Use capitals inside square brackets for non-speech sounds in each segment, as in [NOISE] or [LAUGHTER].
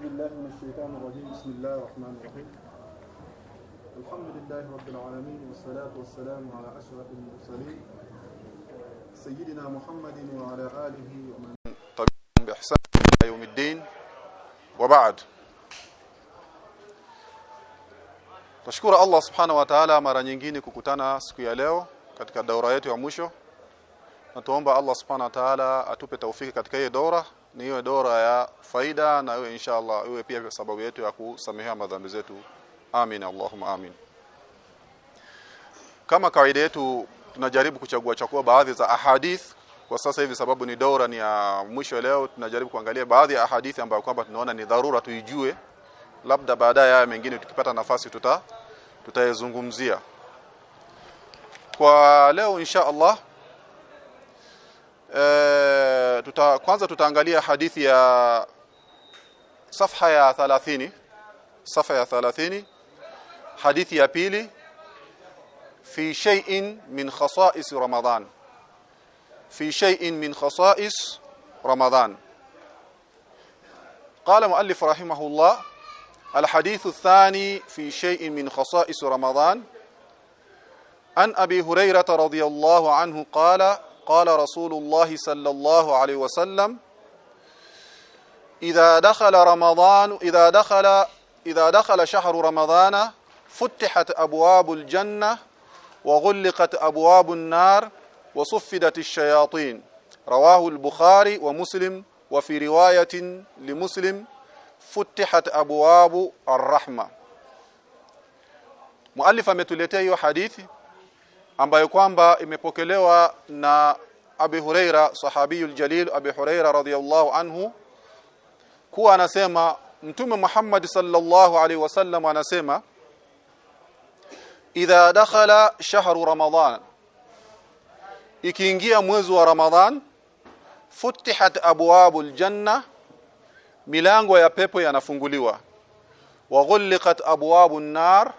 بالله من الشيطان الرجيم بسم الله الرحمن الرحيم الحمد لله رب العالمين والصلاة والسلام على أشرف المرسلين سيدنا محمد وعلى آله ومن تبعهم بإحسان إلى يوم الدين وبعد Tashukuru Allah Subhanahu wa Ta'ala mara nyingine kukutana siku ya leo katika daura yetu ya mwisho. Na tuomba Allah Subhanahu wa Ta'ala atupe taufiki katika hiyo daura, ni iwe dora ya faida na iwe inshallah iwe pia sababu yetu ya kusamehea madhambi zetu. Amin Allahumma amin. Kama kawaida yetu tunajaribu kuchagua chakua baadhi za ahadith kwa sasa hivi sababu ni daura ni ya mwisho leo tunajaribu kuangalia baadhi ya ahadithi ambayo kwamba tunaona ni dharura tuijue labda baadaye haya mengine tukipata nafasi tuta tutayazungumzia kwa leo insha Allah e, tuta, kwanza tutaangalia hadithi ya safha ya 30 safha ya 30 hadithi ya pili fi shay'in min khasa'is ramadan fi shay'in min khasa'is ramadan قال مؤلف رحمه الله الحديث الثاني في شيء من خصائص رمضان عن أبي هريرة رضي الله عنه قال قال رسول الله صلى الله عليه وسلم إذا دخل رمضان إذا دخل إذا دخل شهر رمضان فتحت أبواب الجنة وغلقت أبواب النار وصفدت الشياطين. رواه البخاري ومسلم وفي رواية لمسلم abwabu arrahma Muallif ametuletea hiyo hadithi ambayo kwamba imepokelewa na Abi Huraira sahabiyul jalil Abi Huraira radhiyallahu anhu kuwa anasema Mtume Muhammad sallallahu alaihi wasallam anasema idha dakhala shahru ramadan ikiingia mwezi wa ramadhan futihat abwabul janna milango ya pepo yanafunguliwa. Wa ghulqat abwabun nar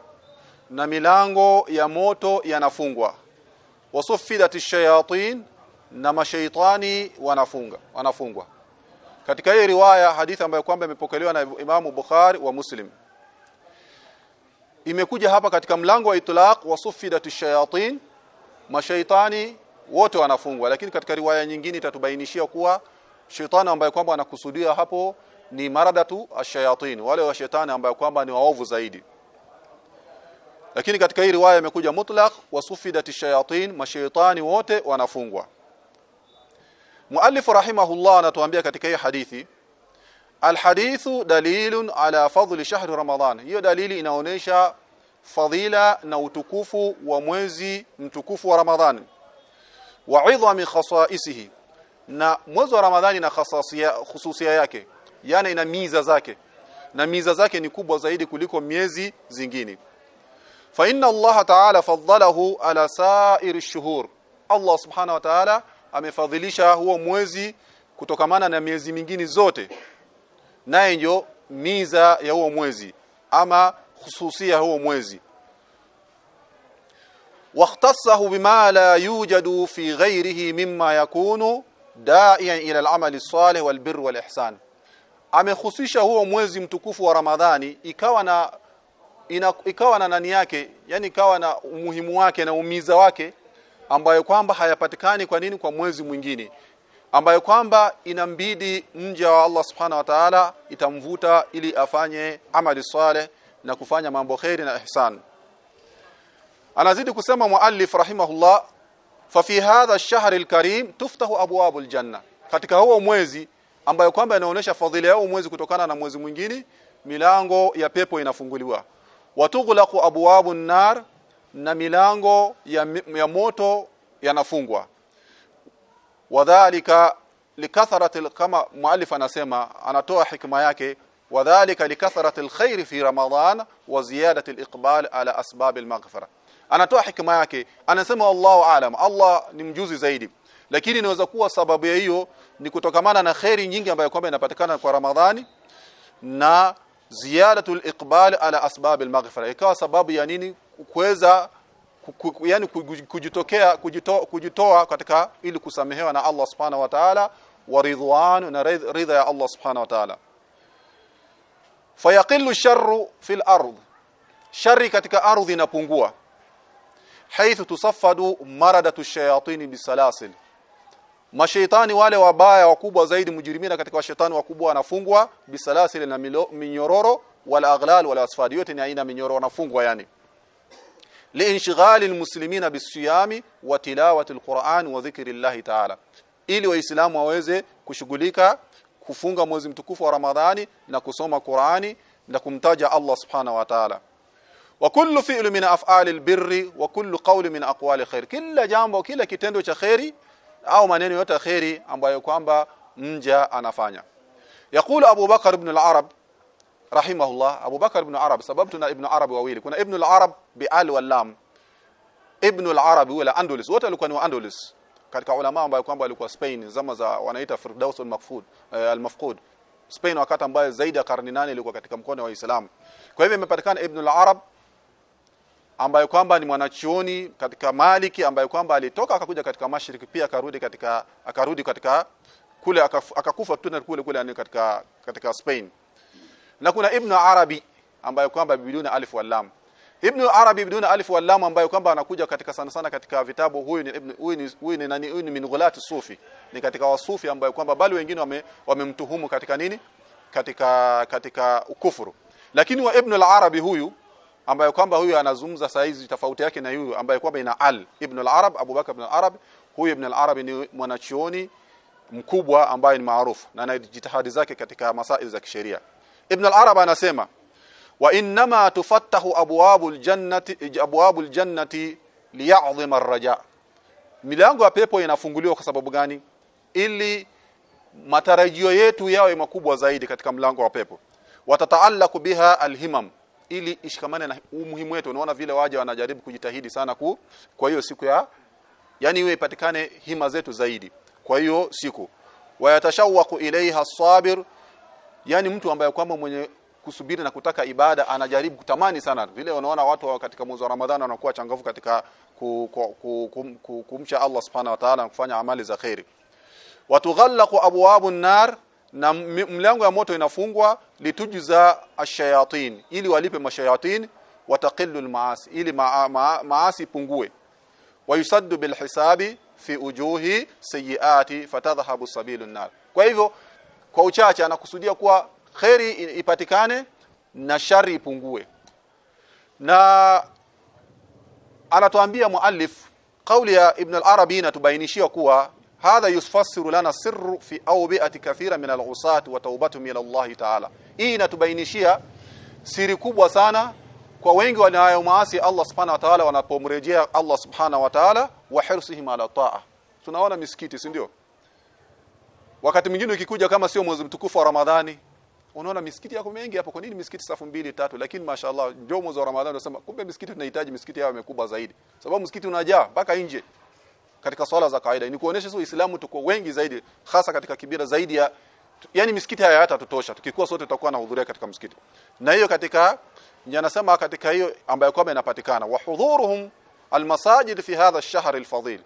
na milango ya moto yanafungwa wasuffidat ash-shayatin na mashaitani wanafunga wanafungwa katika hii riwaya hadithi ambayo kwamba imepokelewa na Imamu Bukhari wa Muslim imekuja hapa katika mlango wa itlaq wasuffidat ash-shayatin mashaitani wote wanafungwa lakini katika riwaya nyingine itatubainishia kuwa shaitani ambaye kwamba anakusudia hapo ni maradatu ash-shayatin wale wa shetani ambaye kwamba ni waovu zaidi lakini katika hii riwaya imekuja mutlaq wasufidati shayatin mashaitani wote wanafungwa. Muallif rahimahullah anatuambia katika hii hadithi alhadithu dalilun ala fadli shahri ramadan. Hiyo dalili inaonesha fadhila na utukufu wa mwezi mtukufu wa ramadhani wa idhami khasaisihi. Na mwezi wa ramadhani na khasasia yake. Yani ina miza zake. Na miza zake ni kubwa zaidi kuliko miezi zingine fa inna Allah ta'ala faddalahu ala sa'ir ash-shuhur Allah subhanahu wa ta'ala amefadhilisha huo mwezi kutokamana na miezi mingine zote naye ndio miza ya huo mwezi ama hususia huo mwezi واختصه بما لا يوجد في غيره مما يكون داعيا الى العمل الصالح والبر والاحسان amehusisha huo mwezi mtukufu wa Ramadhani ikawa na ina, ikawa na nani yake yani ikawa na umuhimu wake na umiza wake ambayo kwamba hayapatikani kwa nini? Kwa mwezi mwingine ambayo kwamba inambidi mja wa Allah subhanahu wa ta'ala itamvuta ili afanye amali saleh na kufanya mambo khairi na ihsan. Anazidi kusema muallif rahimahullah fa fi hadha ash-shahr al-karim tuftahu abwabul janna katika huo mwezi ambayo kwamba inaonyesha fadhila yao mwezi kutokana na mwezi mwingine milango ya pepo inafunguliwa watughlaqu abwabun nar na milango ya, ya moto yanafungwa. Wadhālika likathrati kama muallif anasema anatoa hikma yake wadhālika likathrati alkhair fi ramadan wa ziyadati aliqbal ala asbab almaghfira. Anatoa hikma yake anasema wallahu aalam Allah ni mjuzi zaidi. Lakini inaweza kuwa sababu ya hiyo ni kutokamana na khairi nyingi ambayo kwamba inapatikana kwa Ramadhani na ziyadatul iqbal ala asbab almaghfira ikawa sababu ya nini kuweza yani kujitokea kujitoa, kujitoa katika ili kusamehewa na Allah subhanahu wa ta'ala wa ridwan na ridha ya Allah subhanahu wa ta'ala. Fayaqillu sharru fil ard. Shari katika ardhi inapungua. Haithu tusaffadu maradatu shayatin bisalasil mashaitani wale wabaya wakubwa zaidi mujrimina katika washaitani wakubwa wanafungwa bisalasili na milo, minyororo wala aghlal wala asfadi. Yote ni aina minyororo wanafungwa yani. Liinshghali almuslimina bisiyami wa tilawati alquran wa dhikrillahi ta'ala. Ili waislamu waweze kushughulika kufunga mwezi mtukufu wa ramadhani na kusoma qurani na kumtaja Allah subhanahu wa ta'ala. Wa kullu fi'lin min af'ali albirri wa kullu qawlin min aqwali khair. Kila jambo kila kitendo cha khairi au maneno yote kheri ambayo kwamba mja anafanya. Yakulu abubakar ibn al-Arab rahimahullah. Abubakar Bakar ibn Arab sababu tuna ibn Arab wawili. Kuna ibn al-Arab bi al wal lam. Ibn al-Arab wala Andalus. Wote walikuwa ni Andalus. Katika ulama ambao kwamba walikuwa Spain zama za wanaita Firdaus al-Mafqud eh, al-Mafqud. Spain wakati ambayo zaidi ya karne nane ilikuwa katika mkono wa Uislamu kwa hivyo imepatikana ibn al-Arab ambaye kwamba ni mwanachuoni katika Maliki ambaye kwamba alitoka akakuja katika Mashariki pia akarudi katika akarudi katika kule akakufa tu kule kule yani katika katika Spain. Na kuna Ibn Arabi ambaye kwamba biduna alif wa lam. Ibn Arabi biduna alif wa lam ambaye kwamba anakuja katika sana sana katika vitabu huyu ni ibn huyu ni huyu ni nani huyu ni min ghulat sufi. Ni katika wasufi ambaye kwamba bali wengine wame wamemtuhumu katika nini? Katika katika ukufuru. Lakini wa Ibn al-Arabi huyu ambaye kwamba huyu anazungumza saizi tofauti yake na huyu ambaye kwamba ina al Ibn al-Arab Abu Bakar ibn al-Arab. Huyu Ibn al-Arab ni mwanachuoni mkubwa ambaye ni maarufu na ana jitihadi zake katika masaili za kisheria. Ibn al-Arab anasema wa inma tufattahu abwabul jannati abwabul jannati liya'zima ar-raja. Milango ya pepo inafunguliwa kwa sababu gani? Ili matarajio yetu yawe makubwa zaidi katika mlango wa pepo. Watataallaku biha alhimam ili ishikamane na umuhimu wetu. Unaona vile waja wanajaribu kujitahidi sana ku kwa hiyo siku ya yani iwe ipatikane hima zetu zaidi. Kwa hiyo siku wayatashawaqu ilaiha sabir yani mtu ambaye kwamba mwenye kusubiri na kutaka ibada anajaribu kutamani sana. Vile unaona watu katika mwezi wa Ramadhani wanakuwa changavu katika ku, ku, ku, kum, ku, kumcha Allah subhanahu wa ta'ala na kufanya amali za khairi watughallaqu abwabun nar na mlango ya moto inafungwa litujza ash-shayatin ili walipe mashayatin wataqillu almaasi ili ma, ma, maasi pungue wayusaddu bilhisabi fi ujuhi sayiati fatadhhabu sabilu nar kwa hivyo kwa uchache anakusudia kuwa kheri ipatikane na shari ipungue. Na anatuambia muallif kauli ya ibn al-arabi inatubainishia kuwa hadha yusfasiru lana sirru fi awbi'ati kathira min al-ghusat wa tawbatuhum ila Allah ta'ala. Hii inatubainishia siri kubwa sana kwa wengi wanayomaasi Allah subhanahu wa ta'ala wanapomrejea Allah subhanahu wa ta'ala wa hirsihim ala ta'a. Tunaona misikiti si ndio? Wakati mwingine ukikuja kama sio mwezi mtukufu wa Ramadhani unaona misikiti yako mengi hapo. Kwa nini misikiti safu mbili tatu? Lakini mashallah ndio mwezi wa Ramadhani unasema kumbe misikiti tunahitaji misikiti yao mikubwa zaidi. Sababu msikiti unajaa mpaka nje katika swala za kawaida. Ni kuonesha sio Uislamu tuko wengi zaidi hasa katika kibira zaidi ya yani misikiti haya hata tutosha tukikuwa sote tutakuwa na hudhuria katika msikiti. Na hiyo katika anasema katika hiyo ambayo kwamba inapatikana wa hudhuruhum almasajid fi hadha ash-shahr al-fadil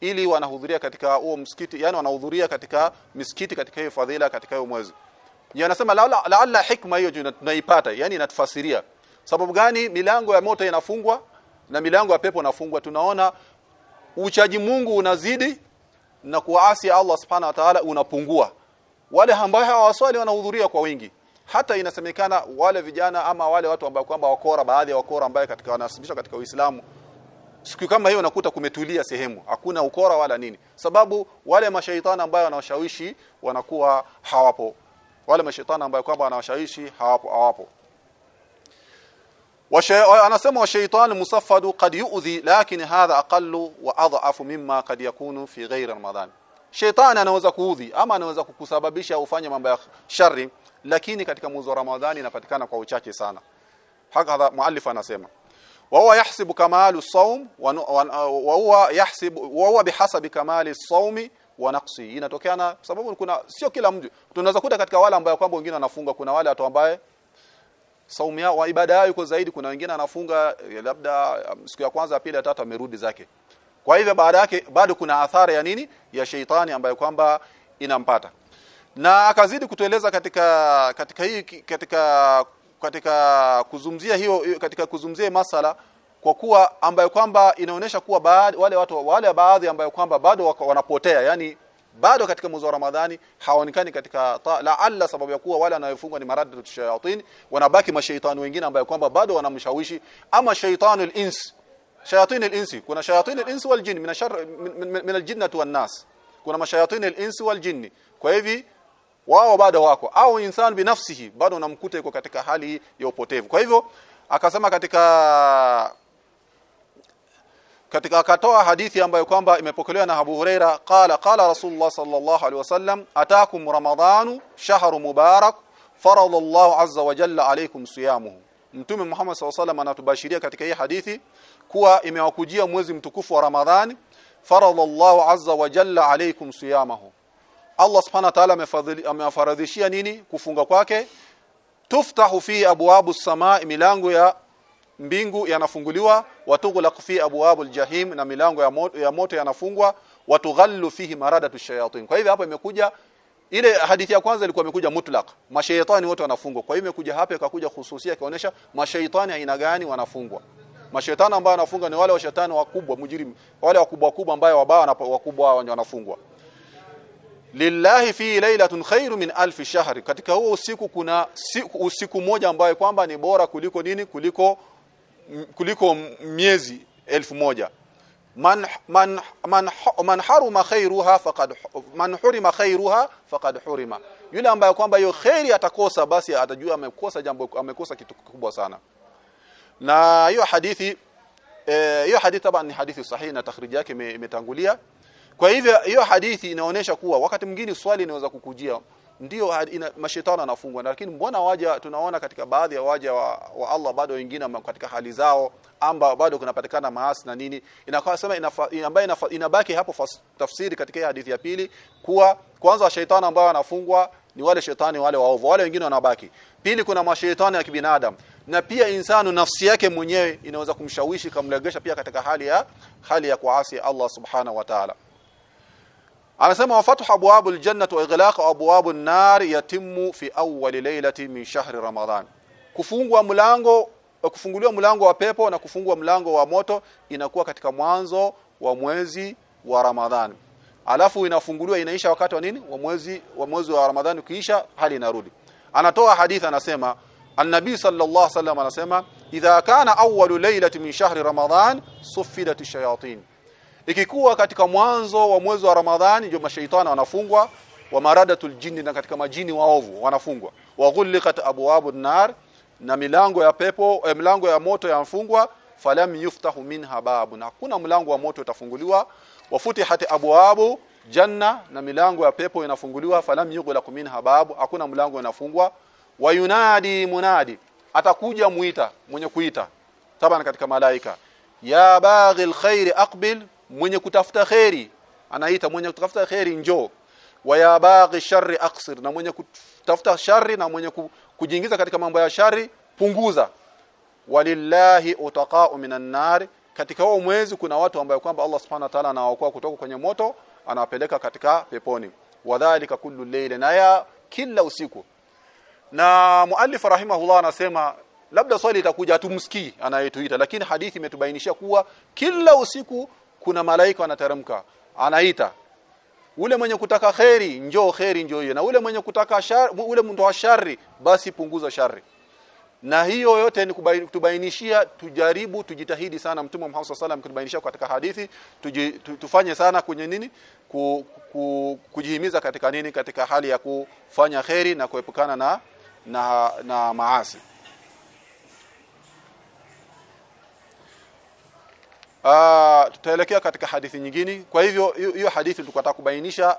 ili wanahudhuria katika huo msikiti yani wanahudhuria katika misikiti katika hiyo fadhila katika hiyo mwezi. Yanasema la la, la hikma hiyo tunaipata yani inatufasiria. Sababu gani? Milango ya moto inafungwa na milango ya pepo inafungwa. Tunaona uchaji Mungu unazidi na kuasi Allah subhanahu wa ta'ala unapungua. Wale ambao hawaswali wanahudhuria kwa wingi. Hata inasemekana wale vijana ama wale watu ambao kwamba wakora baadhi ya wakora ambao katika wanasibishwa katika Uislamu siku kama hiyo unakuta kumetulia sehemu. Hakuna ukora wala nini. Sababu wale mashaitani ambao wanawashawishi wanakuwa hawapo. Wale mashaitani ambao kwamba wanawashawishi hawapo hawapo anasema washaitani musaffadu qad yu'dhi lakini hadha aqallu wa adhafu mimma qad yakunu fi ghairi ramadan shaitani anaweza kuudhi ama anaweza kukusababisha ufanye mambo ya shari lakini katika mwezi wa ramadhani inapatikana kwa uchache sana hakadha muallif anasema sawm wa huwa yahsibu wa huwa bihasabi kamali sawmi wa naqsi inatokana sababu kuna sio kila mtu tunaweza kuta katika wale ambao kwamba wengine wanafunga kuna wale watu ambaye saumu yao ibada yao iko zaidi. Kuna wengine anafunga labda um, siku ya kwanza pili ya tatu amerudi zake. Kwa hivyo baada yake bado kuna athari ya nini? Ya sheitani ambayo kwamba inampata. Na akazidi kutueleza katika katika hii katika katika kuzumzia hiyo katika kuzumzia masala kwa kuwa ambayo kwamba inaonyesha kuwa baadhi wale watu wale baadhi ambayo kwamba bado wanapotea yani bado katika mwezi wa Ramadhani hawaonekani katika laalla sababu ya kuwa wale wanaofunga ni maradatu shayatin wanabaki mashaitani wengine ambayo kwamba bado wanamshawishi. Ama shaitanul ins shayatin al-insi kuna shayatin al-ins wal jinn min ashar min, al-jinnati wan nas. Kuna mashayatin al-insi wal jinni. Kwa hivi wao bado wako. Au insan binafsihi bado unamkuta yuko katika hali ya upotevu. Kwa hivyo akasema katika katika akatoa hadithi ambayo kwamba imepokelewa na Abu Huraira qala qala Rasulullah sallallahu alaihi wasallam atakum ramadhanu shahru mubarak farada azza wa jalla alaykum siyamuhu. Mtume Muhammad sallallahu alaihi anatubashiria katika hii hadithi kuwa imewakujia mwezi mtukufu wa Ramadhani farada azza wa jalla alaykum siyamahu. Allah subhanahu wa ta'ala amewafaradhishia nini? Kufunga kwake tuftahu fi abwabu samaa milango ya mbingu yanafunguliwa watughlaq fi abwabul jahim na milango ya moto, ya moto yanafungwa watughallu fihi maradatu shayatin. Kwa hivyo hapa imekuja ile hadithi ya kwanza ilikuwa imekuja mutlaq. Mashaitani wote wanafungwa. Kwa hiyo imekuja hapa ikakuja hususia kaonesha mashaitani aina gani wanafungwa. Mashaitani ambao wanafunga ni wale washetani wakubwa mujrim wale wakubwa wakubwa ambao wabaya wakubwa wao wanafungwa. Lillahi fi lailatun khairu min alfi shahri. Katika huo usiku kuna usiku mmoja ambaye kwamba ni bora kuliko nini? Kuliko kuliko miezi elfu moja. Man man man, man haruma khairuha faqad man hurima khairuha faqad hurima. Yule ambaye kwamba hiyo khairi atakosa basi atajua amekosa jambo amekosa kitu kikubwa sana. Na hiyo hadithi hiyo e, hadithi taban ni hadithi sahihi na takhrij yake imetangulia. Kwa hivyo hiyo hadithi inaonesha kuwa wakati mwingine swali inaweza kukujia ndio mashetani anafungwa lakini mbona waja tunaona katika baadhi ya waja wa, wa Allah bado wengine katika hali zao amba bado kunapatikana maasi na nini. Inakuwa sema ambaye inabaki, hapo fas, tafsiri katika hadithi ya pili kuwa kwanza shetani ambao wanafungwa ni wale shetani wale waovu. Wale wengine wanabaki. Pili kuna mashetani ya kibinadamu. Na pia insanu nafsi yake mwenyewe inaweza kumshawishi kamlegesha pia katika hali ya hali ya kuasi Allah subhanahu wa ta'ala anasema wa fathu abwabul jannati wa ighlaq abwabun nar yatimmu fi awwal laylati min shahri ramadan. Kufungwa mlango kufunguliwa mlango wa pepo na kufungwa mlango wa moto inakuwa katika mwanzo wa mwezi wa ramadhani alafu inafunguliwa inaisha wakati wa nini? Wa mwezi wa mwezi wa ramadhani ukiisha hali inarudi. Anatoa hadithi anasema annabi sallallahu alaihi wasallam anasema idha kana awwalu laylati min shahri ramadan suffidat ash-shayatin ikikuwa katika mwanzo wa mwezi wa Ramadhani ndio mashaitani wanafungwa wa maradatul jinni na katika majini waovu wanafungwa. Wa ghulqat abwabun nar na milango ya pepo eh, milango ya moto yafungwa falam yuftahu minha babun hakuna mlango wa moto utafunguliwa. Wafutihat abwabu janna na milango ya pepo inafunguliwa. Falam yughlaq minha babu hakuna mlango unafungwa wayunadi munadi atakuja muita mwenye kuita. Tabana katika malaika ya baghi alkhair aqbil mwenye kutafuta khairi anaita mwenye kutafuta khairi njoo. Wa ya baghi sharri aqsir na mwenye kutafuta shari na mwenye kujiingiza katika mambo ya shari punguza. Walillahi utaqa'u minan nar katika huo mwezi kuna watu ambao kwamba Allah subhanahu wa ta'ala anawaokoa kutoka kwenye moto anawapeleka katika peponi. Wadhālika kullu layla na ya kila usiku. Na muallif rahimahullah anasema labda swali itakuja tumsikii anayetuita lakini hadithi imetubainishia kuwa kila usiku kuna malaika wanateremka anaita. Ule mwenye kutaka kheri njoo kheri njoo hiyo. Na ule mwenye kutaka shari, ule mtu wa shari basi punguza shari na hiyo yote ni kutubainishia tujaribu tujitahidi sana. Mtume Muhammad sallallahu alaihi kutubainishia katika hadithi tuji, tu, tufanye sana kwenye nini? Ku, ku, kujihimiza katika nini? Katika hali ya kufanya kheri na kuepukana na na, na maasi Ah, tutaelekea katika hadithi nyingine. Kwa hivyo hiyo hadithi tulikotaka kubainisha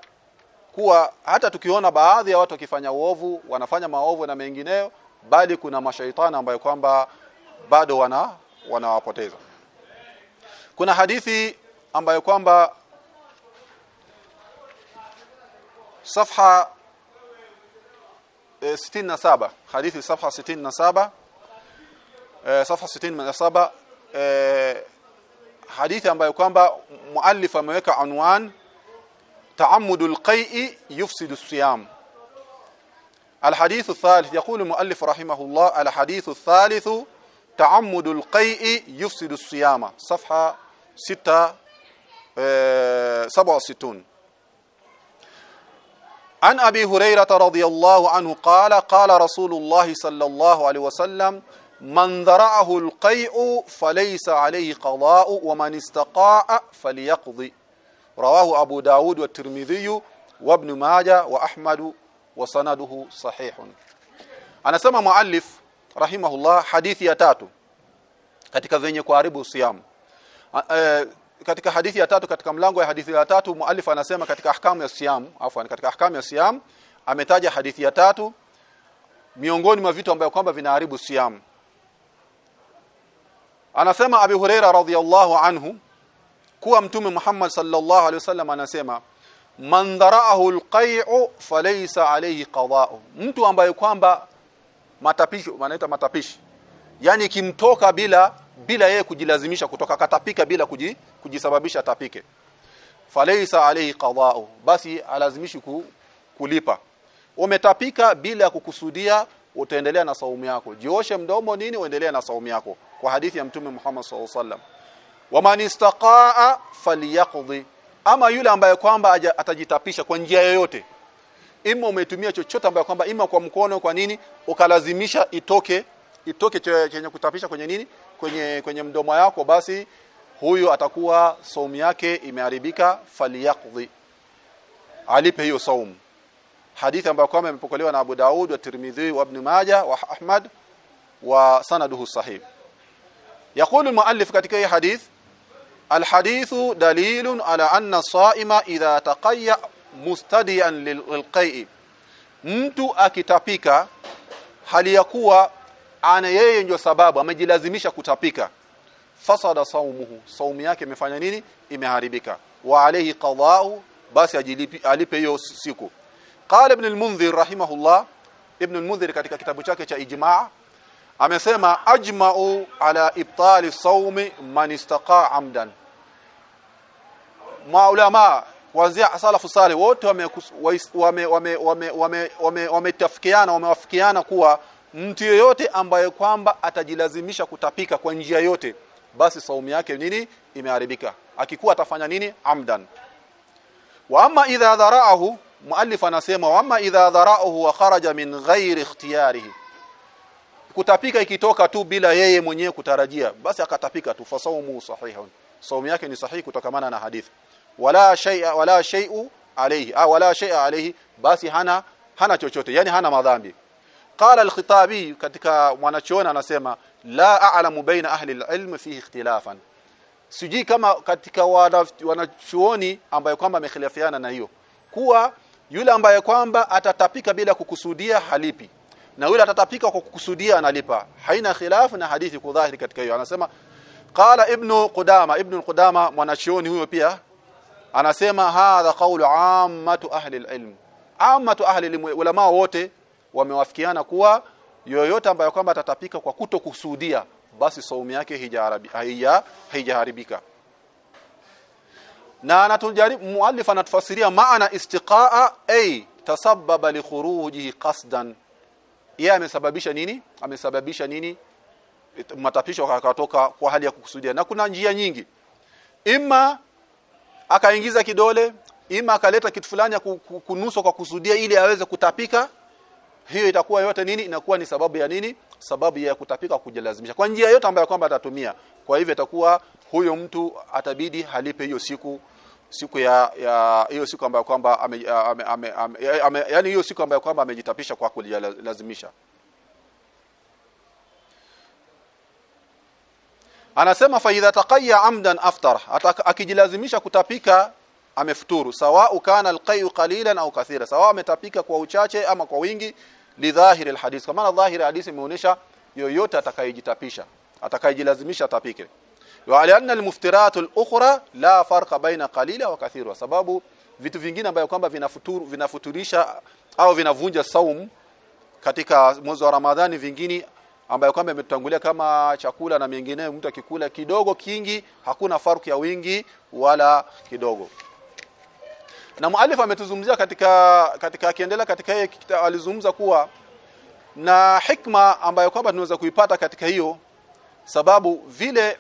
kuwa hata tukiona baadhi ya watu wakifanya uovu wanafanya maovu na mengineyo bali kuna mashaitani ambayo kwamba bado wana wanawapoteza. Kuna hadithi ambayo kwamba safha e, 67 hadithi safha 67 e, safha 67 eh, hadithi ambayo kwamba muallif ameweka unwan ta'ammudul qai'i yufsidu siyam الحديث الثالث يقول المؤلف رحمه الله الحديث الثالث تعمد القيء يفسد الصيام. صفحة 6 67 عن أبي هريرة رضي الله عنه قال قال رسول الله صلى الله عليه وسلم man dhara'ahu alqai'u falaysa alayhi qada'u wa man istaqa'a falyaqdi. Rawahu abu daud wa tirmidhi wa ibn majah wa ahmad wa sanaduhu sahihun. Anasema muallif rahimahullah hadithi ya tatu katika zenye kuharibu siam e, katika hadithi ya tatu katika mlango ya hadithi ya tatu muallif anasema katika ahkamu ya siam afwan katika ahkamu ya siam ametaja hadithi ya tatu miongoni mwa vitu ambavyo kwamba vinaharibu siam anasema Abi Huraira radhiyallahu anhu kuwa mtume Muhammad sallallahu alaihi wasallam anasema man dhara'ahu alqai'u falaysa alayhi qada'u. Mtu ambaye kwamba matapisho wanaita matapishi yani kimtoka bila bila yeye kujilazimisha kutoka katapika bila kuji, kujisababisha tapike falaysa alayhi qada'u basi alazimishi ku, kulipa. Umetapika bila kukusudia utaendelea na saumu yako. Jioshe mdomo nini uendelea na saumu yako kwa hadithi ya mtume Muhammad sallallahu alaihi waman istaqaa falyaqdi ama yule ambaye kwamba atajitapisha kwa njia yoyote. Ima umetumia chochote ambaye kwamba ima kwa mkono kwa nini ukalazimisha itoke itoke chenye kutapisha kwenye nini kwenye kwenye mdomo yako basi huyu atakuwa saumu yake imeharibika falyaqdi. Alipe hiyo saumu. Hadithi ambayo kwamba imepokelewa na Abu Daud wa Tirmidhi wa Ibn Majah wa Ahmad wa sanaduhu sahih يقول المؤلف katika hii hadith الحديث دليل على أن الصائم إذا تقيأ مستديا للقيء mtu akitapika hali ya kuwa ana yeye ndio sababu amejilazimisha kutapika fasada saumuhu saumu yake imefanya nini imeharibika wa alayhi qada'u basi ajilipi alipe hiyo siku qala ibn al-munzir rahimahullah ibn al-munzir katika kitabu chake cha ijma' amesema ajma'u ala ibtali saumi man istaqaa amdan. Maulama kuanzia salafu sale wote wame wame wame wametafikiana wamewafikiana kuwa mtu yeyote ambaye kwamba atajilazimisha kutapika kwa njia yote basi saumu yake nini? Imeharibika. Akikuwa atafanya nini? Amdan. Wa amma idha dhara'ahu muallif anasema wa amma idha dhara'ahu wa kharaja min ghairi ikhtiyarihi kutapika ikitoka tu bila yeye mwenyewe kutarajia basi akatapika tu. Fasaumu sahihun. Saumu yake ni sahihi kutokamana na hadithi. Wala shay'a wala shay'u alayhi ah wala shay'a alayhi basi hana hana chochote yani hana madhambi. Qala al-khitabi katika mwanachuoni anasema la a'lamu baina ahli al-ilm fihi ikhtilafan. Sijui kama katika wanachuoni ambaye kwamba amekhilifiana na hiyo kuwa yule ambaye kwamba atatapika bila kukusudia halipi na yule atatapika kwa kukusudia analipa. Haina khilafu na hadithi kudhahiri katika hiyo. Anasema qala ibnu qudama ibnu qudama mwanachuoni huyo pia anasema hadha qawlu ammatu ahli alilm. Ammatu ahli ulama wote wamewafikiana kuwa yoyote ambayo kwamba atatapika kwa kutokusudia basi saumu yake haijaharibika. Na anatujaribu muallif anatufasiria maana istiqaa ay tasabbaba li khurujihi qasdan yeye amesababisha nini? Amesababisha nini? Matapisho akatoka kwa hali ya kukusudia. Na kuna njia nyingi. Ima akaingiza kidole ima akaleta kitu fulani ya kunuswa kwa kusudia ili aweze kutapika hiyo itakuwa yote nini? Inakuwa ni sababu ya nini? Sababu ya kutapika kujilazimisha. Kwa njia yote ambayo kwamba atatumia. Kwa hivyo itakuwa huyo mtu atabidi halipe hiyo siku siku ya hiyo siku ambayo kwamba ame, ame, ame, ame, ame, yani hiyo siku ambayo kwamba amejitapisha kwa kulazimisha anasema fa idha taqayya amdan aftar akijilazimisha kutapika amefuturu. Sawa kana alqayu qalilan au kathira. Sawa ametapika kwa uchache ama kwa wingi lidhahiri alhadith. Kwa maana dhahiri hadithi imeonyesha yoyote atakayejitapisha atakayejilazimisha atapike wa alianna al-ukhra la farqa baina qalila wa kathira sababu vitu vingine ambayo kwamba vinafuturu vinafuturisha au vinavunja saum katika mwezi wa Ramadhani vingine ambayo kwamba imetutangulia kama chakula na mengineyo mtu akikula kidogo kingi hakuna farku ya wingi wala kidogo. Na muallif ametuzungumzia katika katika akiendelea katika yeye alizungumza kuwa na hikma ambayo kwamba tunaweza kuipata katika hiyo sababu vile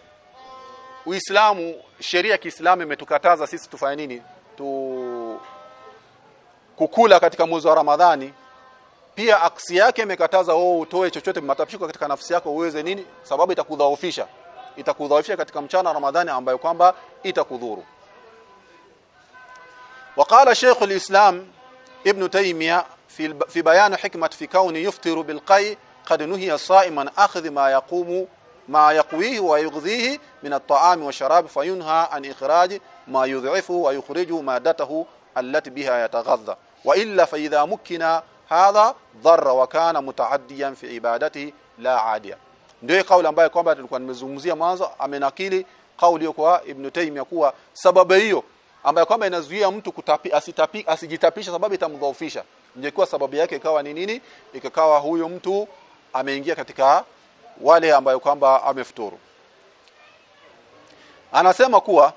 Uislamu sheria ya Kiislamu imetukataza sisi tufanye nini tu kukula katika mwezi wa Ramadhani pia aksi yake imekataza wewe utoe chochote matapiko katika nafsi yako uweze nini sababu itakudhaofisha itakudhaofisha katika mchana wa Ramadhani ambayo kwamba itakudhuru وقال شيخ الإسلام ابن تيمية في في بيان حكمة في كون يفطر بالقي قد نهي الصائم عن أخذ ما يقوم ma yaqwihi wa yughdhihi min at-ta'ami wa sharab fayunha an ikhraji ma yudhifu wa yukhriju madatahu allati biha yataghadha wa illa fa idha mukina hadha dharra wa kana mutaaddiyan fi ibadatihi la adia ndio kauli ambayo kwamba tulikuwa nimezungumzia mwanzo amenakili kauli kwa Ibn Taymiyyah kuwa sababu hiyo ambayo kwamba inazuia mtu kutapi asitapi asijitapisha sababu itamdhoofisha. Ingekuwa sababu yake ikawa ni nini? Ikakawa huyo mtu ameingia katika wale ambayo kwamba amefuturu. Anasema kuwa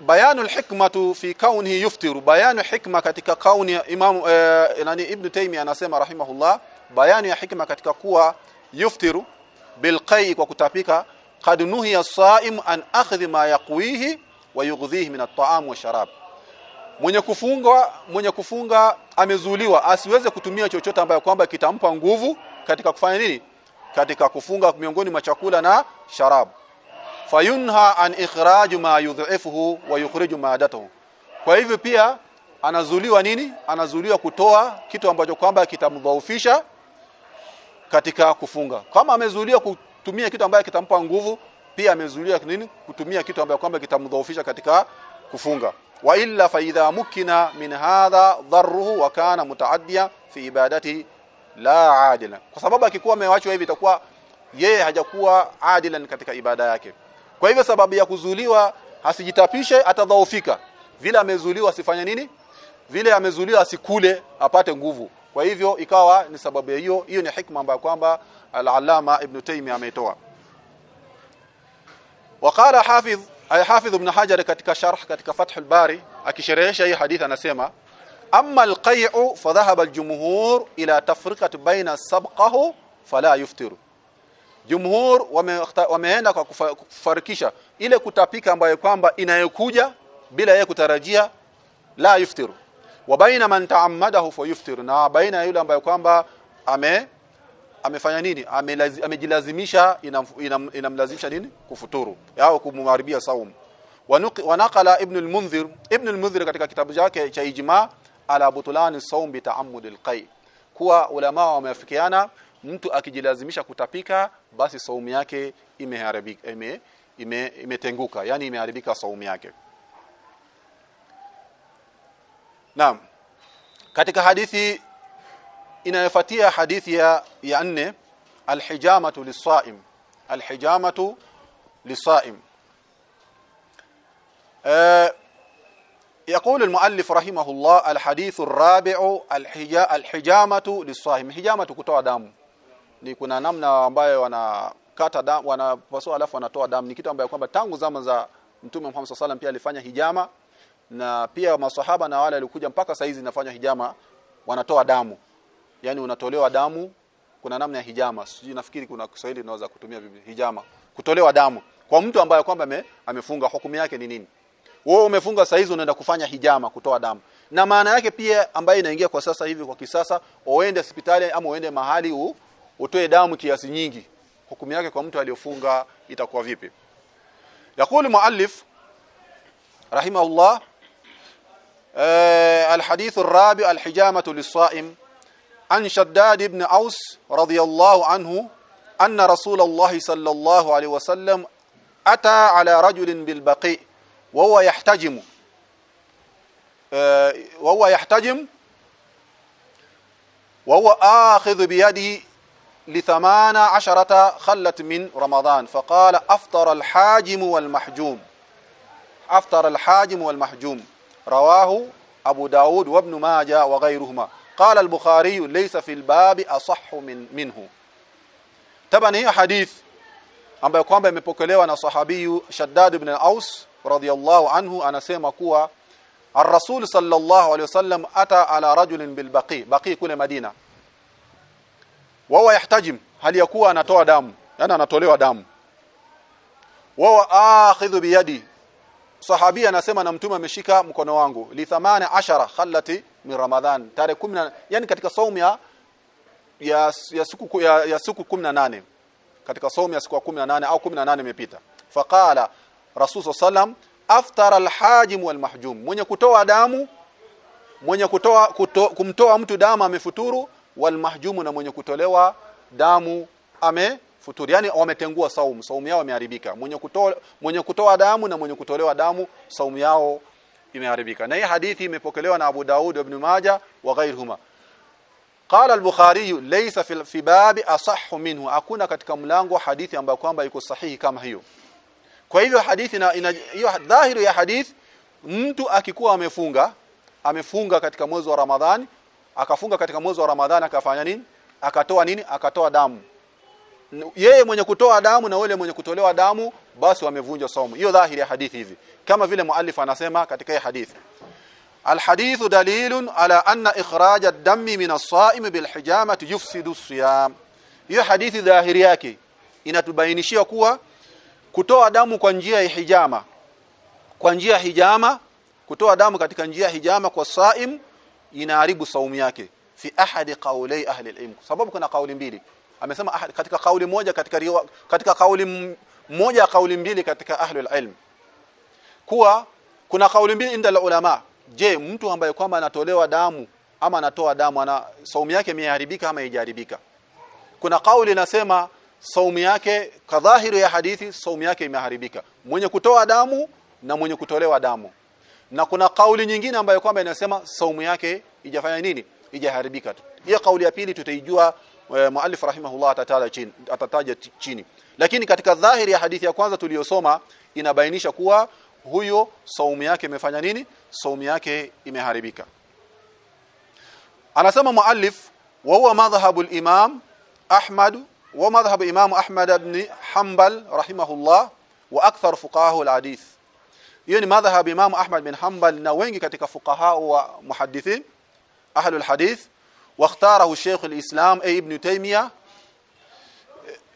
bayanu alhikmatu fi kaunihi yuftiru. Bayanu hikma katika kauni ya imam e, nani ibn taymi anasema rahimahullah bayanu ya hikma katika kuwa yuftiru bilqai kwa kutapika qad nuhiya as-sa'im an akhdhi ma yaqwihi wa yughdhihi min at-ta'am wa sharab. Mwenye kufunga mwenye kufunga amezuliwa asiweze kutumia chochote ambayo kwamba kitampa nguvu katika kufanya nini? Katika kufunga miongoni mwa chakula na sharabu. Fayunha an ikhraj ma yudhifuhu wa yukhriju maadatahu kwa hivyo pia anazuliwa nini? Anazuliwa kutoa kitu ambacho kwamba kitamdhaufisha katika kufunga. Kama amezuliwa kutumia kitu ambacho kitampa nguvu pia amezuliwa nini? Kutumia kitu ambacho kwamba kitamdhaufisha katika kufunga. Wa illa fa idha mukina min hadha dharruhu wa kana mutaaddiya fi ibadati la adilan. Kwa sababu akikuwa amewachwa hivi itakuwa yeye hajakuwa adilan katika ibada yake. Kwa hivyo sababu ya kuzuliwa asijitapishe atadhaufika vile amezuliwa asifanye nini? Vile amezuliwa asikule apate nguvu. Kwa hivyo ikawa ni sababu hiyo. Hiyo ni hikma ambayo kwamba al-allama ibn taymi ametoa waqala hafidh ay hafidh ibn hajar katika sharh katika fathul bari akisherehesha hii hadithi anasema amma القيع فذهب الجمهور الى تفرقة بين سبقه فلا يفطر jumhur wameenda kwa kufarikisha ile kutapika ambayo kwamba inayokuja bila yeye kutarajia la yuftiru wa baina man ta'ammadahu fa yuftiru na baina yule ambayo kwamba ame amefanya nini amejilazimisha inamlazimisha nini kufuturu au kumharibia saum wanaqala ibn al-munzir ibn al-munzir katika kitabu chake cha ijma ala butulani saum bi ta'ammud al-qai kuwa ulama wameafikiana mtu akijilazimisha kutapika basi saumu yake imeharibika ime ime yani imeharibika saumu yake. Naam. Katika hadithi inayofuatia hadithi ya ya nne alhijamatu lisaim alhijamatu lisaim آه يقول المؤلف رحمه الله الحديث الرابع الحجامة للصائم حجامة kutoa damu ni kuna namna ambayo wanakata damu wanapasua alafu wanatoa damu ni kitu ambayo kwamba tangu zama za Mtume Muhammad SAW pia alifanya hijama na pia maswahaba na wale walikuja mpaka saizi inafanywa hijama wanatoa damu yani unatolewa damu kuna namna ya hijama sijui nafikiri kuna Kiswahili tunaweza kutumia vipi hijama kutolewa damu kwa mtu ambaye kwamba amefunga hukumu yake ni nini wewe umefunga saizi unaenda kufanya hijama kutoa damu na maana yake pia ambayo inaingia kwa sasa hivi kwa kisasa uende hospitali ama uende mahali u, utoe damu kiasi nyingi hukumu yake kwa mtu aliyofunga itakuwa vipi يقول مؤلف رحمه الله آه الحديث الرابع الحجامة للصائم عن شداد بن أوس رضي الله عنه أن رسول الله صلى الله عليه وسلم أتى على رجل بالبقيء وهو يحتجم. آه وهو يحتجم. وهو آخذ بيده لثمان عشرة خلة من رمضان. فقال أفطر الحاجم والمحجوم. أفطر الحاجم والمحجوم. رواه أبو داود وابن ماجة وغيرهما. قال البخاري ليس في الباب أصح من منه. هي حديث. ambayo kwamba imepokelewa na sahabiyu Shaddad ibn radhiyallahu anhu anasema kuwa Ar-Rasul sallallahu alayhi wasallam ata ala rajulin bil baqi baqi kule Madina. Wao yahtajim hali yakuwa anatoa damu yani anatolewa damu. Wao akhidhu biyadi sahabi anasema na mtume ameshika mkono wangu li thamana ashara khallati min ramadhan tarehe 10 yani katika saumu ya ya, ya siku ya, ya siku 18 katika saumu ya siku ya 18 au 18 imepita. Faqala rasul sallam aftara alhajim walmahjum mwenye kutoa damu mwenye kutoa kuto, kumtoa mtu damu amefuturu walmahjumu na mwenye kutolewa damu amefuturu yani wametengua saumu saumu yao imeharibika mwenye kutoa mwenye kutoa damu na mwenye kutolewa damu saumu yao imeharibika na hii hadithi imepokelewa na Abu Daud ibn Majah wa ghairihuma قال البخاري ليس في في باب اصح منه hakuna katika mlango hadithi ambayo kwamba iko sahihi kama hiyo Kwa hivyo hadithi na hiyo dhahiri ya hadith mtu akikuwa amefunga amefunga katika mwezi wa Ramadhani akafunga katika mwezi wa Ramadhani akafanya nini? Akatoa nini? Akatoa damu. Yeye mwenye kutoa damu na yule mwenye kutolewa damu basi wamevunja somo Hiyo dhahiri ya hadithi hivi. Kama vile muallif anasema katika hii hadithi. Alhadithu dalilun ala anna ikhraj ad-dami min as-sa'im bil yufsidu as-siyam. Hiyo hadithi dhahiri yake inatubainishia kuwa kutoa damu kwa njia ya hijama. Kwa njia ya hijama kutoa damu katika njia ya hijama kwa saim inaharibu saumu yake. Fi ahadi qawli ahli ilm sababu kuna kauli mbili. Amesema katika kauli moja katika riwa, katika kauli moja kauli mbili katika ahli ilm kuwa kuna kauli mbili inda la ulama je mtu ambaye kwamba anatolewa damu ama anatoa damu ana saumu yake imeharibika ama haijaharibika? Kuna kauli inasema saumu yake kadhahiru ya hadithi saumu yake imeharibika. Mwenye kutoa damu na mwenye kutolewa damu. Na kuna kauli nyingine ambayo kwamba inasema saumu yake ijafanya nini? Ijaharibika tu. Hiyo kauli ya pili tutaijua e, muallif rahimahullah atataja chini atataja chini. Lakini katika dhahiri ya hadithi ya kwanza tuliyosoma inabainisha kuwa huyo saumu yake imefanya nini? Saumu yake imeharibika. Anasema muallif wa huwa madhhabu al-imam Ahmad madhhabu imam Ahmad ibn Hanbal rahimahullah wa akthar fuqaha al-hadith hiyo ni madhhabu imam Ahmad bin Hanbal na wengi katika fuqaha wa muhaddithin ahlul hadith شيخ الإسلام أي ابن تيمية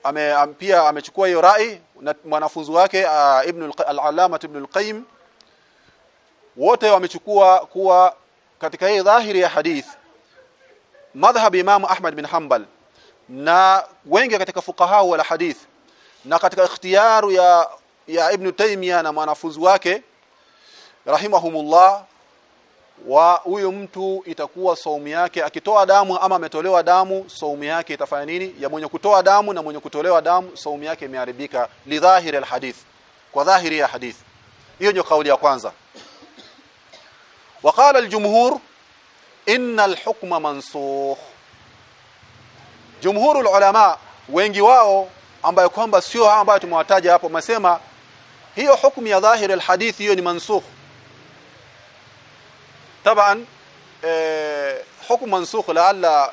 ame pia amechukua hiyo rai na mwanafunzi wake uh, ibn al-allama ibn al-qayyim wote wamechukua kuwa katika hii dhahiri ya hadith madhhab imam ahmad bin hanbal na wengi katika fuqaha wal hadith na katika ikhtiyaru ya ya ibn taymiya na mwanafunzi wake rahimahumullah wa huyo mtu itakuwa saumu yake akitoa damu ama ametolewa damu saumu yake itafanya nini ya mwenye kutoa damu na mwenye kutolewa damu saumu yake imeharibika lidhahiri alhadith kwa dhahiri ya hadith hiyo ndio kauli ya kwanza وقال الجمهور ان الحكم منسوخ jumhurul ulama wengi wao ambayo kwamba sio ambayo tumewataja hapo masema hiyo hukumu ya dhahir alhadith hiyo ni mansukh. Taban eh hukumu mansukh laalla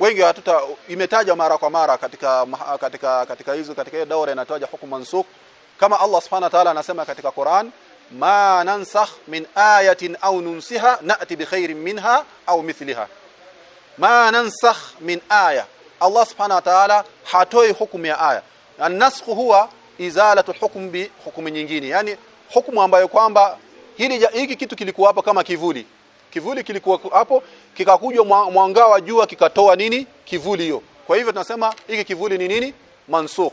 wengi hatuta imetajwa mara kwa mara katika katika katika hizo katika hiyo daura inataja hukumu mansukh. Kama Allah subhanahu wa ta'ala anasema katika Qur'an ma nansakh min ayatin au nunsiha na'ti bi khairin minha au mithliha ma nansakh min aya. Allah subhanahu wa ta'ala hatoi hukumu ya aya. An-nasakh huwa izalatu hukm bi hukumu nyingine. Yani hukumu ambayo kwamba hili hiki kitu kilikuwa hapo kama kivuli. Kivuli kilikuwa hapo kikakuja mwanga wa jua kikatoa nini? Kivuli hiyo. Kwa hivyo tunasema hiki kivuli ni nini? Mansukh.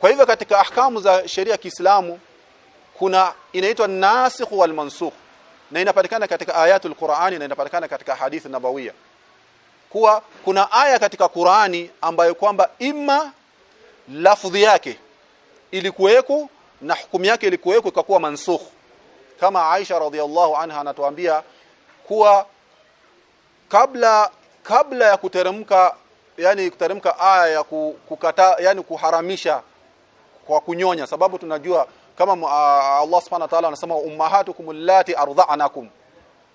Kwa hivyo katika ahkamu za sheria ya Kiislamu kuna inaitwa nasikh wal mansukh. Na inapatikana katika ayatul Qur'ani na inapatikana katika hadithi nabawia kuwa kuna aya katika Qur'ani ambayo kwamba imma lafdhi yake ilikuweko na hukumu yake ilikuweko ikakuwa mansukh. Kama Aisha radhiallahu anha anatuambia kuwa kabla kabla ya kuteremka yani kuteremka aya ya kukata yani kuharamisha kwa kunyonya sababu tunajua kama uh, Allah subhanahu wa ta'ala anasema ummahatukum allati ardha'nakum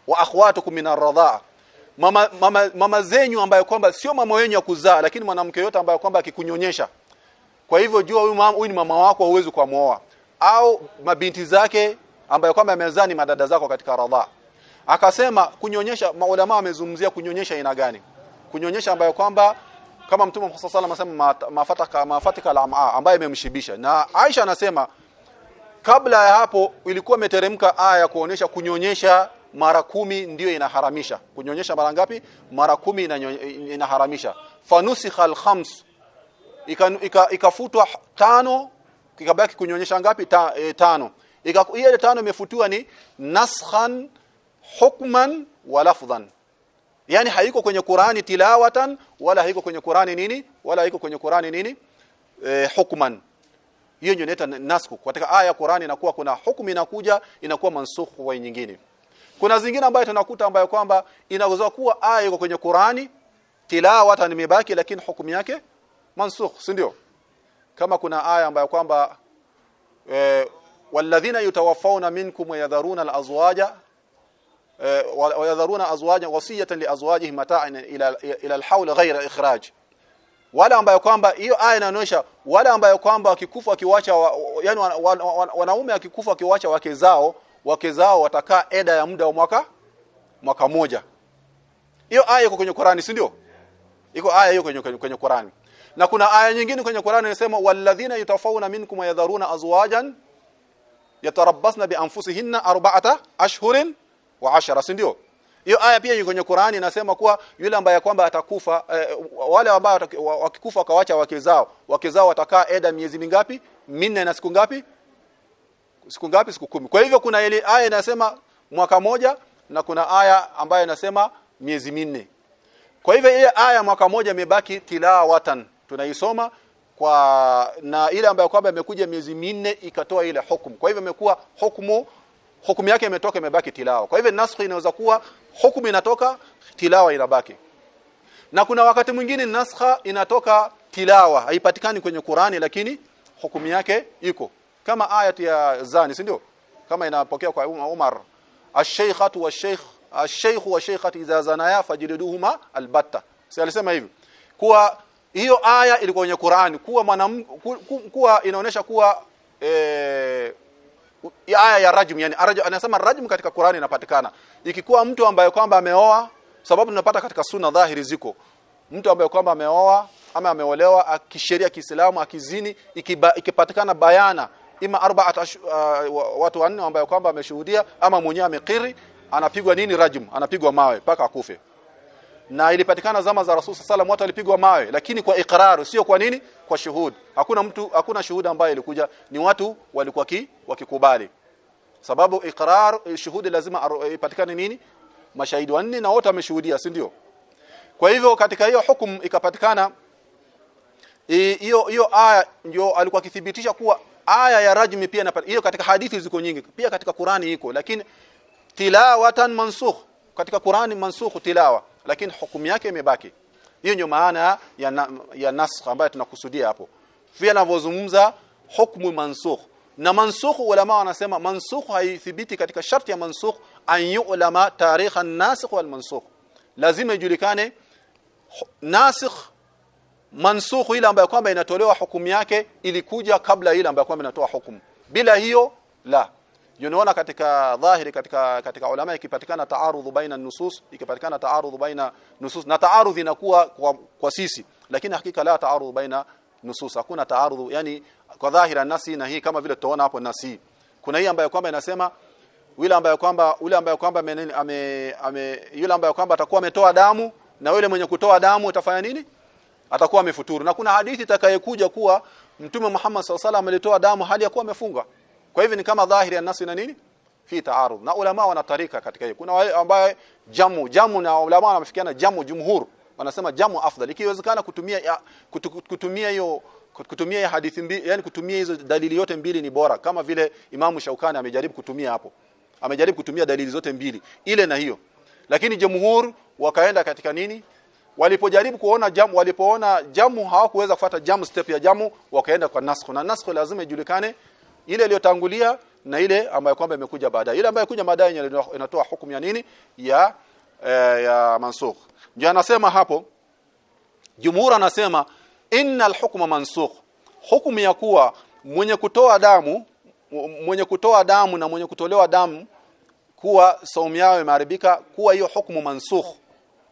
wa akhwatukum min ar-radha'a mama, mama, mama zenyu ambayo kwamba sio mama wenyu ya kuzaa lakini mwanamke yote ambayo kwamba akikunyonyesha. Kwa hivyo jua huyu mama huyu ni mama wako huwezi kumwoa. Au mabinti zake ambayo kwamba amezaa ni madada zako katika radha. Akasema kunyonyesha maulama wamezungumzia kunyonyesha aina gani? Kunyonyesha ambayo kwamba kama mtume Muhammad sallallahu alaihi wasallam mafataka mafatika al-am'a ambaye imemshibisha. Na Aisha anasema kabla ya hapo ilikuwa imeteremka aya kuonesha kunyonyesha mara kumi ndiyo inaharamisha. Kunyonyesha mara ngapi? Mara kumi inaharamisha. Fanusikha khal khams ikafutwa ika, ika tano ikabaki kunyonyesha ngapi? Ta, e, tano. Ile tano imefutiwa ni naskhan hukman wa lafdhan. Yani haiko kwenye Qurani tilawatan wala haiko kwenye Qurani nini wala haiko kwenye Qurani nini e, hukman. Hiyo ndio inaitwa nasku katika aya ya Qurani inakuwa kuna hukumu inakuja inakuwa mansukh wa nyingine kuna zingine ambayo tunakuta ambayo kwamba inaweza kuwa aya iko kwenye Qurani tilawatan nimebaki lakini hukumu yake mansukh si ndio? Kama kuna aya ambayo kwamba e, walladhina yutawaffawna minkum wayadharuna alazwaja e, wayadharuna azwaja wasiyatan liazwajihim mata'an ila ila alhawl ghayra ikhraj. Wala ambayo kwamba hiyo aya inaonyesha wala ambayo kwamba wakikufa wakiwacha wa, yani wan, wan, wan, wanaume akikufa wakiwacha wake zao wake zao watakaa eda ya muda wa mwaka mwaka moja. Hiyo aya iko kwenye Qur'ani si ndio? Iko aya hiyo kwenye kwenye Qur'ani. Na kuna aya nyingine kwenye Qur'ani inasema walladhina yatafawuna minkum yadharuna azwajan yatarabbasna bi anfusihinna arba'ata ashhurin wa ashara si ndio? Hiyo aya pia kwenye Qur'ani inasema kuwa yule ambaye kwamba atakufa eh, wale ambao wakikufa wakawacha wake zao. Wake zao watakaa eda miezi mingapi? Minne na siku ngapi siku ngapi? Siku kumi. Kwa hivyo kuna ile aya inasema mwaka moja na kuna aya ambayo inasema miezi minne. Kwa hivyo ile aya mwaka moja imebaki tilawatan. Tunaisoma kwa na ile ambayo kwamba imekuja miezi minne ikatoa ile hukumu. Kwa hivyo imekuwa hukumu hukumu yake imetoka imebaki tilawa. Kwa hivyo nasakh inaweza kuwa hukumu inatoka tilawa inabaki. Na kuna wakati mwingine naskha inatoka tilawa. Haipatikani kwenye Qurani lakini hukumu yake iko kama ayati ya zani si kama inapokea kwa Umar ash-shaykhatu wash-shaykh ash-shaykhu wash-shaykhatu idha zanaya fajliduhuma albatta. Si alisema hivi? Kuwa hiyo aya ilikuwa kwenye Qur'an kuwa mwanamke kuwa inaonyesha kuwa eh aya ya rajm yani araj, anasema rajm katika Qur'an inapatikana. Ikikuwa mtu ambaye kwamba ameoa sababu tunapata katika sunna dhahiri ziko. Mtu ambaye kwamba ameoa ama ameolewa akisheria Kiislamu akizini ikipatikana bayana ima arba'at uh, watu wanne ambao kwamba ameshuhudia ama mwenye amekiri anapigwa nini rajm? Anapigwa mawe mpaka akufe. Na ilipatikana zama za Rasul sallam watu walipigwa mawe lakini kwa iqrar sio kwa nini? Kwa shuhud. Hakuna mtu hakuna shuhuda ambaye ilikuja ni watu walikuwa ki, wakikubali. Sababu iqrar shuhudi lazima ipatikane nini? Mashahidi wanne na wote wameshuhudia si ndio? Kwa hivyo katika hiyo hukumu ikapatikana hiyo hiyo aya ndio alikuwa akithibitisha kuwa aya ya rajmi pia hiyo katika hadithi ziko nyingi pia katika Qurani iko lakini tilawatan mansukh katika Qurani mansukh tilawa lakini hukumu yake imebaki. Hiyo ndio maana ya na, ya nasakh ambayo tunakusudia hapo. Pia anavyozungumza hukumu mansukh. Na mansukh ulama wanasema mansukh haithibiti katika sharti ya mansukh an yu'lama tarikh an-nasikh wal mansukh. Lazima ijulikane nasikh mansukh ile ambayo kwamba inatolewa hukumu yake ilikuja kabla ile ambayo kwamba inatoa hukumu. Bila hiyo la. Unaona katika dhahiri katika katika ulama ikipatikana taarudhu baina nusus ikipatikana taarudhu baina nusus na taarudhu inakuwa kwa, kwa sisi lakini hakika la taarudhu baina nusus. Hakuna taarudhu yani kwa dhahira nasi na hii kama vile tutaona hapo nasi. Kuna hii ambayo kwamba inasema yule ambaye kwamba yule ambaye kwamba ame, ame yule ambaye kwamba atakuwa ametoa damu na yule mwenye kutoa damu utafanya nini atakuwa amefuturu. Na kuna hadithi itakayekuja kuwa mtume Muhammad SAW alitoa damu hali ya kuwa amefunga kwa hivyo ni kama dhahiri ya nasi na nini? Fi taarud. Na ulama wanatarika katika hiyo. Kuna wale ambaye jamu jamu na ulama wanafikiana jamu jumhur. Wanasema jamu afdal. Ikiwezekana kutumia ya, kutu, kutumia hiyo kutumia ya hadithi mbili yani kutumia hizo dalili yote mbili ni bora. Kama vile Imamu Shaukani amejaribu kutumia hapo. Amejaribu kutumia dalili zote mbili. Ile na hiyo. Lakini jumhur wakaenda katika nini walipojaribu kuona jamu walipoona jamu hawakuweza kufata jamu step ya jamu wakaenda kwa nasakh na nasakh lazima ijulikane ile iliyotangulia na ile ambayo kwamba imekuja baadaye. Ile ambayo kuja baadaye inatoa hukumu ya nini? Ya e, ya mansukh. Ndio anasema hapo jumhur anasema innal hukma mansukh. Hukumu ya kuwa mwenye kutoa damu mwenye kutoa damu na mwenye kutolewa damu kuwa saumu yao imeharibika kuwa hiyo hukumu mansukh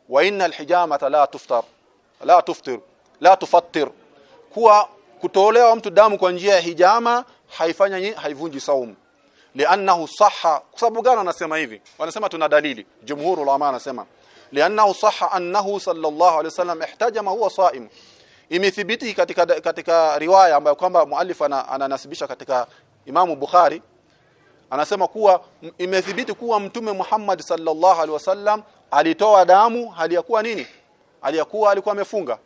wa innal hijamata la tuftar. La tuftir. La tufattir. Kuwa kutolewa mtu damu kwa njia ya hijama haifanya haivunji saumu liannahu sahha. Kwa sababu gani anasema hivi? Wanasema tuna dalili. Jumhur ulama anasema. Liannahu sahha annahu sallallahu alayhi wasallam ihtajama huwa saim. Imethibiti katika katika riwaya ambayo kwamba muallif ananasibisha katika Imamu Bukhari. Anasema kuwa imethibiti kuwa mtume Muhammad sallallahu alaihi wasallam alitoa damu hali ya kuwa nini aliyakuwa alikuwa amefunga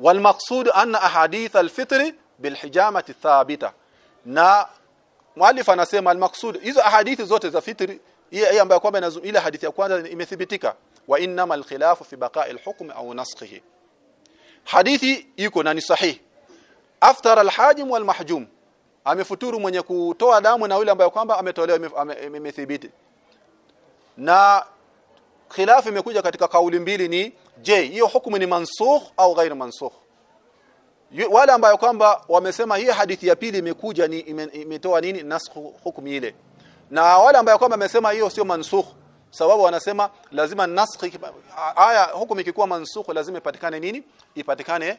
والمقصود أن أحاديث الفطر بالحجامة الثابتة na muallif anasema almaqsud hizo ahadithi zote za fitri hii ambayo kwamba inazu- ile hadithi ya kwanza imethibitika wa innama alkhilafu fi baqa'i alhukm au naskhihi hadithi iko na ni sahihi aftara alhajim walmahjum amefuturu mwenye kutoa damu na yule ambaye kwamba ametolewa ime- ame- imethibiti na khilafu imekuja katika kauli mbili ni je hiyo hukumu ni mansukh au ghairu mansukh? Wale ambayo kwamba wamesema hii hadithi ya pili imekuja ni imetoa nini? Nasukh hukumu ile. Na wale ambayo kwamba wamesema hiyo sio mansukh sababu wanasema lazima nasukh aya hukumu ikikuwa mansukh lazima ipatikane nini? Ipatikane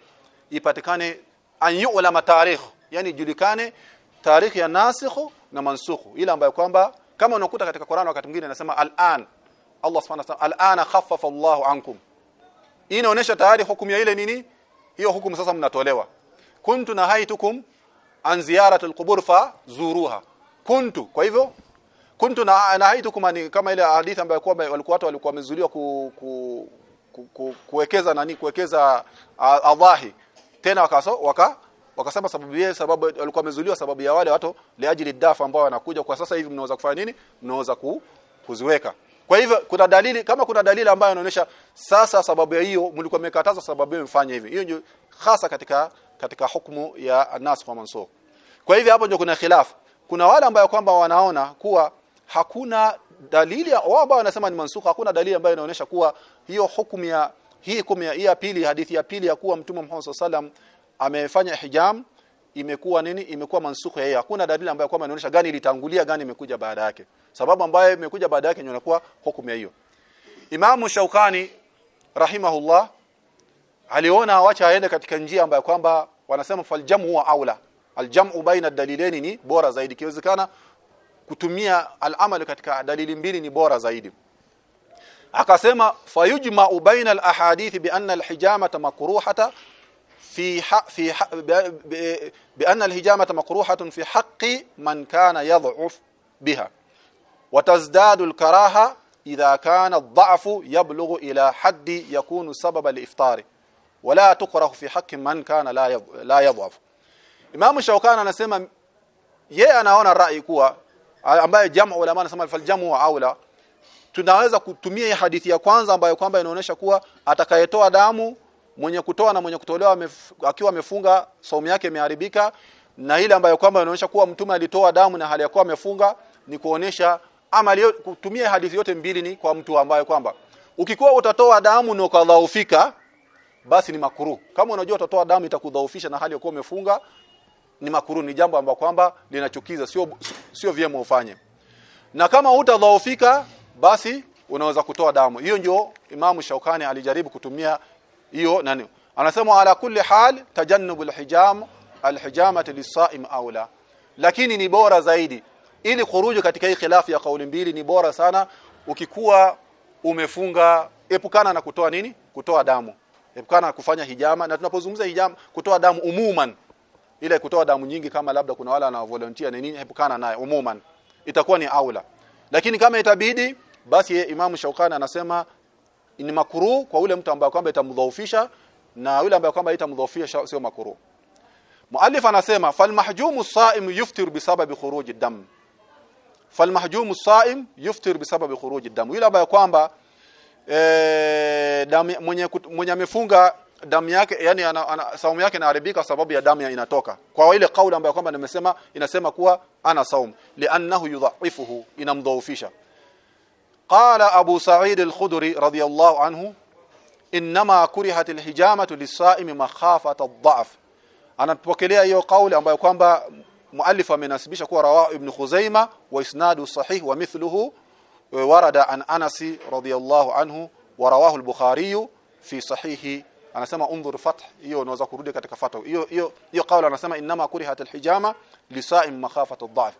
ipatikane an yu'lama tarikh. Yani julikane tarikh ya nasikh na mansukh. Ile ambayo kwamba kama unakuta katika Qur'an wakati mwingine anasema al-an. Allah subhanahu wa ta'ala al-ana khaffafa Allahu ankum. Hii inaonyesha tayari hukumu ya ile nini? Hiyo hukumu sasa mnatolewa. Kuntu nahaitukum an ziyarati alqubur fa zuruha kuntu kwa hivyo kuntu na nahaitukum ni kama ile hadithi ambayo kwa walikuwa watu walikuwa wamezuliwa ku, ku, ku, ku, kuwekeza nani kuwekeza adhahi. Tena wakaso waka wakasema sababu yeye sababu walikuwa wamezuliwa sababu ya wale watu liajili dafa ambao wanakuja kwa sasa hivi mnaweza kufanya nini? Mnaweza ku, kuziweka. Kwa hivyo kuna dalili kama kuna dalili ambayo inaonyesha sasa sababu ya hiyo mlikuwa mmekataza sababu hiyo mfanye hivi. Hiyo hasa katika katika hukumu ya anas kwa mansukh kwa hivyo hapo ndio kuna khilaf. Kuna wale ambao kwamba wanaona kuwa hakuna dalili au ambao wanasema ni mansukh hakuna dalili ambayo inaonyesha kuwa hiyo hukumu ya hii hukumu ya, ya pili hadithi ya pili ya kuwa mtume Muhammad sallam amefanya hijam imekuwa nini imekuwa mansukh ya yeye. Hakuna dalili ambayo kwamba inaonyesha gani ilitangulia gani imekuja baada yake. Sababu ambayo imekuja baada yake inakuwa hukumu hiyo. Imamu Shaukani rahimahullah aliona awacha aende katika njia ambayo kwamba wanasema faljamu huwa aula. Aljamu baina dalilaini ni bora zaidi. Kiwezekana kutumia al-amal katika dalili mbili ni bora zaidi. Akasema fayujma baina al-ahadith bi anna al-hijamata makruhata في حق في حق بأن الهجامة مكروهة في حق من كان يضعف بها وتزداد الكراهة إذا كان الضعف يبلغ إلى حد يكون سببا لإفطاره ولا تكره في حق من كان لا يض- لا يضعف Imam Shawkani anasema yeye anaona rai kuwa ambaye jamu ulama anasema faljamu wa aula tunaweza kutumia hii hadithi ya kwanza ambayo kwamba inaonyesha kuwa atakayetoa damu mwenye kutoa na mwenye kutolewa mef, akiwa amefunga saumu yake imeharibika na ile ambayo kwamba inaonyesha kuwa mtume alitoa damu na hali ya kuwa amefunga ni kuonesha ama kutumia hadithi yote mbili ni kwa mtu ambaye kwamba ukikuwa utatoa damu na ukadhaufika basi ni makuru kama unajua utatoa damu itakudhaufisha na hali ya kuwa umefunga ni makuru ni jambo ambalo kwamba linachukiza sio sio vyema ufanye. Na kama hutadhaufika basi unaweza kutoa damu. Hiyo ndio Imamu Shaukani alijaribu kutumia hiyo nani? Anasema ala kulli hal tajannubul hijam alhijamati lisaim aula. Lakini ni bora zaidi. Ili kuruju katika hii khilafu ya kauli mbili ni bora sana. Ukikuwa umefunga epukana na kutoa nini? Kutoa damu. Epukana na kufanya hijama. Na tunapozungumza hijama kutoa damu umuman. Ile kutoa damu nyingi kama labda kuna wala na volunteer na nini epukana naye umuman. Itakuwa ni aula. Lakini kama itabidi basi Imamu Shaukani anasema ni makruh kwa ule mtu ambaye kwamba itamdhoofisha na yule ambaye kwamba itamdhoofisha sio makruh. Muallif anasema falmahjumu saim yuftir bisababi khuruji dam. Falmahjumu saim yuftir bisababi khuruji dam. Yule ambaye kwamba e, mwenye mwenye amefunga damu yake yani ana, ana, saumu yake inaharibika sababu ya damu ya inatoka. Kwa ile kauli ambayo kwamba nimesema inasema kuwa ana saum li'annahu yudha'ifuhu inamdhoofisha قال abu سعيد al-khudri radiyallahu anhu inma kurihat al-hijamatu lis-sa'imi makhafata ad-da'f anapokelea hiyo kauli ambayo kwamba muallif amenasibisha kuwa rawahu ibn khuzaima wa isnadu sahih wa mithluhu warada an anas radiyallahu anhu wa rawahu al-bukhari fi anasema undhur fath hiyo unaweza kurudi katika fatwa hiyo hiyo hiyo kauli anasema inma kurihat al-hijama lisa'im makhafata ad-da'f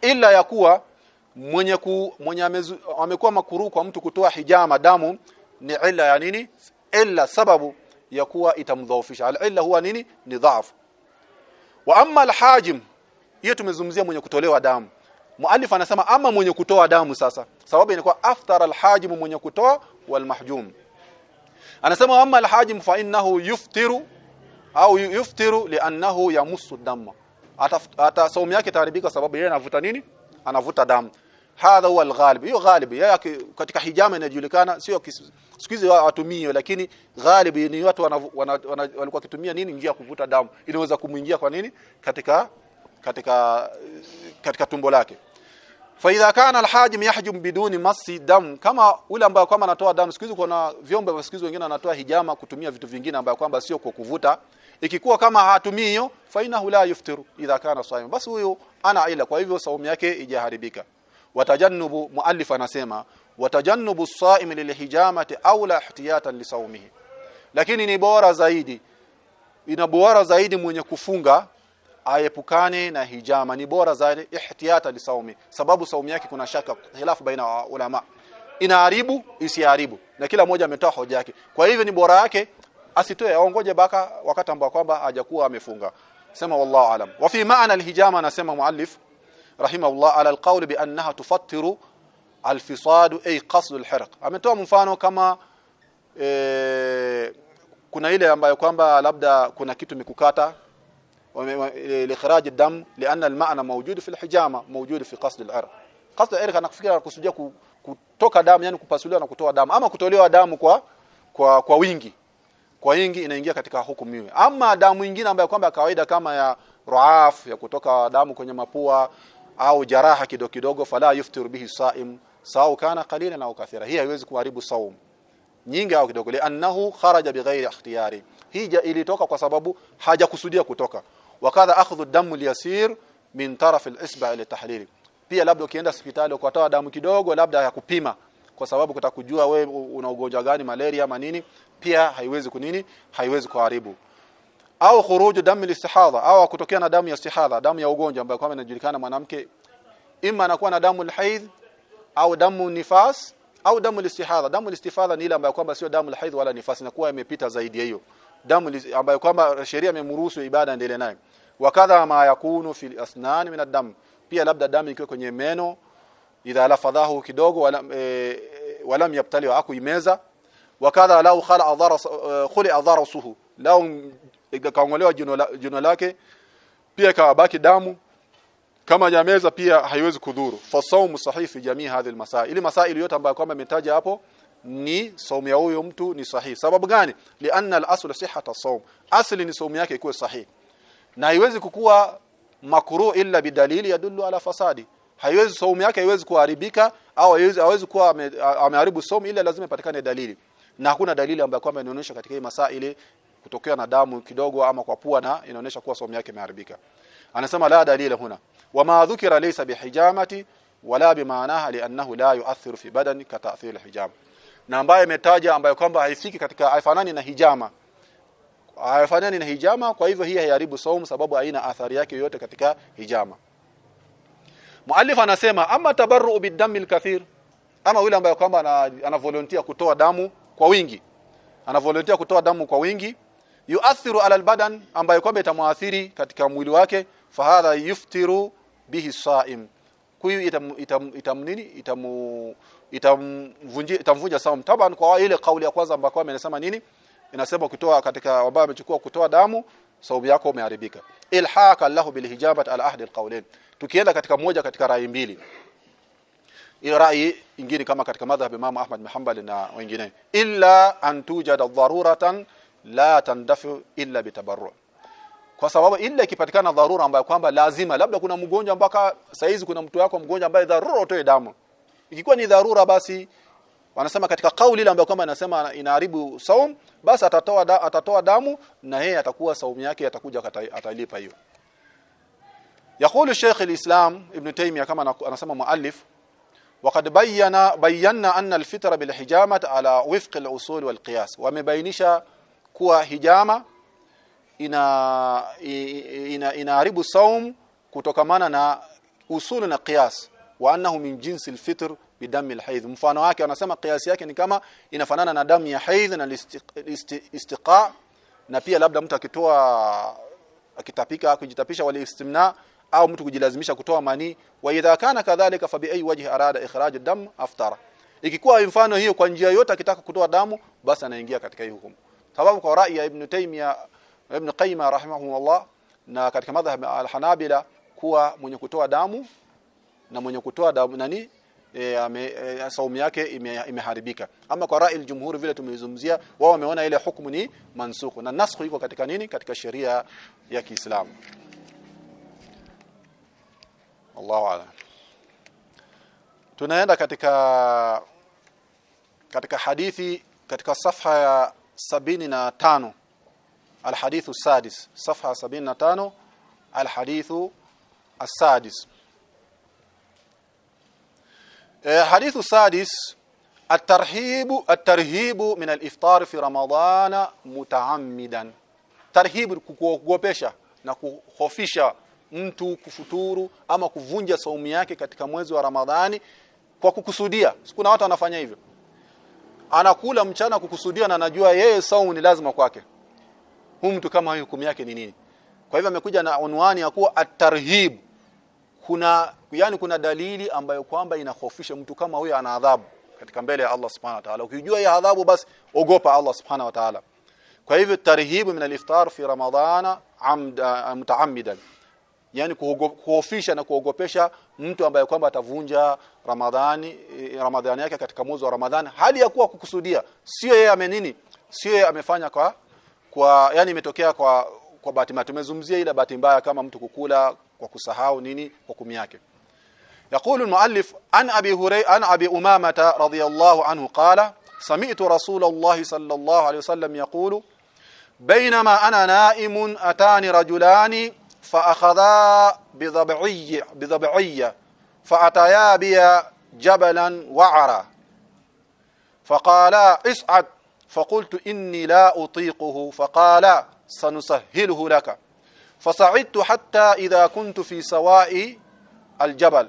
illa yakuwa mwenye ku, mwenye amekuwa makuru kwa mtu kutoa hijama damu ni illa ya nini? Illa sababu ya kuwa itamdhaufisha al-illa huwa nini? Ni dhaafu wa amma al-hajim hiyo tumezungumzia mwenye kutolewa damu. Muallif anasema ama mwenye kutoa damu sasa. Sababu inakuwa aftara al-hajim mwenye kutoa wal mahjum. Anasema amma al-hajim fa innahu yuftiru au yuftiru li'annahu yamussu damma. Ata saumu yake taharibika sababu yeye anavuta nini? Anavuta damu hadha huwa alghalib. Hiyo ghalib yake katika hijama inajulikana sio siku hizi watumie lakini ghalib ni watu walikuwa kitumia nini? Njia ya kuvuta damu. Inaweza kumuingia kwa nini? Katika katika katika tumbo lake. Fa idha kana alhajim yahjum biduni masi dam kama ule ambaye kwamba anatoa damu siku kuna vyombo vya siku wengine wanatoa hijama kutumia vitu vingine ambaye kwamba sio kwa kuvuta. Ikikuwa kama hatumii hiyo fa inahu la yuftiru idha kana saim basi huyo ana ila kwa hivyo saumu yake ijaharibika watajannubu muallif anasema watajannubu as-sa'im lilhijamati aula ihtiyatan lisawmihi. Lakini ni bora zaidi ina bora zaidi mwenye kufunga aepukane na hijama. Ni bora zaidi ihtiyata lisaumi sababu saumu yake kuna shaka hilafu baina ulama. Inaharibu isiharibu. Na kila mmoja ametoa hoja yake. Kwa hivyo ni bora yake asitoe aongoje baka wakati ambao kwamba hajakuwa amefunga. Sema wallahu alam. Wa fi maana alhijama anasema muallif rahimahullah ala alqawl bi annaha tufattiru alfisadu ay qasd alhirq. Ametoa mfano kama e, kuna ile ambayo kwamba labda kuna kitu mikukata e, likhraj dam lianna almaana mawjud fi alhijama mawjud fi qasd alirq. Qasd alirq anakufikiria kusudia kutoka damu yani kupasuliwa na kutoa damu ama kutolewa damu kwa kwa kwa wingi. Kwa wingi inaingia katika hukumu hiyo. Ama damu nyingine ambayo kwamba kawaida kama ya ruaf ya kutoka damu kwenye mapua au jaraha kidogo kidogo fala yuftiru bihi saim sawa kana qalilan au kathira. Hii haiwezi kuharibu saum nyingi au kidogo li'annahu kharaja bighairi ikhtiyari. Hija ilitoka kwa sababu hajakusudia kutoka. Wakadha akhdhu damu liyasir min taraf al-isba litahlili tahlili. Pia labda ukienda hospitali ukatoa damu kidogo labda ya kupima kwa sababu kutakujua we una ugonjwa gani malaria ama nini pia haiwezi kunini haiwezi kuharibu au khuruju damu listihadha au kutokea na damu ya istihadha damu ya ugonjwa ambayo kama inajulikana mwanamke ima anakuwa na damu alhaidh au damu nifas au damu listihadha. Damu listifadha ni ile ambayo kwamba sio damu alhaidh wala nifas inakuwa imepita zaidi ya hiyo. Damu ambayo kwamba sheria imemruhusu ibada endelee nayo. Wakadha ma yakunu fi asnan min ad-dam pia labda damu ikiwa kwenye meno idha lafadhahu kidogo wala e, walam yabtali wa akuimeza wakadha lau khala adhara khuli adharasuhu lau kaongolewa jino lake pia kawabaki damu. Kama jameza pia haiwezi kudhuru. Fa saumu sahih fi jamii hadhi almasail. Masail yote ambayo kwamba imetaja hapo ni saumu ya huyo mtu ni sahihi sababu gani? Lianna al-asl sihhata as-sawm. Asli ni saumu yake ikuwe sahihi na haiwezi kukua makuru illa bidalili yadullu ala fasadi. Haiwezi saumu yake haiwezi kuharibika au haiwezi hawezi kuwa ameharibu saumu ila lazima ipatikane dalili. Na hakuna dalili ambayo kwamba inaonyesha katika hii masaili kutokea na damu kidogo ama kwa pua na inaonyesha kuwa saumu yake imeharibika. Anasema la dalila huna. Wama dhukira laysa bihijamati wala bimaanaha li'annahu la yu'athiru fi badani ka ta'thir hijama na ambaye umetaja ambayo kwamba haifiki katika haifanani na hijama. Haifanani na hijama kwa hivyo hii haiharibu saumu sababu haina athari yake yoyote katika hijama. Muallif anasema ama tabarru bidami alkathir ama yule ambaye kwamba ana, ana volunteer kutoa damu kwa wingi. Ana volunteer kutoa damu kwa wingi yuathiru ala albadan ambaye kwamba itamwathiri katika mwili wake fahadha yuftiru bihi saim huyu itam, itam, itam itamvunja itamvunja saum taban kwa ile kauli ya kwanza ambayo kwa amesema nini? Inasema kutoa katika ambao amechukua kutoa damu saumu yako umeharibika ilhaka lahu bilhijabat ala ahdi alqawlain tukienda katika moja katika rai mbili. Rai ingine kama katika madhhab Imam Ahmad bin na wengine. Illa an tujada dharuratan la tandafu illa bitabarru kwa sababu illa ikipatikana dharura ambayo kwamba lazima labda kuna mgonjwa mpaka saizi kuna mtu wako mgonjwa ambaye dharura utoe damu ikikuwa ni dharura basi wanasema katika kauli ile ambayo kwamba inasema inaharibu saum basi atatoa da, atatoa damu na yeye atakuwa saumu yake atakuja atalipa hiyo يقول الشيخ الإسلام ابن تيمية كما أنا سمى مؤلف وقد بين بينا أن الفطر بالحجامة على وفق الأصول والقياس ومبينشا kuwa hijama ina ina inaharibu saum kutokamana na usulu na qiyas. Wa annahu min jinsi alfitr bidami alhaidh mfano wake anasema qiyas yake ni kama inafanana na damu ya haidh na istiqa. Na pia labda mtu akitoa akitapika kujitapisha wali istimna au mtu kujilazimisha kutoa mani. Wa idha kana kadhalika fa bi ayi wajhi arada ikhraj dam aftara. Ikikuwa mfano hiyo kwa njia yote akitaka kutoa damu basi anaingia katika hii hukumu sababu kwa rai ya ibn Taymiyyah ibn Qayyim rahimahullah na katika madhhab al-Hanabila kuwa mwenye kutoa damu na mwenye kutoa damu nani? E, ame, e, saumu yake imeharibika. Ime, ama kwa rai al-jumhur vile tumeizungumzia wao wameona ile hukumu ni mansukhu na naskhu iko katika nini? Katika sheria ya Kiislamu. Allahu a'lam. Tunaenda katika katika hadithi katika safha ya sabini na tano الحديث السادس صفحة سبعين نتانو الحديث السادس الحديث السادس الترهيب الترهيب من الافطار في رمضان متعمدا ترهيب kukuogopesha na kuhofisha mtu kufuturu ama kuvunja saumu yake katika mwezi wa Ramadhani kwa kukusudia kuna watu wanafanya hivyo anakula mchana kukusudia na anajua yeye saumu ni lazima kwake. Huyu mtu kama hukumu yake ni nini? Kwa hivyo amekuja na unwani ya kuwa at-tarhib. Kuna yani kuna dalili ambayo kwamba inahofisha mtu kama huyo ana adhabu katika mbele ya Allah subhanahu wa ta'ala. Ukijua ya adhabu basi ogopa Allah subhanahu wa ta'ala. Kwa hivyo tarhibu min al-iftar fi ramadhana amda mutaammidan. Yani kuhofisha na kuogopesha mtu ambaye kwamba atavunja Ramadhani Ramadhani yake katika mwezi wa Ramadhani hali ya kuwa kukusudia sio yeye amenini sio yeye amefanya kwa kwa yani imetokea kwa kwa bahati mbaya tumezungumzia ile bahati mbaya kama mtu kukula kwa kusahau nini hukumu yake يقول المؤلف عن ابي هريره عن ابي امامه رضي الله عنه قال سمعت رسول الله صلى الله عليه وسلم يقول بينما انا نائم اتاني رجلان فأخذا بضبعي بضبعيه فأتيا بي جبلا وعرا. فقالا اصعد فقلت إني لا أطيقه. فقال سنسهله لك. فصعدت حتى إذا كنت في سواء الجبل.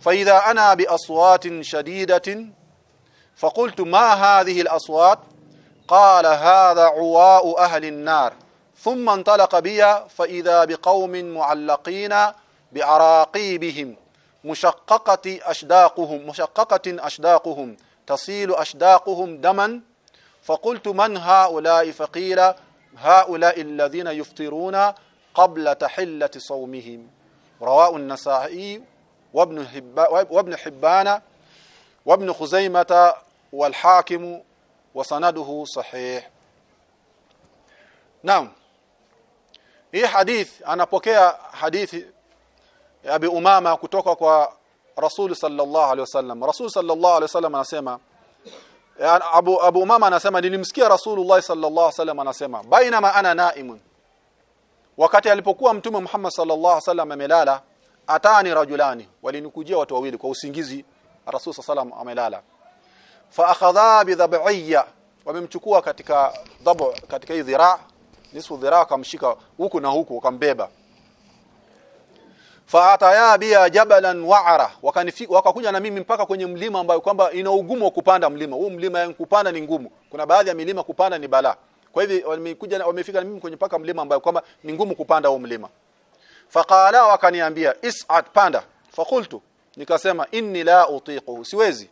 فإذا أنا بأصوات شديدة فقلت ما هذه الأصوات؟ قال هذا عواء أهل النار. ثم انطلق بي فإذا بقوم معلقين بعراقيبهم مشققة أشداقهم مشققة أشداقهم تصيل أشداقهم دما. فقلت من هؤلاء؟ فقيل هؤلاء الذين يفطرون قبل تحلة صومهم. رواه النسائي وابن وابن حبان وابن خزيمة والحاكم وسنده صحيح. نعم. Hii hadith anapokea hadithi ya Abi Umama kutoka kwa Rasul sallallahu alaihi wasallam. Rasul sallallahu alaihi wasallam anasema Abu Abu Umama anasema nilimsikia Rasulullah sallallahu alaihi wasallam anasema bainama ana naimun wakati alipokuwa mtume Muhammad sallallahu alaihi wasallam amelala atani rajulani. Walinikujia watu wawili kwa usingizi Rasul sallallahu amelala. Fa akhadha bi dhab'iyya wamemchukua katika dhabu katika hii dhiraa nisfu dhiraa akamshika huku na huku akambeba fa ataya biya jabalan wa'ara wakakuja na mimi mpaka kwenye mlima ambayo kwamba ina ugumu wa kupanda mlima. Huu mlima yangu kupanda ni ngumu. Kuna baadhi ya milima kupanda ni balaa. Kwa hivyo wamekuja wamefika na mimi kwenye paka mlima ambayo kwamba ni ngumu kupanda huu mlima. Faqala wakaniambia is'ad panda. Faqultu nikasema inni la utiquhu. Siwezi.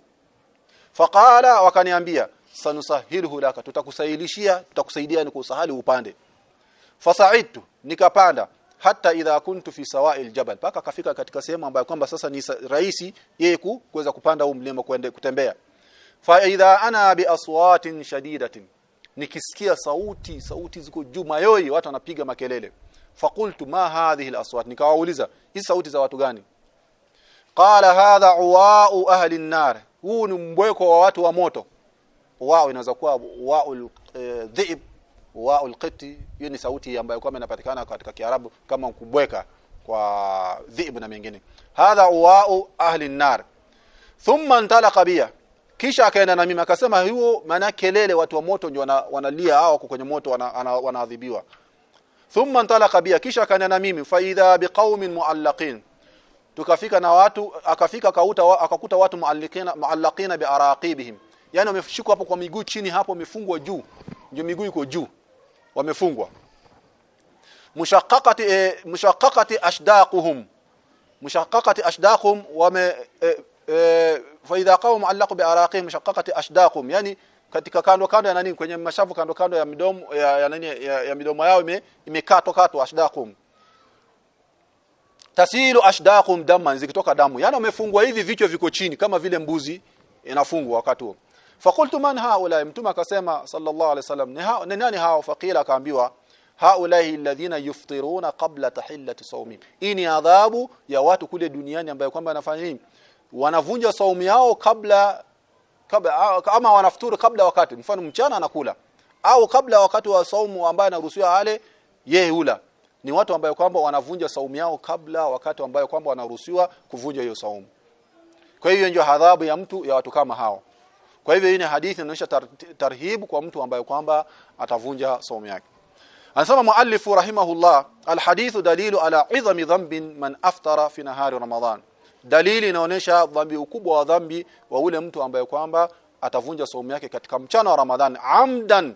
Faqala wakaniambia sanusahiluhu laka tutakusailishia tutakusaidia ni kusahali upande fasaidtu nikapanda hata idha kuntu fi sawa'il jabal paka kafika katika sehemu ambayo kwamba sasa ni rahisi yeye kuweza kupanda huu mlima kwenda kutembea. Fa idha ana bi aswatin shadidatin nikisikia sauti sauti ziko juu mayoi watu wanapiga makelele. Faqultu ma hadhihi alaswat? Nikawauliza hizi sauti za watu gani? Qala hadha uwa'u ahli an-nar. Huu ni mbweko wa watu wa moto. Wao inaweza kuwa wa'ul e, dhi'b wa'ul ulqiti hiyo ni sauti ambayo kwamba inapatikana katika Kiarabu kama kubweka kwa dhibu na mengine. Hadha wa ahli nar thumma intalaqa biya. Kisha akaenda na mimi akasema hiyo maana kelele watu wa moto ndio wana, wanalia hao wako kwenye moto wanaadhibiwa wana thumma intalaqa biya. Kisha akaenda na mimi fa idha biqaumin muallaqin. Tukafika na watu akafika kauta akakuta watu muallaqina muallaqina biaraqibihim yani wameshikwa hapo kwa miguu chini hapo wamefungwa juu. Ndio miguu iko juu wamefungwa. Mushaqqaqati e, mushaqqaqati ashdaquhum mushaqqaqati ashdaquhum wame e, e, fa idha qawm bi araqihim mushaqqaqati ashdaquhum yani katika kando kando ya nani kwenye mashavu kando kando ya midomo ya, ya nani ya, ya midomo yao ime imekatwa katwa ashdaquhum tasilu ashdaqum daman zikitoka damu. Yani wamefungwa hivi vichwa viko chini kama vile mbuzi inafungwa wakati huo fakultu man haula mtume akasema sallallahu alaihi wasallam ni, ha, ni nani hao faqila? Akaambiwa haulai alladhina yuftiruna qabla tahillati sawmi. Hii ni adhabu ya watu kule duniani ambayo kwamba wanafanya nini? Wanavunja saumu yao kabla kabla ama wanafuturu kabla wakati. Mfano mchana anakula au kabla wakati wa saumu ambaye anaruhusiwa ale yeye hula. Ni watu ambayo kwamba wanavunja saumu yao kabla wakati ambayo kwamba wanaruhusiwa kuvunja hiyo saumu. Kwa hiyo ndio adhabu ya mtu ya watu kama hao kwa hivyo hii ni hadithi inaonyesha tar tarhibu kwa mtu ambaye kwamba atavunja somo yake. Anasema muallifu rahimahullah alhadithu dalilu ala idhami dhanbin man aftara fi nahari ramadan. Dalili inaonyesha dhambi ukubwa wa dhambi wa ule mtu ambaye kwamba atavunja saumu yake katika mchana wa Ramadhani amdan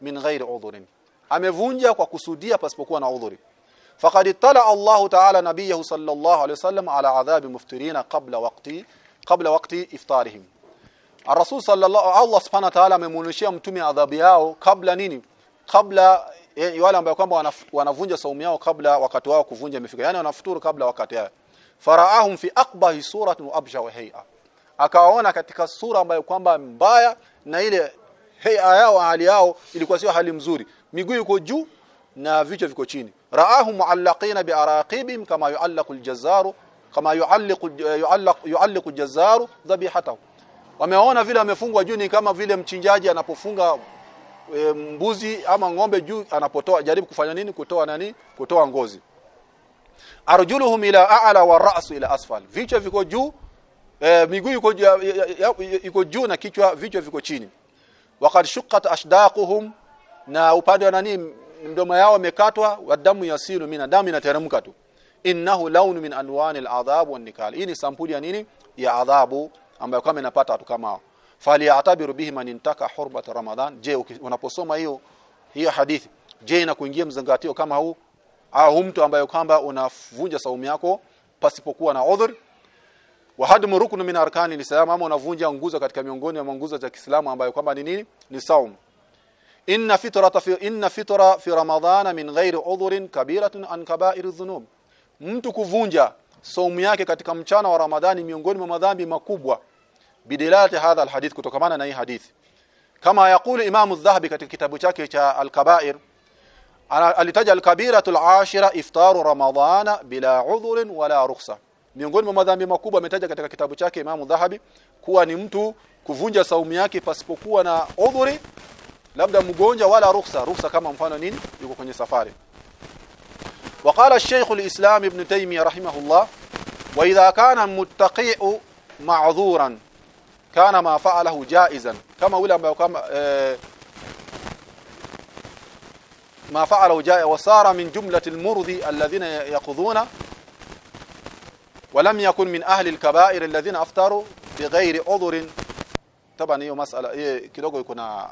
min ghairi udhurin. Amevunja kwa kusudia pasipokuwa na udhuri. Faqad tala Allah ta'ala nabiyahu sallallahu alayhi wasallam ala adhabi muftirina qabla waqti qabla waqti iftarihim Ar-Rasul sallallahu Allah subhanahu wa ta'ala amemuoneshia mtume adhabu yao kabla nini? Kabla wale ambao kwamba wanavunja saumu yao kabla wakati wao kuvunja imefika. Yaani wanafuturu kabla wakati yao. Faraahum fi aqbahi suratin wa absha akawaona katika sura ambayo kwamba mbaya na ile hay'a yao hali yao ilikuwa sio hali mzuri. Miguu iko juu na vichwa viko chini. Raahum muallaqina biaraqibihim kama yuallaqu aljazaru kama yualliqu yuallaq yualliqu aljazaru dhabihatahu wameona vile wamefungwa juu ni kama vile mchinjaji anapofunga e, mbuzi ama ng'ombe juu anapotoa jaribu kufanya nini? Kutoa nani? Kutoa ngozi. Arjuluhum ila a'la wa ra'su ila asfal. Vichwa viko juu e, miguu iko iko juu na kichwa vichwa viko chini. Waqad shuqqat ashdaquhum na upande wa nani mdomo yao umekatwa wa damu yasilu mina damu inateremka tu. Innahu launu min alwanil al'adhab wan nikal. Hii ni sampuli ya nini? Ya adhabu ambayo kama inapata watu kama hao. Faliyatabiru bihi man intaka hurmat ramadan. Je unaposoma hiyo hiyo hadithi je inakuingia mzingatio kama huu? Au mtu ambaye kwamba unavunja saumu yako pasipokuwa na udhur? Wa hadmu ruknu min arkani lislam ama unavunja nguzo katika miongoni mwa nguzo za Kiislamu ambayo kwamba ni nini? Ni saumu. Inna fitrata fi inna fitra fi ramadhana min ghairi udhurin kabiratun an kaba'ir dhunub. Mtu kuvunja saumu yake katika mchana wa ramadhani miongoni mwa madhambi makubwa bidilati hadha alhadith kutokamana na hii hadithi kama yakulu imam adh-dhahabi katika kitabu chake cha al-kaba'ir alitaja al-kabiratu al-ashira iftaru ramadhana bila udhurin wala rukhsa miongoni mwa madhambi makubwa ametaja katika kitabu chake imam adh-dhahabi kuwa ni mtu kuvunja saumu yake pasipokuwa na udhuri labda mgonjwa wala rukhsa rukhsa kama mfano nini yuko kwenye safari وقال الشيخ الإسلام ابن تيمية رحمه الله وإذا كان المتقيء معذورا كان ما فعله جائزا. كما ولا ما كما ما فعله جائز وصار من جملة المرضي الذين يقضون ولم يكن من أهل الكبائر الذين أفطروا بغير عذر. طبعا هي مسألة iko na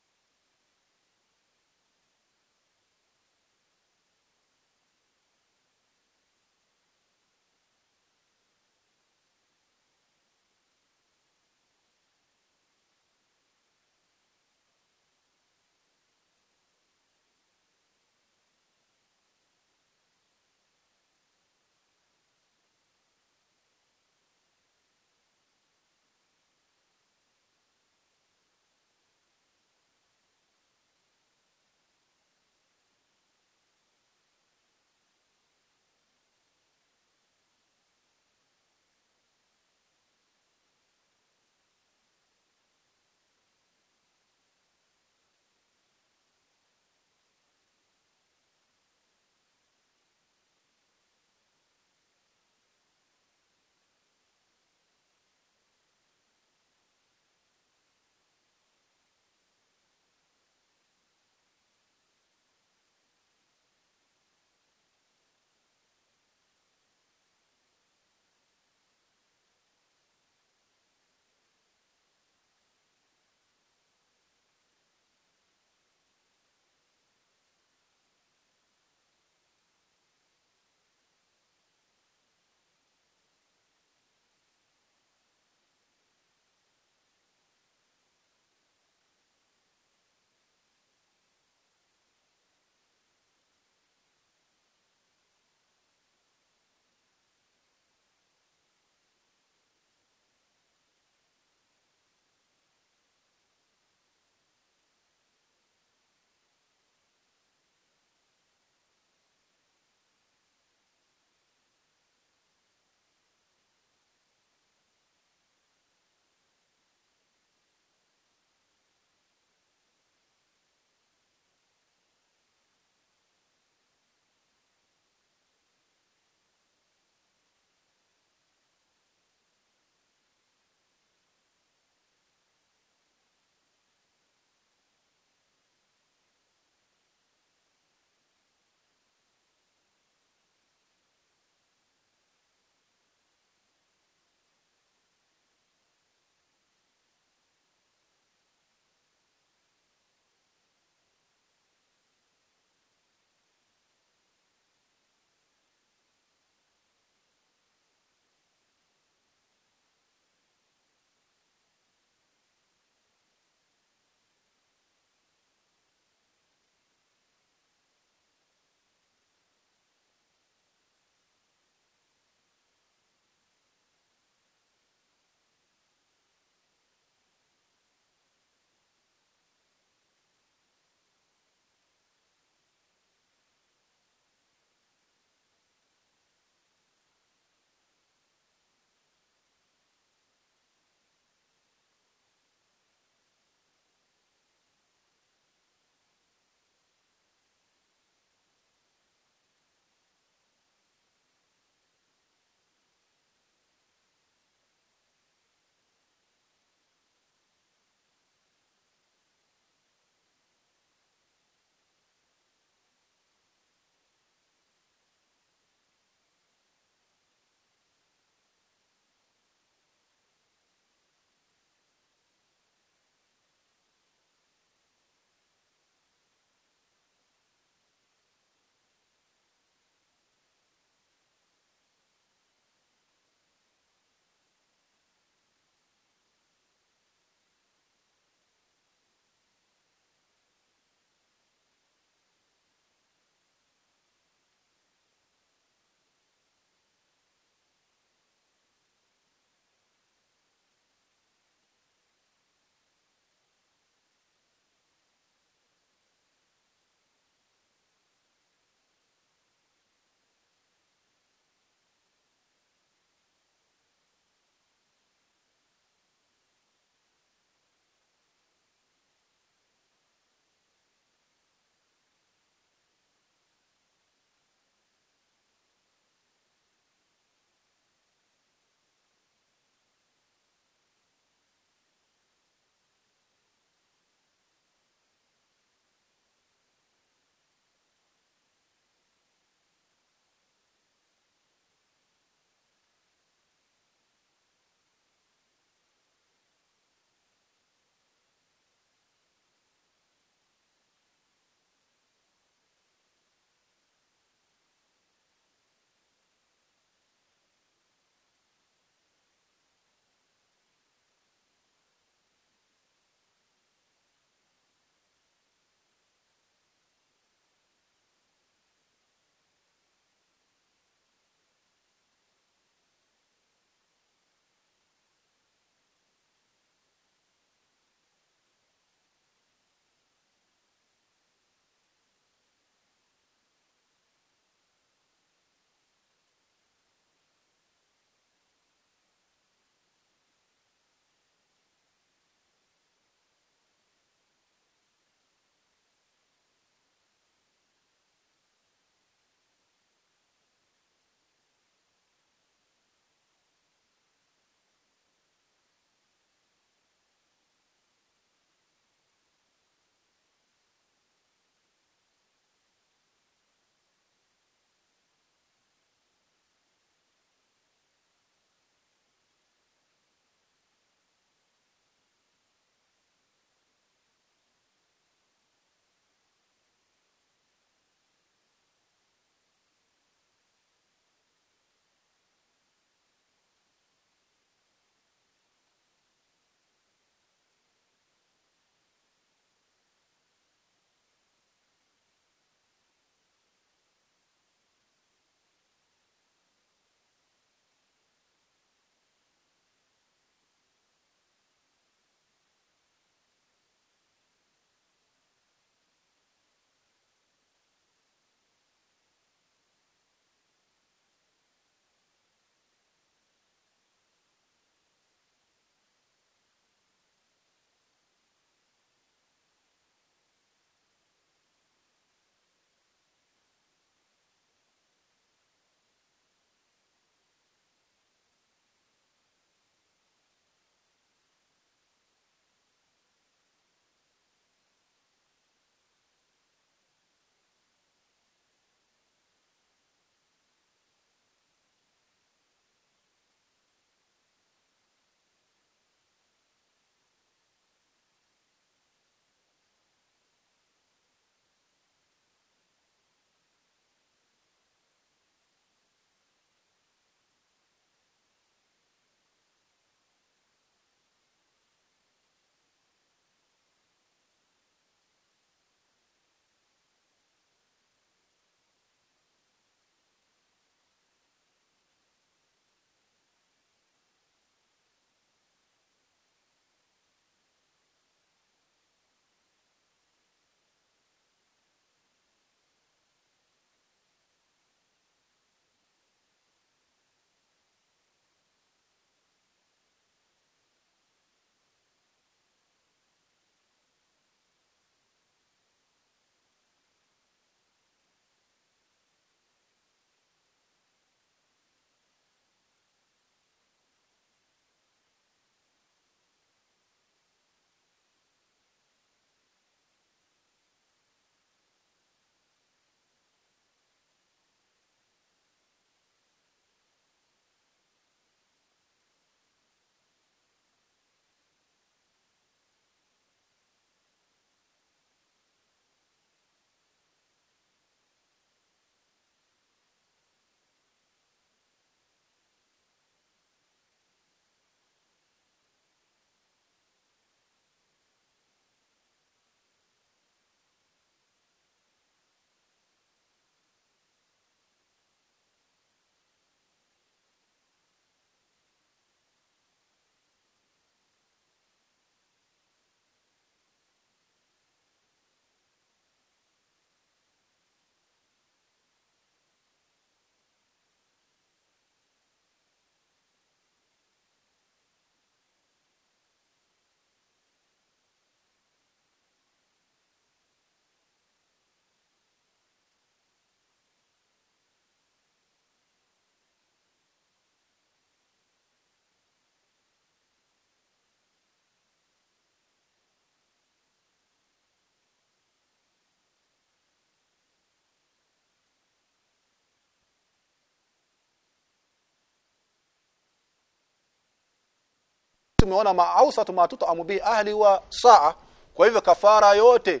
tumeona ma'ausatu matutamu bi ahli wa saa. Kwa hivyo kafara yote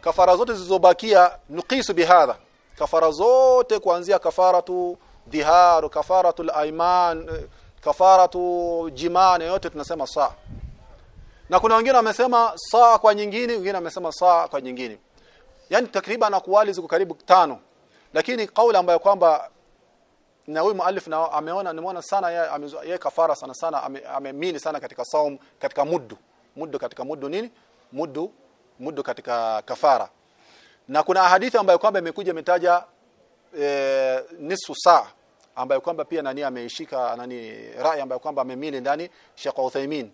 kafara zote zilizobakia nukisu bihadha kafara zote kuanzia kafaratu dhiharu kafaratu aiman kafaratu jimani yote tunasema saa. Na kuna wengine wamesema saa kwa nyingine wengine wamesema saa kwa nyingine. Yani takriban akwali ziko karibu tano. Lakini kauli ambayo kwamba na huyu muallif na ameona nimeona sana yeye yeye kafara sana sana ame- sana katika saum katika muddu. Muddu katika muddu nini? Muddu muddu katika kafara. Na kuna hadithi ambayo kwamba imekuja imetaja e, nisu saa ambayo kwamba pia nani ameishika nani rai ambayo kwamba amemili ndani Sheikh Uthaymeen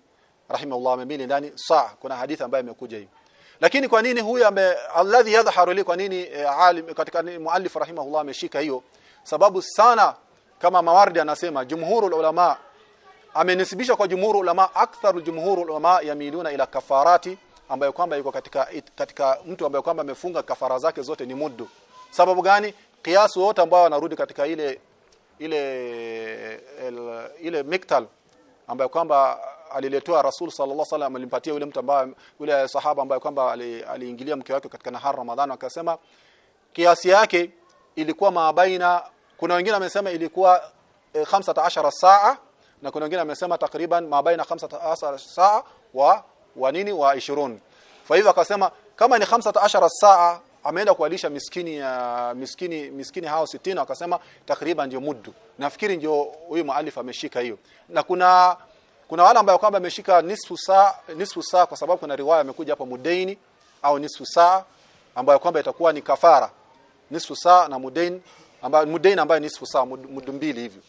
rahimahullah amemili ndani saa. Kuna hadithi ambayo imekuja hiyo lakini kwa nini huyu ame alladhi yadhharu li kwa nini e, alim katika muallif rahimahullah ameshika hiyo? Sababu sana kama Mawardi anasema jumhurul ulama amenisibisha kwa jumhurul ulama aktharu jumhurul ulama yamiluna ila kafarati ambayo kwamba yuko katika katika mtu ambaye kwamba amefunga kafara zake zote ni muddu. Sababu gani? Kiasi wote ambao wanarudi katika ile ile el, ile miktal ambayo kwamba aliletoa Rasul sallallahu alaihi wasallam alimpatia yule mtu ambaye yule sahaba ambaye kwamba ali- aliingilia mke wake katika nahar Ramadhani akasema kiasi yake ilikuwa maabaina kuna wengine wamesema ilikuwa e, 15 saa na kuna wengine wamesema takriban mabaina 15 saa wa wa nini wa 20 kwa hivyo akasema kama ni 15 saa ameenda kualisha miskini ya miskini miskini hao 60 akasema takriban ndio muddu. Nafikiri ndio huyu muallif ameshika hiyo. Na kuna kuna wale ambao kwamba ameshika nisfu saa nisfu saa kwa sababu kuna riwaya imekuja hapa mudaini au nisfu saa ambayo kwamba itakuwa ni kafara. Nisfu saa na mudain ambayo mudain ambayo ni nusu saa mud- mudu mbili hivi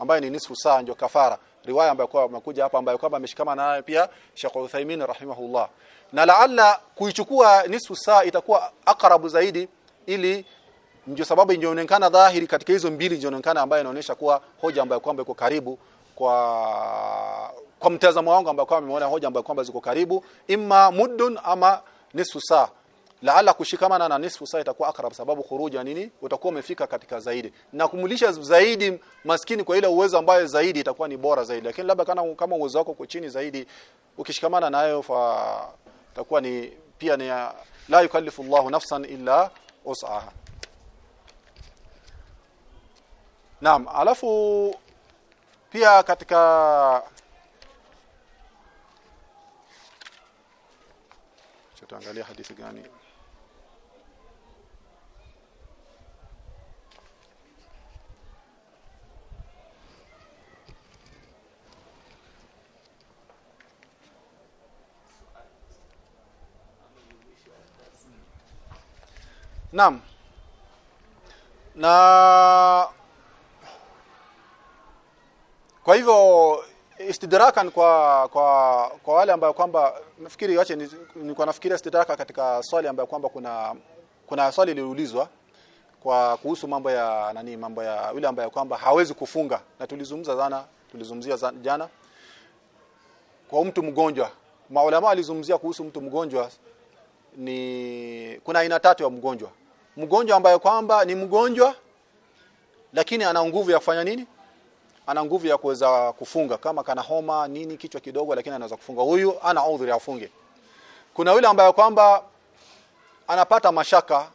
ambayo ni nisfu saa ndio kafara. Riwaya ambayo kwa makuja hapa ambayo kwamba ameshikamana nayo pia Sheikh Uthaymeen rahimahullah. Na laalla kuichukua nisfu saa itakuwa akrabu zaidi ili ndio sababu inaonekana dhahiri katika hizo mbili inaonekana ambayo inaonyesha kuwa hoja ambayo kwamba iko karibu kwa kwa mtazamo wangu ambao kwamba nimeona hoja ambayo kwamba ziko karibu. Imma muddun ama nisfu saa laala kushikamana na nisfu saa itakuwa akrab sababu khuruja nini? Utakuwa umefika katika zaidi. Na kumulisha zaidi maskini kwa ile uwezo ambayo zaidi itakuwa ni bora zaidi. Lakini labda kana kama uwezo wako uko chini zaidi ukishikamana nayo fa itakuwa ni pia ni la yukallifu Allahu nafsan illa us'aha Naam alafu pia katika tutaangalia hadithi gani Naam. Na kwa hivyo istidrakan kwa kwa kwa wale ambao kwamba nafikiri wache ni- nilikuwa nafikiria istidraka katika swali ambayo kwamba kuna kuna swali liliulizwa kwa kuhusu mambo ya nani mambo ya yule ambaye kwamba hawezi kufunga. Na tulizungumza sana tulizungumzia jana kwa mtu mgonjwa. Maulama alizungumzia kuhusu mtu mgonjwa ni kuna aina tatu ya mgonjwa mgonjwa ambaye kwamba ni mgonjwa lakini ana nguvu ya kufanya nini? Ana nguvu ya kuweza kufunga. Kama kana homa nini kichwa kidogo lakini anaweza kufunga. Huyu ana udhuri afunge. Kuna yule ambaye kwamba anapata mashaka.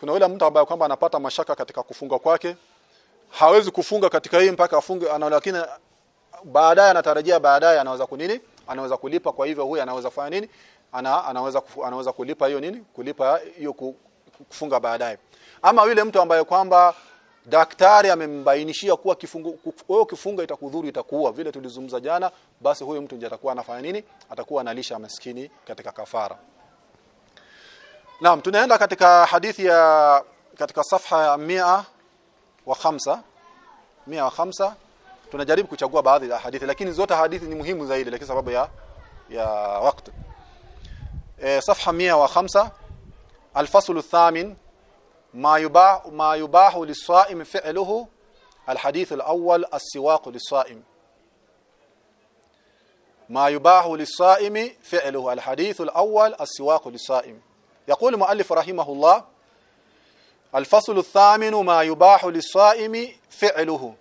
Kuna yule mtu ambaye kwamba anapata mashaka katika kufunga kwake. Hawezi kufunga katika hii mpaka afunge ana lakini baadaye anatarajia baadaye anaweza kunini anaweza kulipa. Kwa hivyo huyu anaweza kufanya nini? Ana anaweza kufu, anaweza kulipa hiyo nini? Kulipa hiyo kufunga baadaye. Ama yule mtu ambaye kwamba daktari amembainishia kuwa kifungo wewe kifunga itakudhuru itakuwa vile tulizungumza jana basi huyo mtu ndiye atakuwa anafanya nini? Atakuwa analisha maskini katika kafara. Naam tunaenda katika hadithi ya katika safha ya mia wa khamsa. Mia wa khamsa. Tunajaribu kuchagua baadhi ya hadithi lakini zote hadithi ni muhimu zaidi lakini sababu ya ya wakati e, safha mia wa khamsa الفصل الثامن ما يباح ما يباح للصائم فعله الحديث الأول السواق للصائم. ما يباح للصائم فعله الحديث الأول السواق للصائم. يقول المؤلف رحمه الله الفصل الثامن ما يباح للصائم فعله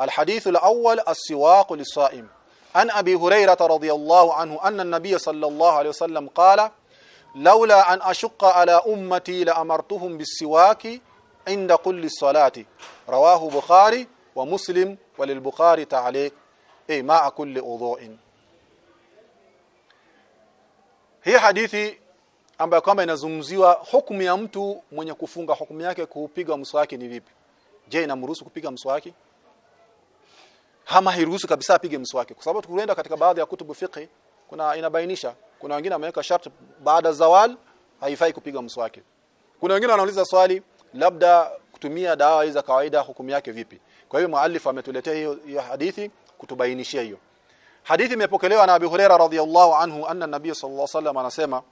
الحديث الأول السواق للصائم. an abi hurairah radhiyallahu anhu anna an-nabiy sallallahu alayhi wasallam qala laula an ashqa ala ummati la amartuhum bis-siwaki inda kulli salati rawahu bukhari wa muslim walil-bukhari ta'liq ay ma'a kulli udhu'in hii hadithi ambayo kwamba inazungumziwa hukumu ya mtu mwenye kufunga hukumu yake kupiga mswaki ni vipi? Je inamruhusu kupiga mswaki? Hama hiruhusu kabisa apige mswaki? Kwa sababu tukuenda katika baadhi ya kutubu fiqh kuna inabainisha kuna wengine wameweka sharti baada zawal haifai kupiga mswaki. Kuna wengine wanauliza swali labda kutumia dawa za kawaida hukumu yake vipi? Kwa hiyo muallif ametuletea hiyo, hiyo hadithi kutubainishia hiyo. Hadithi imepokelewa na Abu Huraira radhiyallahu anhu anna nabiy sallallahu alaihi wasallam anasema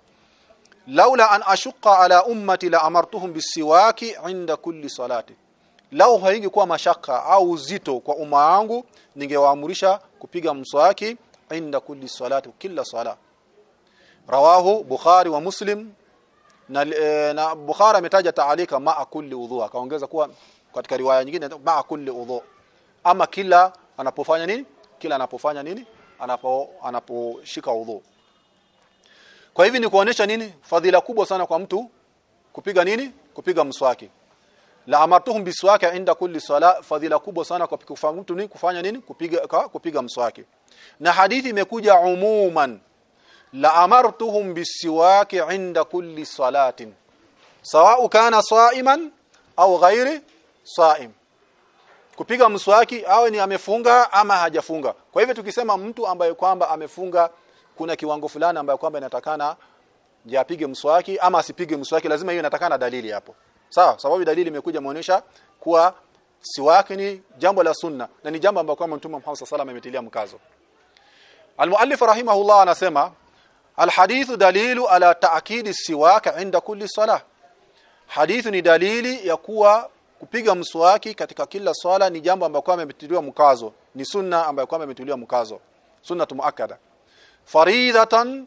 laula an ashqa ala ummati la amartuhum bisiwaki inda kulli salati. Lau haingekuwa mashaka au uzito kwa umma wangu ningewaamurisha kupiga mswaki inda kulli salati kila sala rawahu bukhari wa muslim. Na, e, na bukhari ametaja taalika ma'a kulli udhu akaongeza kuwa katika riwaya nyingine ma'a kulli udhu ama kila anapofanya nini? Kila anapofanya nini? Anapo anaposhika udhu kwa hivi ni kuonesha nini? Fadhila kubwa sana kwa mtu kupiga nini? Kupiga mswaki. La amartuhum biswaki inda kulli sala fadhila kubwa sana kwa mtu ni kufanya nini? Kupiga kupiga mswaki. Na hadithi imekuja umuman la amartuhum bisiwaki inda kulli salatin sawa kana saiman au ghairi saim. Kupiga mswaki awe ni amefunga ama hajafunga. Kwa hivyo tukisema mtu ambaye kwamba amefunga kuna kiwango fulani ambaye kwamba inatakana je apige mswaki ama asipige mswaki lazima hiyo inatakana dalili hapo. Sawa sababu dalili imekuja muonesha kuwa siwaki ni jambo la sunna na ni jambo ambalo kwamba mtume Muhammad sallallahu alaihi ametilia mkazo. Al-muallif rahimahullah anasema Al-hadithu dalilu ala taakidi siwaka inda kulli salah. Hadithu ni dalili ya kuwa kupiga mswaki katika kila swala ni jambo ambalo kwa ametiliwa mkazo. Ni sunna ambayo kwa ametiliwa mkazo. Sunna muakkada. Faridatan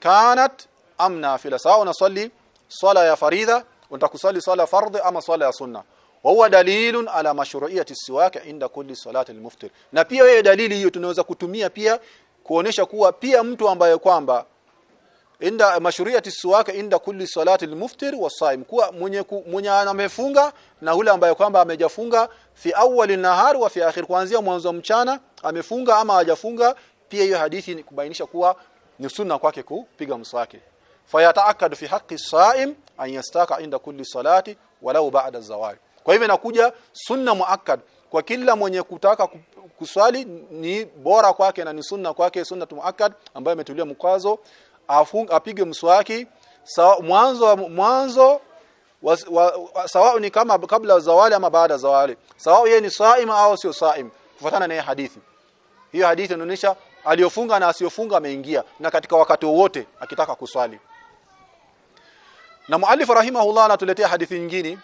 kanat am nafila. Sawa unasali swala ya faridha utakusali swala fardhi ama swala ya sunna. Huwa dalilun ala mashru'iyyati siwak inda kulli salati al-muftir na pia wewe dalili hiyo tunaweza kutumia pia kuonesha kuwa pia mtu ambaye kwamba inda mashru'iyati suwaka inda kulli salati almuftir wasaim kuwa mwenye mwenye amefunga na ule ambaye kwamba amejafunga fi awwali nahar wa fi akhir kuanzia mwanzo mchana amefunga ama hajafunga. Pia hiyo hadithi ni kubainisha kuwa ni sunna kwake kupiga mswaki. Fayataakadu fi haqqi saim an yastaka inda kulli salati walau ba'da zawali kwa hivyo inakuja sunna muakkad. Kwa kila mwenye kutaka kuswali ni bora kwake na ni sunna kwake sunna muakkad ambayo imetulia mkazo apige mswaki. Mwanzo mwanzo sawa ni kama kabla zawali ama baada zawali. Sawa yeye ni saim au sio saim. Kufuatana na hadithi. Hiyo hadithi inaonyesha aliyofunga na asiyofunga ameingia na katika wakati wote akitaka kuswali. Na muallif rahimahullah anatuletea hadithi nyingine.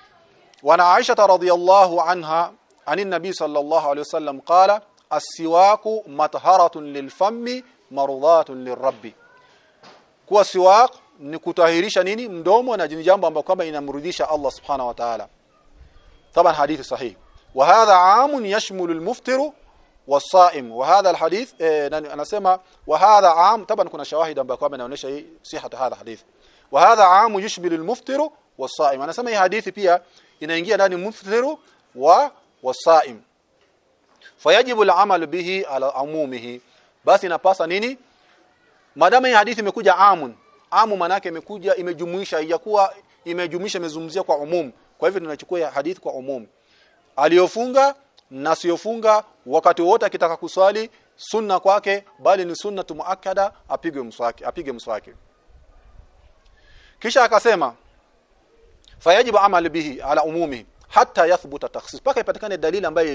Wana Aisha radhiyallahu anha anin nabii sallallahu alayhi wasallam qala as-siwaku matharatun lilfami marudatun lirabbi kuwa siwak ni kutahirisha nini mdomo na jambo ambalo kwamba inamrudisha Allah subhanahu wa ta'ala طبعا حديث صحيح وهذا عام يشمل المفطر والصائم وهذا الحديث انا اسمع وهذا عام طبعا kuna shawahid ambayo kwamba inaonyesha hii siha hadha hadith وهذا عام يشمل المفطر والصائم anasema hii hadithi pia inaingia ndani muftiru wa wasaim fayajibu al-amal bihi ala umumihi basi inapasa nini Madama hii hadithi imekuja amun. Amu manake imekuja imejumuisha haijakuwa imejumuisha imezungumzia kwa umum. Kwa hivyo tunachukua hadithi kwa umum. Aliyofunga na siyofunga wakati wote akitaka kuswali sunna kwake bali ni sunna muakkada apige mswaki apige mswaki. Kisha akasema fayajibu amal bihi ala umumi hatta yathbuta takhsis. Paka ipatikane dalili ambayo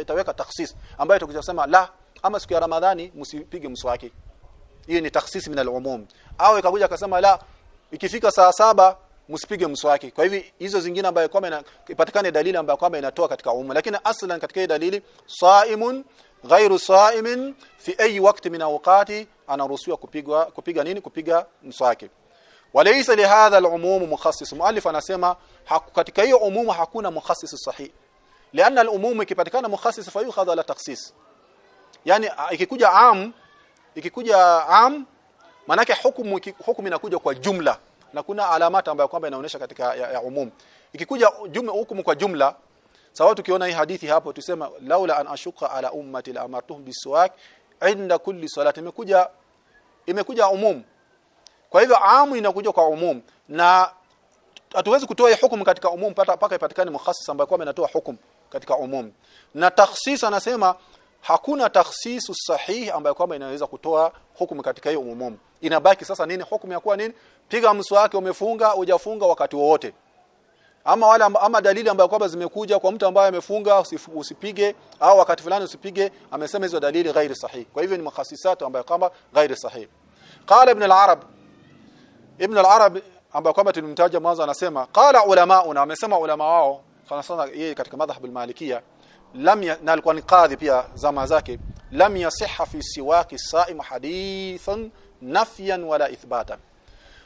itaweka takhsis ambayo tukisema la ama siku ya ramadhani msipige mswaki hiyo ni takhsis min al-umum au ikakuja akasema la ikifika saa saba msipige mswaki kwa hivi hizo zingine ambayo kwamba ipatikane dalili ambayo kwamba inatoa katika umum lakini aslan katika hii dalili saimun ghairu saimin fi ayi wakati min awqati anaruhusiwa kupigwa kupiga nini kupiga mswaki walaysa lihadha al-umum mukhassis muallif anasema katika hiyo umumu hakuna mukhassis sahih لان العموم ikipatikana mukhassis fayukhadha la takhsis yani ikikuja am ikikuja am manake hukumu hukumu inakuja kwa jumla. Na kuna alamata ambayo kwamba inaonyesha katika ya, ya umum. Ikikuja jumla hukumu kwa jumla sawa tukiona hii hadithi hapo tusema laula an ashuka ala ummati la amartuhum biswak inda kulli salati imekuja imekuja umum. Kwa hivyo amu inakuja kwa umum. Na hatuwezi kutoa hii hukumu katika umum paka ipatikane mukhasis ambaye kwamba inatoa hukumu katika umum. Na takhsis anasema hakuna takhsisu sahihi ambayo kwamba inaweza kutoa hukumu katika hiyo umumu. Inabaki sasa nini? Hukumu ya kuwa nini? Piga mswaki umefunga hujafunga wakati wowote. Ama wale ama dalili ambayo kwamba zimekuja kwa mtu ambaye amefunga usipige au wakati fulani usipige amesema hizo dalili ghairi sahihi kwa hivyo ni mukhasisatu ambayo kwamba ghairi sahihi qala ibn al-arab ibn al-arab ambayo kwamba tulimtaja mwanzo anasema qala ulamauna amesema ulama wao sana sana yeye katika madhhab al-malikia lam na alikuwa ni qadhi pia zama zake. Lam yasihha fi siwaki saim hadithan nafyan wala ithbatan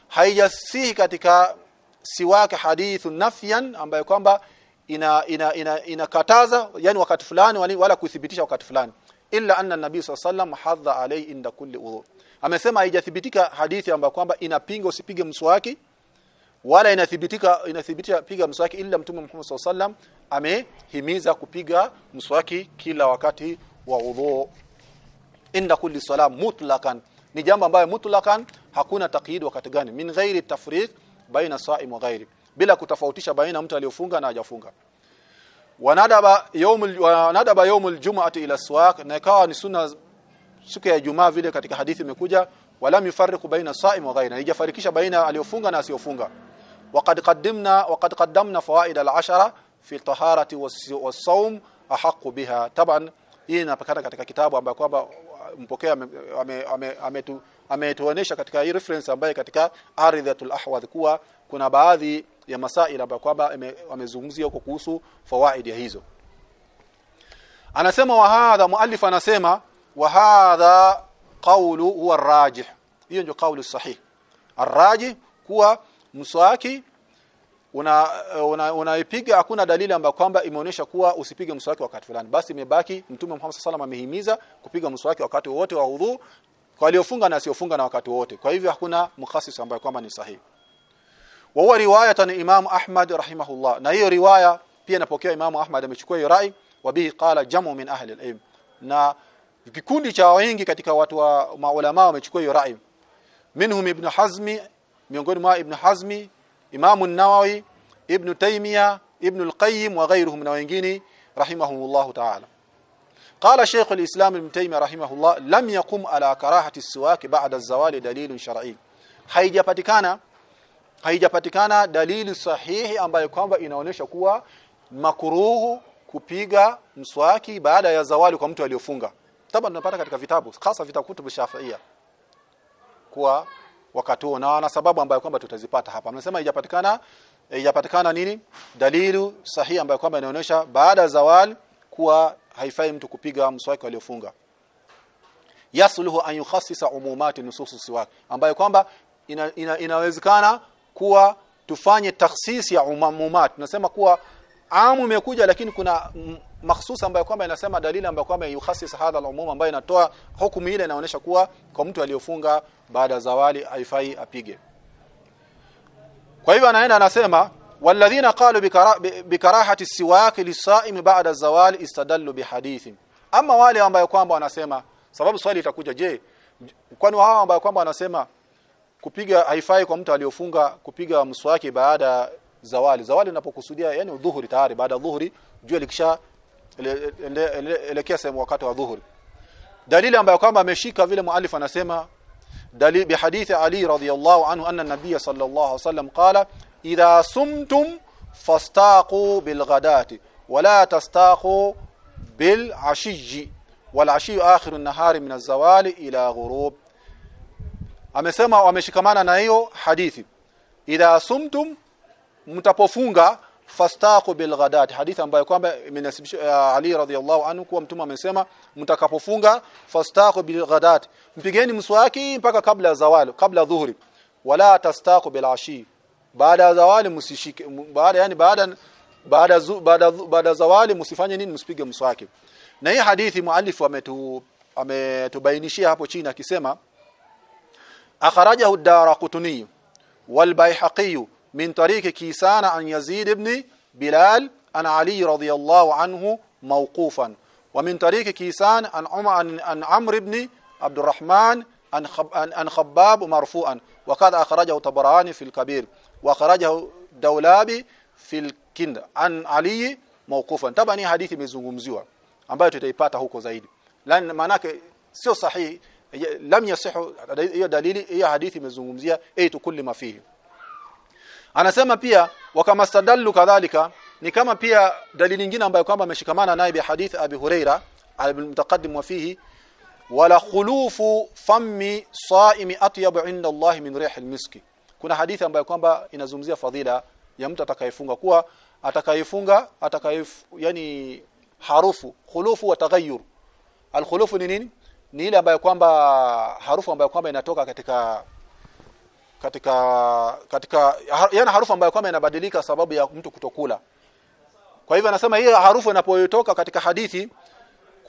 haijasihi katika siwaki hadithu nafyan ambayo kwamba ina ina inakataza ina, yani wakati fulani wala kuthibitisha wakati fulani. Illa anna nabii sallallahu hadha alayhi inda kulli udhu. Amesema haijathibitika hadithi ambayo kwamba inapinga usipige mswaki wala inathibitika inathibitisha piga mswaki illa mtume Muhammad sallallahu amehimiza kupiga mswaki kila wakati wa udhu inda kulli sala mutlakan ni jambo ambaye mutlakan hakuna takyid wakati gani. Min ghairi tafriq baina sa'im wa ghairi. Bila kutofautisha baina mtu aliyofunga na hajafunga. Wanadaba yawmul wanadaba yawmul jum'ati ila swaq na ikawa ni sunna siku ya jumaa vile katika hadithi imekuja wala mifarriqu baina sa'im wa ghairi. Haijafarikisha baina aliyofunga na asiyofunga. Waqad qaddamna waqad qaddamna fawaid al-ashara fi taharati wasaum ahaqu biha. Taban hii inapatikana katika kitabu ambacho kwamba uh, mpokea ametuonesha katika hii reference ambayo katika aridhatul ahwadh kuwa kuna baadhi ya masaila ambayo kwamba amezungumzia huko kuhusu fawaid ya hizo. Anasema wa hadha muallif anasema wa hadha qawlu huwa rajih. Hiyo ndio kauli sahihi arrajih kuwa mswaki unaipiga una una hakuna dalili ambayo kwamba imeonyesha kuwa usipige mswaki wakati fulani. Basi imebaki mtume Muhammad sallallahu amehimiza kupiga mswaki wakati wote wa udhu kwa aliyofunga na asiyofunga na wakati wote kwa hivyo hakuna mukhasis ambayo kwamba ni sahihi. Wa huwa riwayatan Imam Ahmad rahimahullah. Na hiyo riwaya pia inapokea Imam Ahmad amechukua hiyo rai wa bihi qala jamu min ahli al-ilm. Na kikundi cha wengi katika watu wa maulama wamechukua hiyo rai. Minhum ibn Hazmi miongoni mwa ibn Hazmi Imam an-Nawawi Ibn Taymiyyah Ibn al-Qayyim wa ghayruhum na wengine rahimahumullah ta'ala قال شيخ الإسلام ابن تيمية رحمه الله لم يقم على كراهة السواك بعد الزوال دليل شرعي haijapatikana haijapatikana dalili sahihi ambayo kwamba inaonyesha kuwa makuruhu kupiga mswaki baada ya zawali kwa mtu aliyofunga taba tunapata katika vitabu hasa vitabu kutubu shafiia kuwa wakati huo na na sababu ambayo kwamba tutazipata hapa. Mnasema ijapatikana haijapatikana nini? Dalilu sahihi ambayo kwamba inaonyesha baada ya zawal kuwa haifai mtu kupiga mswaki waliofunga. Yasluhu an yukhassisa umumati nusus siwak ambayo kwamba ina, ina, inawezekana kuwa tufanye takhsis ya umumat tunasema kuwa amu imekuja lakini kuna makhsus ambayo kwamba inasema dalili ambayo kwamba yukhassis hadha al-umum ambayo inatoa hukumu ile inaonyesha kuwa kwa mtu aliyofunga baada ya zawali haifai apige. Kwa hivyo anaenda anasema walladhina qalu bikarahati siwak lisaim ba'da zawali istadallu bihadithin ama wale ambao kwamba wanasema sababu swali itakuja je kwani hao ambao kwamba wanasema kupiga haifai kwa mtu aliyofunga kupiga mswaki baada zawali? Zawali unapokusudia yani dhuhuri tayari baada dhuhuri jua likisha elekea sehemu wakati wa dhuhuri. Dalili ambayo kwamba ameshika vile muallif anasema dalili bi hadithi ali radhiyallahu anhu anna nabiy sallallahu alaihi wasallam qala idha sumtum fastaqu bil ghadati wala tastaqu bil ashiji wal ashi akhir an-nahari min az-zawali ila ghurub. Amesema wameshikamana na hiyo hadithi. Idha sumtum mtapofunga fastaqu bil ghadat hadithi ambayo kwamba imenasibisha Ali radhiyallahu anhu kuwa mtume amesema mtakapofunga fastaqu bil ghadat mpigeni mswaki mpaka kabla zawali kabla dhuhuri. Wala tastaqu bil ashi. Baada ya zawali msishike baada yani baada baada baada baada zawali msifanye nini? Msipige mswaki. Na hii hadithi muallif ametu ametubainishia hapo chini akisema akharajahu ad-darqutni wal bayhaqi من طريق كيسان عن يزيد بن بلال عن علي رضي الله عنه موقوفا. ومن طريق كيسان عن عمر عن عمرو بن عبد الرحمن عن خباب مرفوعا. وقد أخرجه طبراني في الكبير وأخرجه دولابي في الكند. عن علي موقوفا. طبعا هي حديث مزغومزيوه ambayo tutaipata huko zaidi lan manake sio sahihi lam yasihu hiyo dalili hiyo hadithi imezungumzia ay tu kulli ma fihi anasema pia wakamastadallu kadhalika ni kama pia dalili nyingine ambayo kwamba ameshikamana naye bi hadith abi huraira al-mutaqaddim wa fihi wala khulufu fammi saimi atyab inda Allah min rih almiski kuna hadithi ambayo kwamba inazungumzia fadhila ya mtu atakayefunga kuwa atakayefunga atakayef yani harufu khulufu wa taghayyur. Alkhulufu ni nini? Ni ile ambayo kwamba harufu ambayo kwamba inatoka katika katika katika yana harufu ambayo kwamba inabadilika sababu ya mtu kutokula. Kwa hivyo anasema hiyo harufu inapotoka katika hadithi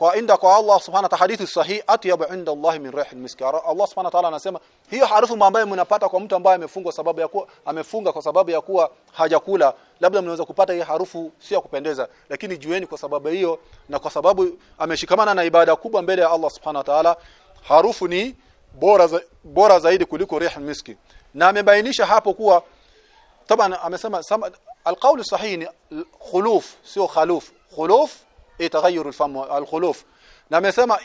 kwa inda kwa Allah subhanahu wa ta'ala hadithi sahihi atyabu inda Allah min rih almisk Allah subhanahu wa ta'ala anasema hiyo harufu ambayo mnapata kwa mtu ambaye amefunga sababu ya kuwa amefunga kwa sababu ya kuwa hajakula labda mnaweza kupata hii harufu sio ya kupendeza lakini jueni kwa sababu hiyo na kwa sababu ameshikamana na ibada kubwa mbele ya Allah subhanahu wa ta'ala harufu ni bora za, bora zaidi kuliko rih almiski na amebainisha hapo kuwa طبعا amesema alqaul sahih ni khuluf sio khaluf. Khuluf itaghayyur alfam alkhuluf. Na amesema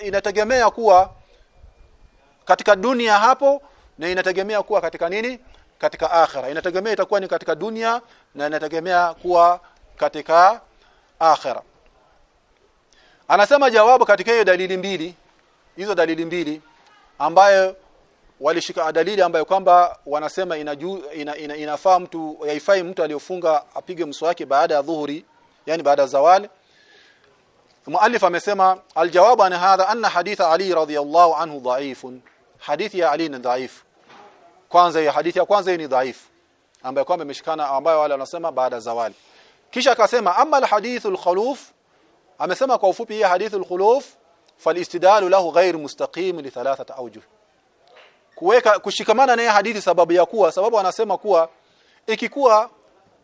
inategemea kuwa katika dunia hapo na inategemea kuwa katika nini? Katika akhirah inategemea itakuwa ni katika dunia na inategemea kuwa katika akhirah anasema jawabu katika hiyo dalili mbili hizo dalili mbili ambayo walishika dalili ambayo kwamba wanasema inaju, ina, ina, inafaa mtu yaifai mtu aliyofunga apige mswaki baada ya dhuhuri yani baada ya zawali المؤلف amesema aljawabu an hadha anna hadith ali radhiyallahu anhu dhaifun hadithi ya ali ni dhaif kwanza hiyo hadithi ya kwanza ni dhaif ambayo kwamba imeshikana ambayo wale wanasema baada zawali kisha akasema amma alhadithul khuluf amesema kwa ufupi hii hadithul khuluf falistidalu lahu ghair mustaqim li thalathati awjuh kuweka kushikamana na hadithi sababu ya kuwa sababu anasema kuwa ikikuwa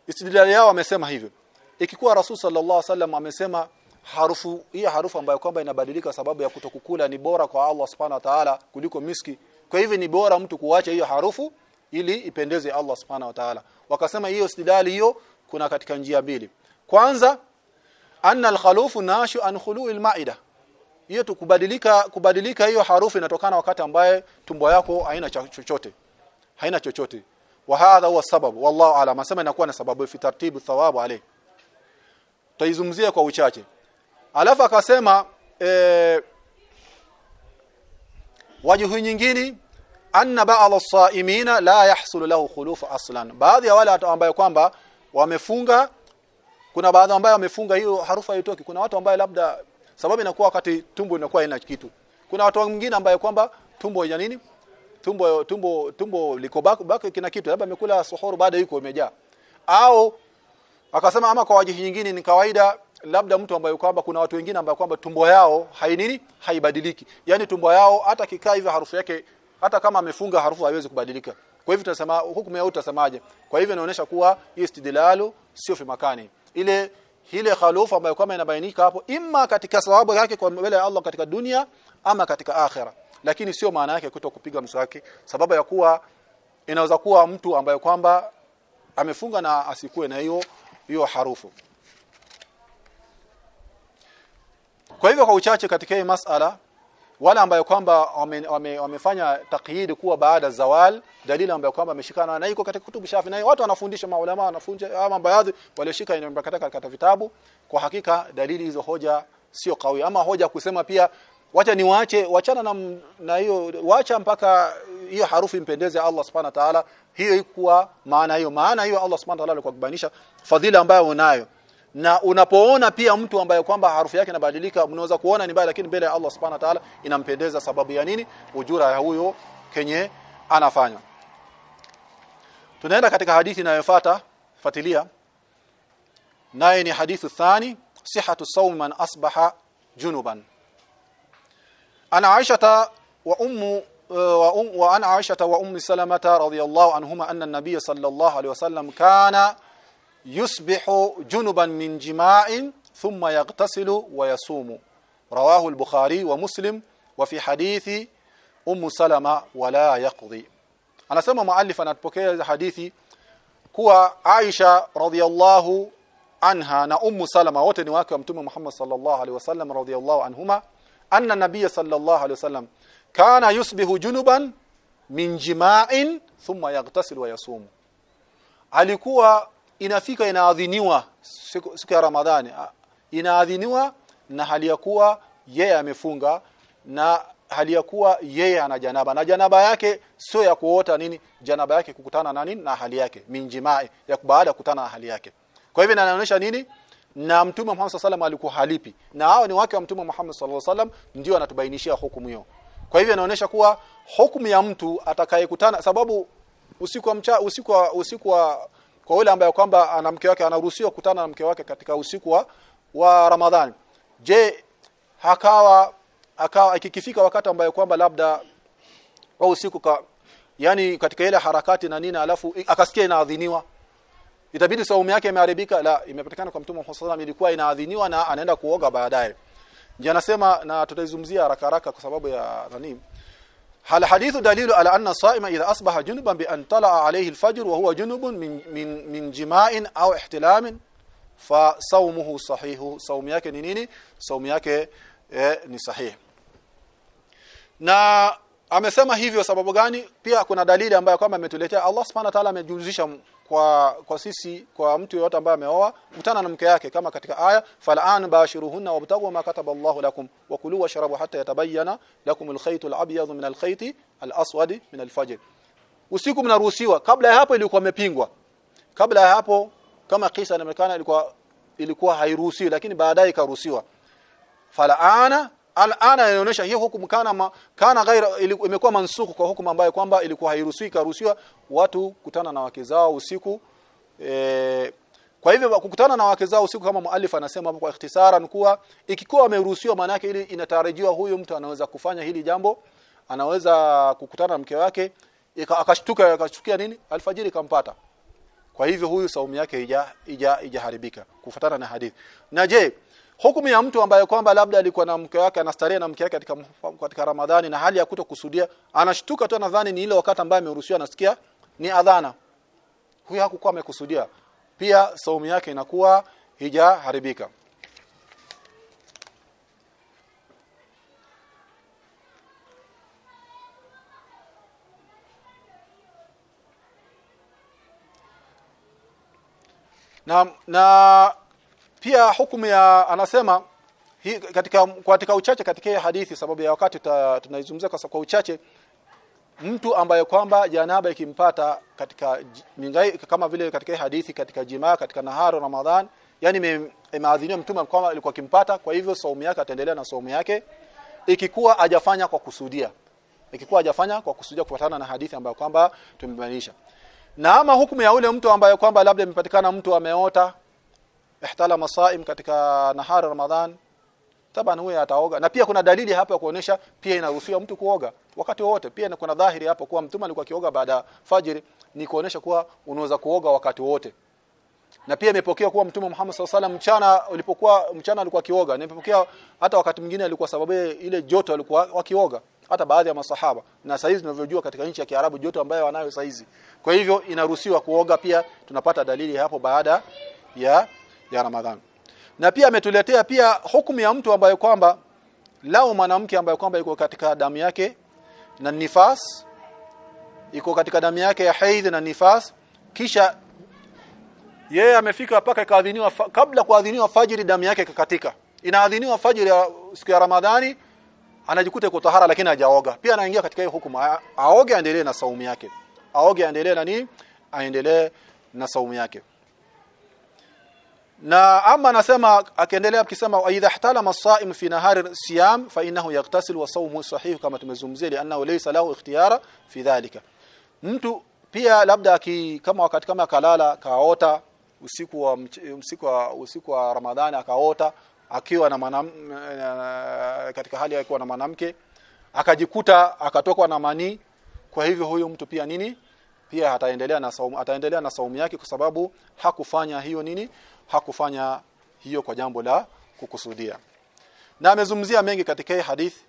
istidlal yao amesema hivyo. Ikikuwa rasul sallallahu alaihi wasallam amesema harufu hii harufu ambayo kwamba inabadilika sababu ya kutokukula ni bora kwa Allah subhanahu wa ta'ala kuliko miski. Kwa hivyo ni bora mtu kuwacha hiyo harufu ili ipendeze Allah subhanahu wa ta'ala. Wakasema hiyo istidlali hiyo kuna katika njia mbili. Kwanza anna al-khalufu nashu an khulu'il al-ma'ida hiyo tukubadilika kubadilika hiyo harufu inatokana wakati ambaye tumbo yako haina chochote. Haina chochote. Wa hadha huwa sababu. Wallahu a'lam. Asema inakuwa na sababu. Fi tartibu thawabu alayhi taizumzia kwa uchache. Alafu akasema e, wajuhu nyingine anna ba'd as-sa'imina la yahsul lahu khuluf aslan. Baadhi ya wale ambao kwamba wamefunga kuna baadhi ambao wamefunga hiyo harufu haitoki. Kuna watu ambao labda sababu inakuwa wakati tumbo inakuwa ina kitu. Kuna watu wengine ambao kwamba tumbo ya nini? Tumbo tumbo tumbo liko baki kina kitu. Labda amekula suhuru baada yuko imejaa. Au akasema ama kwa wajihi nyingine ni kawaida labda mtu ambaye kwamba kuna watu wengine ambao kwamba tumbo yao hainini haibadiliki. Yani tumbo yao hata kikaa hivyo harufu yake hata kama amefunga harufu haiwezi kubadilika. Kwa hivyo tunasema hukumu ya utasemaje kwa hivyo inaonyesha kuwa istidlalu sio fi makani. Ile ile khalofu ambayo kama inabainika hapo imma katika sababu yake kwa mbele ya Allah katika dunia ama katika akhera. Lakini sio maana yake kuto kupiga mswaki. Sababu ya kuwa inaweza kuwa mtu ambaye kwamba amefunga na asikue na hiyo hiyo harufu. Kwa hivyo kwa uchache katika hii masala wale ambayo kwamba wamefanya wame, wame takyid kuwa baada zawal dalili ambayo kwamba ameshikana na iko katika kutubu shafi. Na watu wanafundisha maulama wanafunja ama baadhi walioshika katika vitabu. Kwa hakika dalili hizo hoja sio kawi. Ama hoja kusema pia wacha niwaache wachana na na hiyo wacha mpaka hiyo harufu impendeze Allah subhanahu wa ta'ala. Hiyo ikuwa maana hiyo. Maana hiyo Allah subhanahu wa ta'ala alikubainisha fadhila ambayo unayo na unapoona pia mtu ambaye kwamba harufu yake inabadilika unaweza kuona ni mbaya lakini mbele ya Allah subhanahu wa ta'ala inampendeza sababu ya nini? Ujura ya huyo kenye anafanya. Tunaenda katika hadithi inayofuata fatilia naye ni hadithu thani sihhatu sawm man asbaha junuban. Ana Aisha wa ummu um, wa ana Aisha wa ummi Salama radhiyallahu anhuma anna an-nabiy sallallahu alayhi wasallam kana yusbihu junuban min jima'in thumma yaghtasilu wa yasumu rawahu al-bukhari wa muslim wa fi hadithi ummu salama wala yaqdi anasema muallif anapokea hadithi kuwa Aisha radhiyallahu anha na ummu salama wote ni wake wa mtume Muhammad sallallahu alaihi wasallam radhiyallahu anhuma anna nabiy sallallahu alaihi wasallam kana yusbihu junuban min jima'in thumma yaghtasilu wa yasumu alikuwa inafika inaadhiniwa siku, siku ya Ramadhani. Inaadhiniwa na hali ya kuwa yeye amefunga na hali ya kuwa yeye ana janaba. Na janaba yake sio ya kuota nini janaba yake kukutana na nini na hali yake. Minjimai ya baada kukutana na hali yake. Kwa hivyo inaonyesha nini? Na mtume Muhammad sallallahu alaihi alikuwa halipi. Na hao ni wake wa mtume Muhammad sallallahu alaihi wasallam ndio anatubainishia hukumu hiyo. Kwa hivyo inaonyesha kuwa hukumu ya mtu atakayekutana sababu usiku wa mcha usiku wa usiku wa kwa yule ambaye kwamba ana mke wake anaruhusiwa kukutana na mke wake katika usiku wa, wa Ramadhani. Je hakawa akawa ikikifika wakati ambaye kwamba labda au usiku ka yani katika ile harakati na nini alafu akasikia inaadhiniwa. Itabidi saumu yake imeharibika? La imepatikana kwa mtume Muhammad sallallahu ilikuwa inaadhiniwa na anaenda kuoga baadaye. Je anasema na tutaizungumzia haraka haraka kwa sababu ya nani hal hadithu dalilu ala anna saima idha asbaha junuban bi an talaa alayhi al-fajr wa huwa junubun min min, min jima'in au ihtilamin? Fa sawmuhu sahihu. Saumu yake ni nini? Saumu yake eh, ni sahihi na amesema hivyo sababu gani? Pia kuna dalili ambayo kwamba ametuletea. Allah subhanahu wa ta'ala amejuzisha kwa kwa sisi kwa mtu yote ambaye ameoa kutana na mke yake kama katika aya fal'an bashiruhunna wabtagu ma kataba Allahu lakum wa kulu washrabu hatta yatabayyana lakum al-khayt al-abyad min al-khayt al-aswad min al-fajr. Usiku mnaruhusiwa kabla ya hapo ilikuwa imepingwa kabla ya hapo kama kisa inaonekana ilikuwa ilikuwa hairuhusiwi lakini baadaye ikaruhusiwa. Fal'ana alana inaonyesha hiyo hukumu kana ma, kana ghaira imekuwa mansuku kwa hukumu ambayo kwamba ilikuwa hairuhusiwi karuhusiwa watu kutana na wake zao usiku e, kwa hivyo kukutana na wake zao usiku kama muallif anasema kwa ikhtisaran kuwa ikikuwa ameruhusiwa maana yake ili inatarajiwa huyu mtu anaweza kufanya hili jambo anaweza kukutana na mke wake akashtuka akashtukia nini? Alfajiri kampata kwa hivyo huyu saumu yake ija ija ijaharibika kufuatana na hadithi. Na je hukumu ya mtu ambaye kwamba labda alikuwa na mke wake anastarehe na mke wake katika katika Ramadhani na hali ya kutokusudia anashtuka tu nadhani ni ile wakati ambaye ameruhusiwa anasikia ni adhana. Huyo hakukuwa amekusudia. Pia saumu yake inakuwa hijaharibika na na pia hukumu ya anasema hi, katika katika uchache katika hadithi sababu ya wakati tunaizungumzia kwa, kwa uchache mtu ambaye kwamba janaba ikimpata katika mingai, kama vile katika hadithi katika jimaa katika naharo ramadhan yani imeadhiniwa mtume kwamba ilikuwa kimpata kwa hivyo saumu yake ataendelea na saumu yake. Ikikuwa ajafanya kwa kusudia ikikuwa ajafanya kwa kusudia kufuatana na hadithi ambayo kwamba tumebainisha. Na ama hukumu ya ule mtu ambaye kwamba labda imepatikana mtu ameota ihtala masaim katika nahari ramadhan taban huyo ataoga. Na pia kuna dalili hapa ya kuonesha pia inaruhusiwa mtu kuoga. Wakati wote pia kuna dhahiri hapo kuwa mtume alikuwa kioga baada fajiri ni kuonesha kuwa unaweza kuoga wakati wote na pia imepokea kuwa mtume Muhammad SAW mchana ulipokuwa mchana alikuwa kioga na imepokea hata wakati mwingine alikuwa sababu ile joto alikuwa wakioga hata baadhi ya masahaba. Na saizi tunavyojua katika nchi ya Kiarabu joto ambayo wanayo saizi kwa hivyo inaruhusiwa kuoga pia. Tunapata dalili hapo baada ya ya Ramadhan na pia ametuletea pia hukumu ya mtu ambaye kwamba lao mwanamke ambaye kwamba iko katika damu yake na nifas iko katika damu yake ya haidh na nifas kisha yeye amefika paka ikaadhiniwa kabla kuadhiniwa fajiri damu yake ikakatika. Inaadhiniwa fajiri ya siku ya Ramadhani anajikuta kwa tahara lakini hajaoga. Pia anaingia katika hiyo hukumu aoge aendelee na saumu yake. Aoge aendelee na nini? Aendelee na saumu yake na ama anasema akiendelea akisema idha ihtalama as-sa'im fi nahari siyam fa innahu yaghtasil wa sawmuhu sahih kama tumezungumzia li annahu laysa lahu ikhtiyara fi dhalika. Mtu pia labda aki, kama wakati kama kalala kaota usiku wa usiku wa usiku wa Ramadhani akaota akiwa na manam, katika hali akiwa na mwanamke akajikuta akatokwa na mani kwa hivyo huyo mtu pia nini pia ataendelea na saumu ataendelea na saumu yake kwa sababu hakufanya hiyo nini hakufanya hiyo kwa jambo la kukusudia. Na amezungumzia mengi katika hii hadithi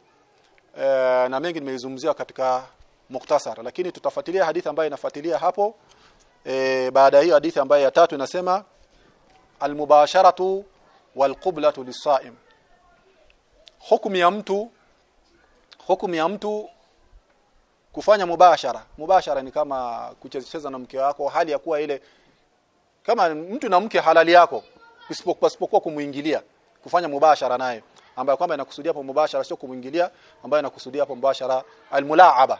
e, na mengi nimeizungumzia katika muktasar lakini tutafuatilia hadithi ambayo inafuatilia hapo. E, baada hiyo hadithi ambayo ya tatu inasema almubasharatu walqiblatu lisaim hukumu ya mtu hukumu ya mtu kufanya mubashara. Mubashara ni kama kucheza na mke wako hali ya kuwa ile kama mtu na mke halali yako isipokuwa kumuingilia kufanya mubashara naye ambayo kwamba inakusudia hapo mubashara sio kumuingilia ambayo inakusudia hapo mubashara almulaaba.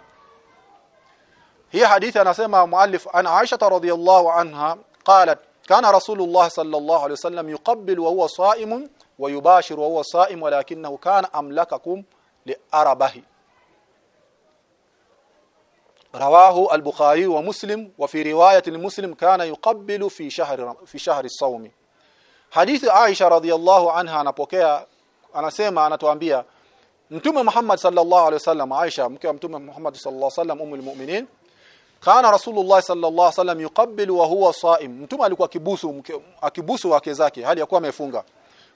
Hii hadithi anasema muallif ana Aisha radhiyallahu anha qalat kana rasulullah sallallahu alayhi wasallam yuqabbil wa huwa sa'im wa yubashir wa huwa sa'im walakinahu kana amlakakum liarabahi رواه البخاري ومسلم وفي رواية لمسلم كان يقبل في شهر في شهر الصوم حديث عائشة رضي الله عنها anapokea anasema anatuambia Mtume Muhammad sallallahu alaihi wasallam Aisha mke wa Mtume Muhammad sallallahu alaihi wasallam umul mu'minin kana Rasulullah sallallahu alaihi wasallam yuqabbilu wa huwa saim Mtume alikuwa akibusu akibusu wake zake hali ya kuwa amefunga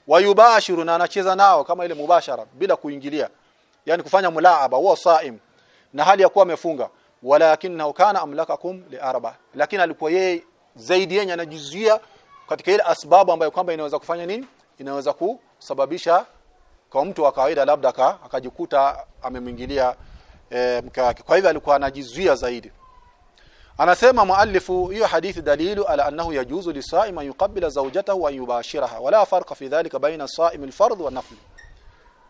wayubashiru na anacheza nao kama ile mubashara bila kuingilia yani kufanya mulaaba huwa saim na hali ya kuwa amefunga walakinahu kana amlakakum liarba lakini alikuwa yeye zaidi yenye anajizuia katika ile asbabu ambayo kwamba inaweza kufanya nini? Inaweza kusababisha kwa mtu wa kawaida labda akajikuta amemwingilia e, mke wake. Kwa hivyo alikuwa anajizuia zaidi. Anasema muallifu hiyo hadithi dalilu ala annahu yajuzu lisaim an yuqabbila zawjatahu wa yubashiraha wala farqa fi dhalika baina saim alfardh wa nafl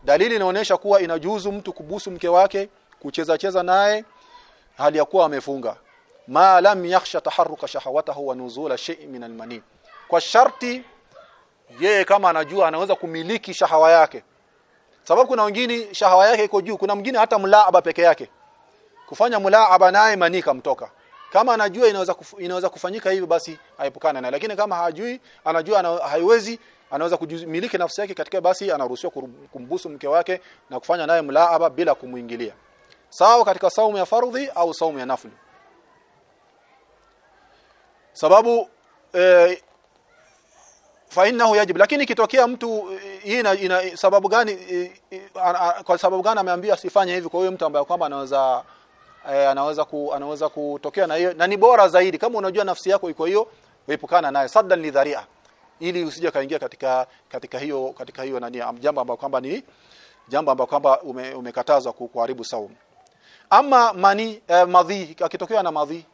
dalili inaonyesha kuwa inajuzu mtu kubusu mke wake kucheza cheza naye hali ya kuwa amefunga. Ma lam yakhsha taharruka shahawatahu wa nuzula shay'in min almani kwa sharti yeye kama anajua anaweza kumiliki shahawa yake. Sababu kuna wengine shahawa yake iko juu. Kuna mwingine hata mlaaba peke yake. Kufanya mlaaba naye mani kamtoka. Kama anajua inaweza kuf, inaweza kufanyika hivyo basi aepukana naye. Lakini kama hajui anajua ana, haiwezi anaweza kujimiliki nafsi yake katika basi anaruhusiwa kumbusu mke wake na kufanya naye mlaaba bila kumuingilia sawa katika saumu ya fardhi au saumu ya nafli. Sababu e, fa innahu yajib. Lakini kitokea mtu hii ina, ina sababu gani e, e, kwa sababu gani ameambiwa asifanye hivi kwa hiyo mtu ambaye kwamba anaweza e, anaweza ku, anaweza kutokea na hiyo na ni bora zaidi. Kama unajua nafsi yako iko hiyo uepukana naye saddan lidharia ili usije kaingia katika katika hiyo katika hiyo nani jambo ambalo kwamba ni jambo ambalo kwamba ume, umekatazwa kuharibu saumu ama mani eh, madhi akitokea na madhi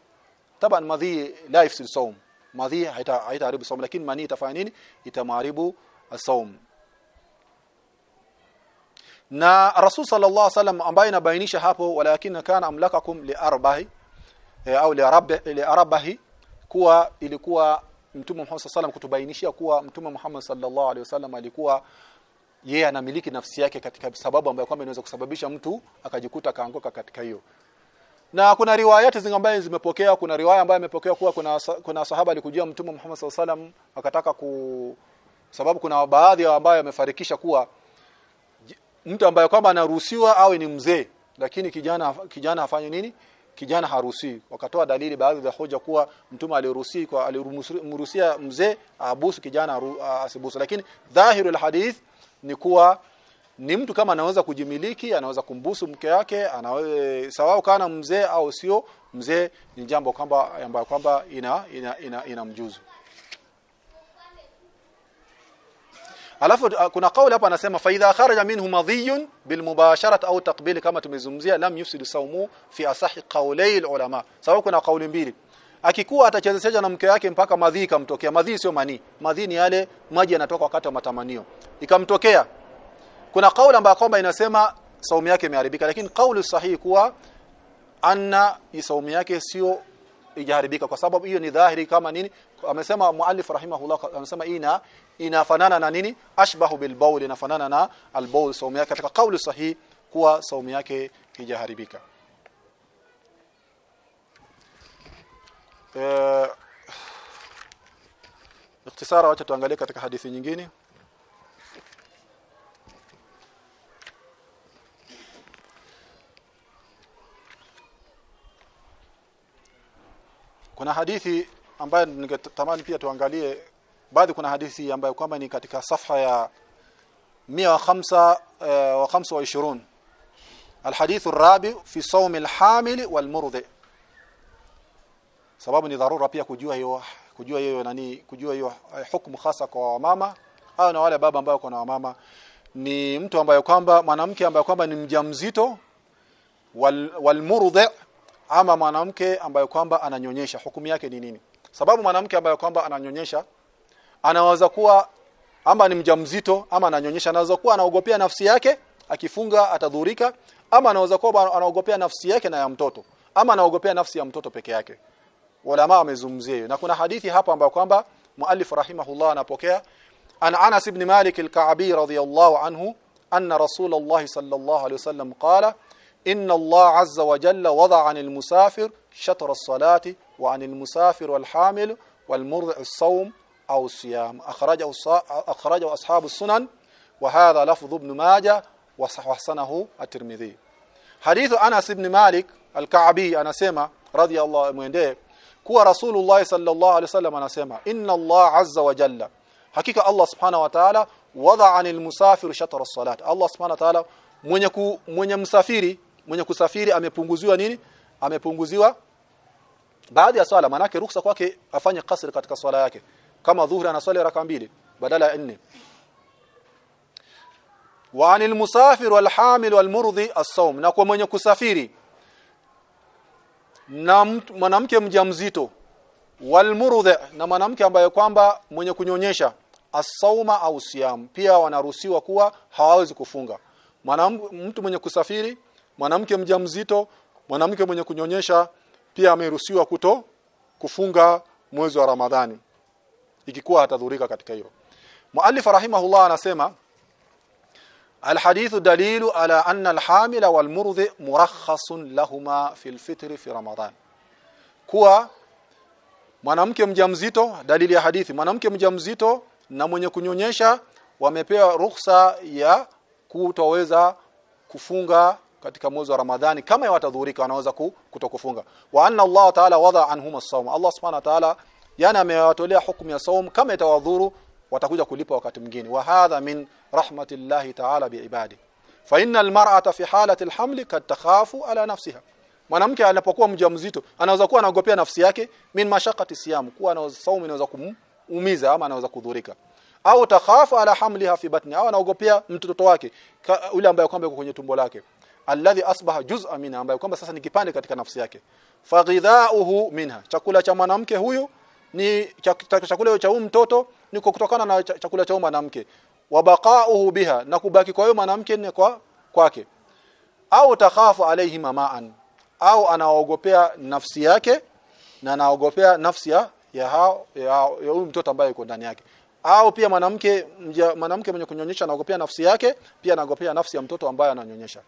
taban madhi la yafsid saum madhi haita haitaharibu saum lakini mani itafanya nini? Itamharibu saum na rasul sallallahu alaihi wasallam ambaye inabainisha hapo walakin kana amlakakum li arbahi eh, au li rabbi li arbahi kuwa ilikuwa mtume Muhammad sallallahu alaihi wasallam kutubainishia kuwa mtume Muhammad sallallahu alaihi wasallam alikuwa yeye anamiliki nafsi yake katika sababu ambayo kwamba inaweza kusababisha mtu akajikuta kaanguka katika hiyo. Na kuna riwayati zingambaye zimepokea kuna riwaya ambayo imepokea kuwa kuna kuna sahaba alikujia mtume Muhammad SAW akataka ku sababu kuna baadhi ya ambao wamefarikisha kuwa mtu ambaye kwamba anaruhusiwa awe ni mzee lakini kijana kijana afanye nini? Kijana haruhusiwi. Wakatoa dalili baadhi za hoja kuwa mtume aliruhusi kwa alimruhusia mzee abusu kijana asibusu. Lakini dhahiru hadith ni kuwa ni mtu kama anaweza kujimiliki anaweza kumbusu mke wake anaweza sawao kana mzee au sio mzee ni jambo kwamba ambayo kwamba ina ina, ina, ina mjuzu. Alafu kuna kauli hapa anasema fa idha kharaja minhu madhiyun bil mubasharati au taqbil kama tumezungumzia lam yufsidu saumu fi asahi qawlay ulama. Sawa kuna kauli mbili akikuwa atachezesha na mke wake mpaka madhi ikamtokea? Madhi sio mani. Madhi ni yale maji yanatoka wakati wa matamanio. Ikamtokea. Kuna kauli ambayo kwamba inasema saumu yake imeharibika lakini kauli sahihi kuwa anna saumu yake sio ijaharibika kwa sababu hiyo ni dhahiri kama nini? Amesema muallif rahimahullah amesema ina inafanana na nini? Ashbahu bil bawl inafanana na al bawl saumu yake. Katika kauli sahihi kuwa saumu yake ijaharibika eh [SIGHS] ikhtisara wacha tuangalie katika hadithi nyingine. Kuna hadithi ambayo ningetamani pia tuangalie. Baadhi kuna hadithi ambayo kwamba ni katika safha ya 125 الحديث الرابع في صوم الحامل والمرضع sababu ni dharura pia kujua hiyo kujua hiyo nani kujua hiyo hukumu hasa kwa wamama. Au na wale baba ambao na wamama. Ni mtu ambaye kwamba mwanamke ambaye kwamba ni mjamzito wal, walmurdhi ama mwanamke ambaye kwamba ananyonyesha. Hukumu yake ni nini? Sababu mwanamke ambaye kwamba ananyonyesha anaweza kuwa ama ni mjamzito ama ananyonyesha anaweza kuwa anaogopea nafsi yake akifunga atadhurika ama anaweza kuwa anaogopea nafsi yake na ya mtoto ama anaogopea nafsi ya mtoto peke yake ulama wamezungumzia hiyo. Na kuna hadithi hapa ambayo kwamba muallif rahimahullah anapokea an Anas ibn Malik al-Ka'bi radiyallahu anhu anna Rasulullah sallallahu alayhi wasallam qala inna Allah azza wa jalla wada'a 'anil musafir shatra as-salati wa 'anil musafir wal hamil wal murdi' as-sawm aw as-siyam. Akhrajahu ashabu as-sunan wa hadha lafdh ibn Majah wa sahhanahu at-Tirmidhi. Hadithu Anas ibn Malik al-Ka'bi anasema radiyallahu muendee kuwa Rasulullah sallallahu alaihi wasallam anasema inna Allah azza wa jalla. Hakika Allah subhanahu wa ta'ala wada'a 'anil musafir shatra as-salat. Allah subhanahu wa ta'ala mwenye ku, mwenye msafiri mwenye kusafiri amepunguziwa nini? Amepunguziwa baadhi ya swala. Manake ruhusa kwake afanye kasri katika swala yake. Kama dhuhri anaswali raka mbili badala ya nne. Wa 'anil musafir wal hamil wal murdhi as-sawm. Na kwa mwenye kusafiri na mwanamke mjamzito. Walmurdhi na mwanamke ambaye kwamba mwenye kunyonyesha. Asauma au siyam. Pia wanaruhusiwa kuwa hawawezi kufunga. Mtu mwenye kusafiri mwanamke mjamzito mwanamke mwenye kunyonyesha pia ameruhusiwa kuto kufunga mwezi wa Ramadhani. Ikikuwa atadhurika katika hilo. Muallif rahimahullah anasema الحديث دليل على أن الحامل والمرضع مرخص لهما في الفطر في رمضان kuwa mwanamke mjamzito dalili ya hadithi mwanamke mjamzito na mwenye kunyonyesha wamepewa ruhusa ya kutoweza kufunga katika mwezi wa Ramadhani kama watadhurika wanaweza kutokufunga wa anna Allah ta'ala wada anhuma as-sawm Allah subhanahu wa ta'ala yani amewatolea hukumu ya saum kama itawadhuru watakuja kulipa wakati mwingine wa hadha min rahmatillahi ta'ala biibadi fa innal mar'ata fi halati alhamli kad takhafu ala nafsiha. Mwanamke anapokuwa mjamzito anaweza kuwa anaogopea nafsi yake min mashaqati siyam kuwa na saumu inaweza kumuumiza ama anaweza kudhurika. Au takhafu ala hamliha fi batni au anaogopea mtoto wake yule ambaye kwamba yuko kwenye tumbo lake. Alladhi asbaha juz'a minha ambaye kwamba sasa ni kipande katika nafsi yake. Faghidhauhu minha chakula cha mwanamke huyu ni chakula cha huyu mtoto ni kutokana na chakula cha mwanamke wabaqauhu biha na kubaki kwa huyo mwanamke ni kwa kwake. Au takhafu alayhi mamaan au anaogopea nafsi yake na anaogopea nafsi ya ya hao ya huyu mtoto ambaye yuko ndani yake. Au pia mwanamke mwanamke mwenye kunyonyesha anaogopea nafsi yake pia anaogopea nafsi ya mtoto ambaye ananyonyesha.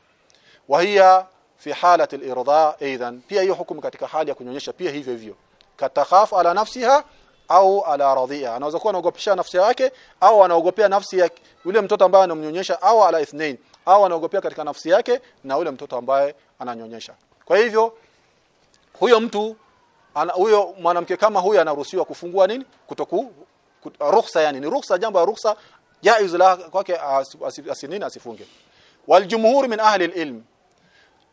Wahia fi halati al-irda aidan pia hiyo hukumu katika hali ya kunyonyesha pia hivyo hivyo. Katakhafu ala nafsiha au ala radhia. Anaweza kuwa anaogopesha nafsi yake au anaogopea nafsi ya yule mtoto ambaye anamnyonyesha au ala ithnain au anaogopea katika nafsi yake na yule mtoto ambaye ananyonyesha. Kwa hivyo huyo mtu ana, huyo mwanamke kama huyo anaruhusiwa kufungua nini? Kutoku kut, ruhusa yani ni ruhusa jambo la ruhusa jaiz la kwake asinini asifunge. Waljumhur min ahli alilm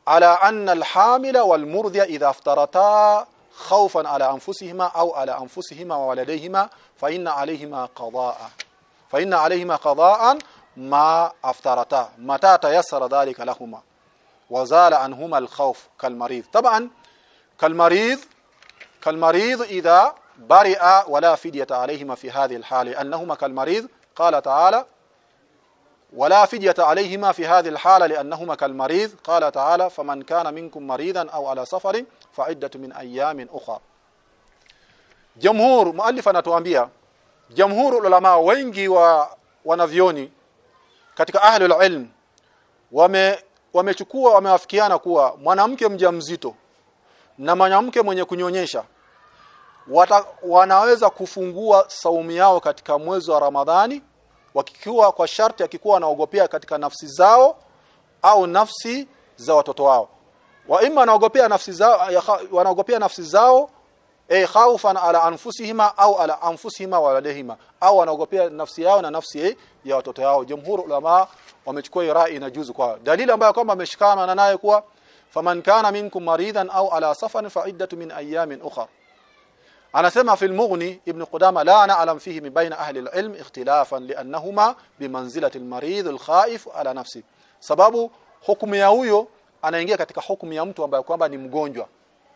ala anna alhamila walmurdhia idha aftarata خوفا على أنفسهما أو على أنفسهما وولديهما فإن عليهما قضاء. فإن عليهما قضاء ما أفترتا متى تيسر ذلك لهما؟ وزال عنهما الخوف كالمريض. طبعا كالمريض كالمريض إذا برئ ولا فدية عليهما في هذه الحالة أنهما كالمريض. قال تعالى ولا فدية عليهما في هذه الحالة لأنهما كالمريض قال تعالى فمن كان منكم مريضا أو على سفر فعدة من أيام أخرى جمهور مؤلف anatuambia jamhur ulama wengi wa wanavyoni katika ahli ilm wame wamechukua wamewafikiana kuwa mwanamke mjamzito na mwanamke mwenye kunyonyesha wata, wanaweza kufungua saumu yao katika mwezi wa Ramadhani wakikiwa kwa sharti akikuwa wanaogopea katika nafsi zao au nafsi za watoto wao. Wa imma wanaogopea nafsi zao wanaogopea nafsi zao ay khawfan ala anfusihima au ala anfusihima wa waladihima au wanaogopea nafsi yao na nafsi ya watoto wao jumhur ulama wamechukua rai na juzu kwa dalili ambayo kwamba ameshikana naye kuwa faman kana minkum maridan au ala safarin fa iddatu min ayamin ukhra anasema fil mughni ibn qudama la na'lam fihi min baina ahli al-ilm ikhtilafan li'annahuma bimanzilati al-marid al-khaif ala nafsi. Sababu hukumu ya huyo anaingia katika hukumu ya mtu ambaye kwamba ni mgonjwa.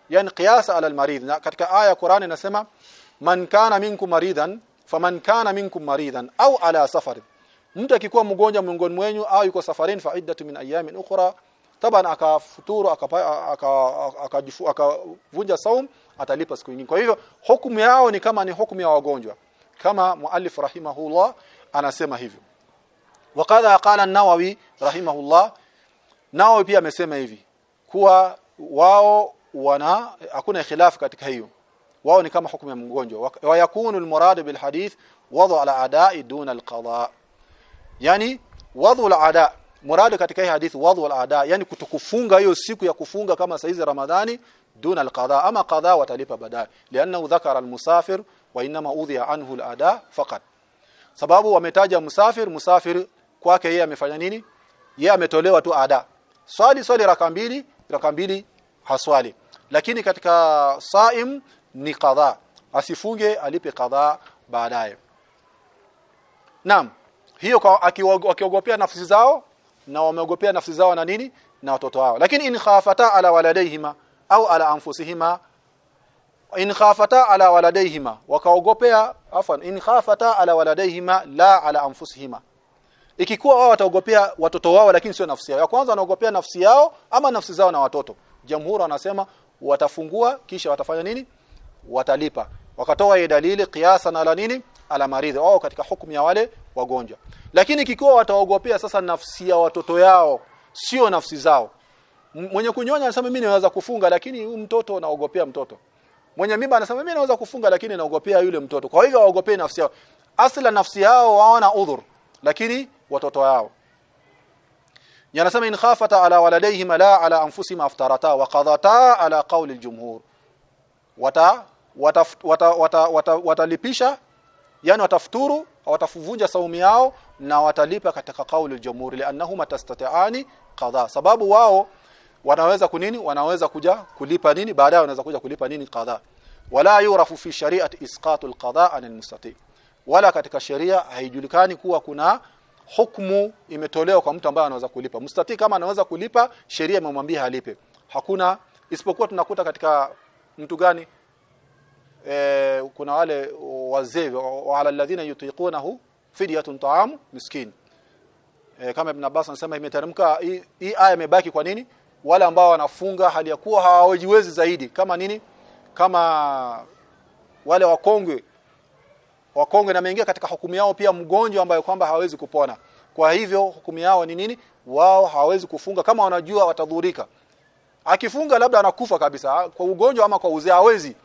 Yani qiyasa ala al-marid na katika aya ya Qur'ani inasema man kana minkum maridan faman kana minkum maridan au ala safar mtu akikuwa mgonjwa miongoni mwenyu au yuko safarini fa iddatu min ayamin ukhra taban akafuturu akavunja aka saum atalipa siku nyingine. Kwa hivyo hukumu yao ni kama ni hukumu ya wagonjwa. Kama muallif rahimahullah anasema hivyo. Wakadha qala an-nawawi rahimahullah Nawawi pia amesema hivi kuwa wao wana hakuna khilaf katika hiyo. Wao ni kama hukumu ya mgonjwa. Wa al-murad bil hadith wadhu ala ada'i duna al-qada. Yani wadhu al-ada murad katika hii hadithi wadhu wal ada yani kutokufunga hiyo siku ya kufunga kama saizi ramadhani duna al-qada ama qada watalipa baadaye. Lianna dhakara al-musafir wa inma udhiya anhu al-ada faqat. Sababu wametaja musafir musafir kwake yeye amefanya nini? Yeye ametolewa tu ada. Swali swali raka mbili raka mbili haswali. Lakini katika saim ni qadha. Asifunge alipe qadha baadaye. Naam hiyo akiogopea nafsi zao na wameogopea nafsi zao na nini? Na watoto wao. Lakini in khafata ala waladayhima au ala anfusihima in khafata ala waladayhima wakaogopea afwan in khafata ala waladayhima la ala anfusihima. Ikikuwa wao wataogopea watoto wao lakini sio nafsi yao. Ya kwanza wanaogopea nafsi yao ama nafsi zao na watoto. Jamhuri wanasema watafungua kisha watafanya nini? Watalipa. Wakatoa dalili qiyasan ala nini ala maridhi. Wao katika hukumu ya wale wagonjwa. Lakini kikiwa wataogopea sasa nafsi ya watoto yao sio nafsi zao. Mwenye kunyonya anasema mimi naweza kufunga lakini huyu mtoto naogopea mtoto. Mwenye mimba anasema mimi naweza kufunga lakini naogopea yule mtoto. Kwa hivyo waogopee nafsi yao. Asla nafsi yao waona udhur lakini watoto wao yanasema in khafata ala waladayhim la ala anfusihim aftarata wa qadata ala qawli aljumhur. Wata watalipisha wata, wata, wata, wata yani watafuturu watafuvunja saumu yao na watalipa katika kauli jamhuri lianahuma tastati'ani qadha. Sababu wao wanaweza kunini wanaweza kuja kulipa nini? Baadaye wanaweza kuja kulipa nini? Qadha. Wala yurafu fi shari'ati isqatu alqada an mustati wala katika sheria haijulikani kuwa kuna hukumu imetolewa kwa mtu ambaye anaweza kulipa. Mustati kama anaweza kulipa sheria imemwambia halipe hakuna isipokuwa tunakuta katika mtu gani e, kuna wale wazee wala alladhina yutiqunahu fidyatun ta'am miskin. E, kama ibn Abbas anasema imeteremka hii aya imebaki kwa nini? Wale ambao wanafunga hali ya kuwa hawajiwezi zaidi. Kama nini? Kama wale wakongwe. Wakongwe na ameingia katika hukumu yao pia mgonjwa ambaye kwamba hawezi kupona. Kwa hivyo hukumu yao ni nini? Wao hawezi kufunga. Kama wanajua watadhurika. Akifunga labda anakufa kabisa. Kwa ugonjwa ama kwa uzee hawezi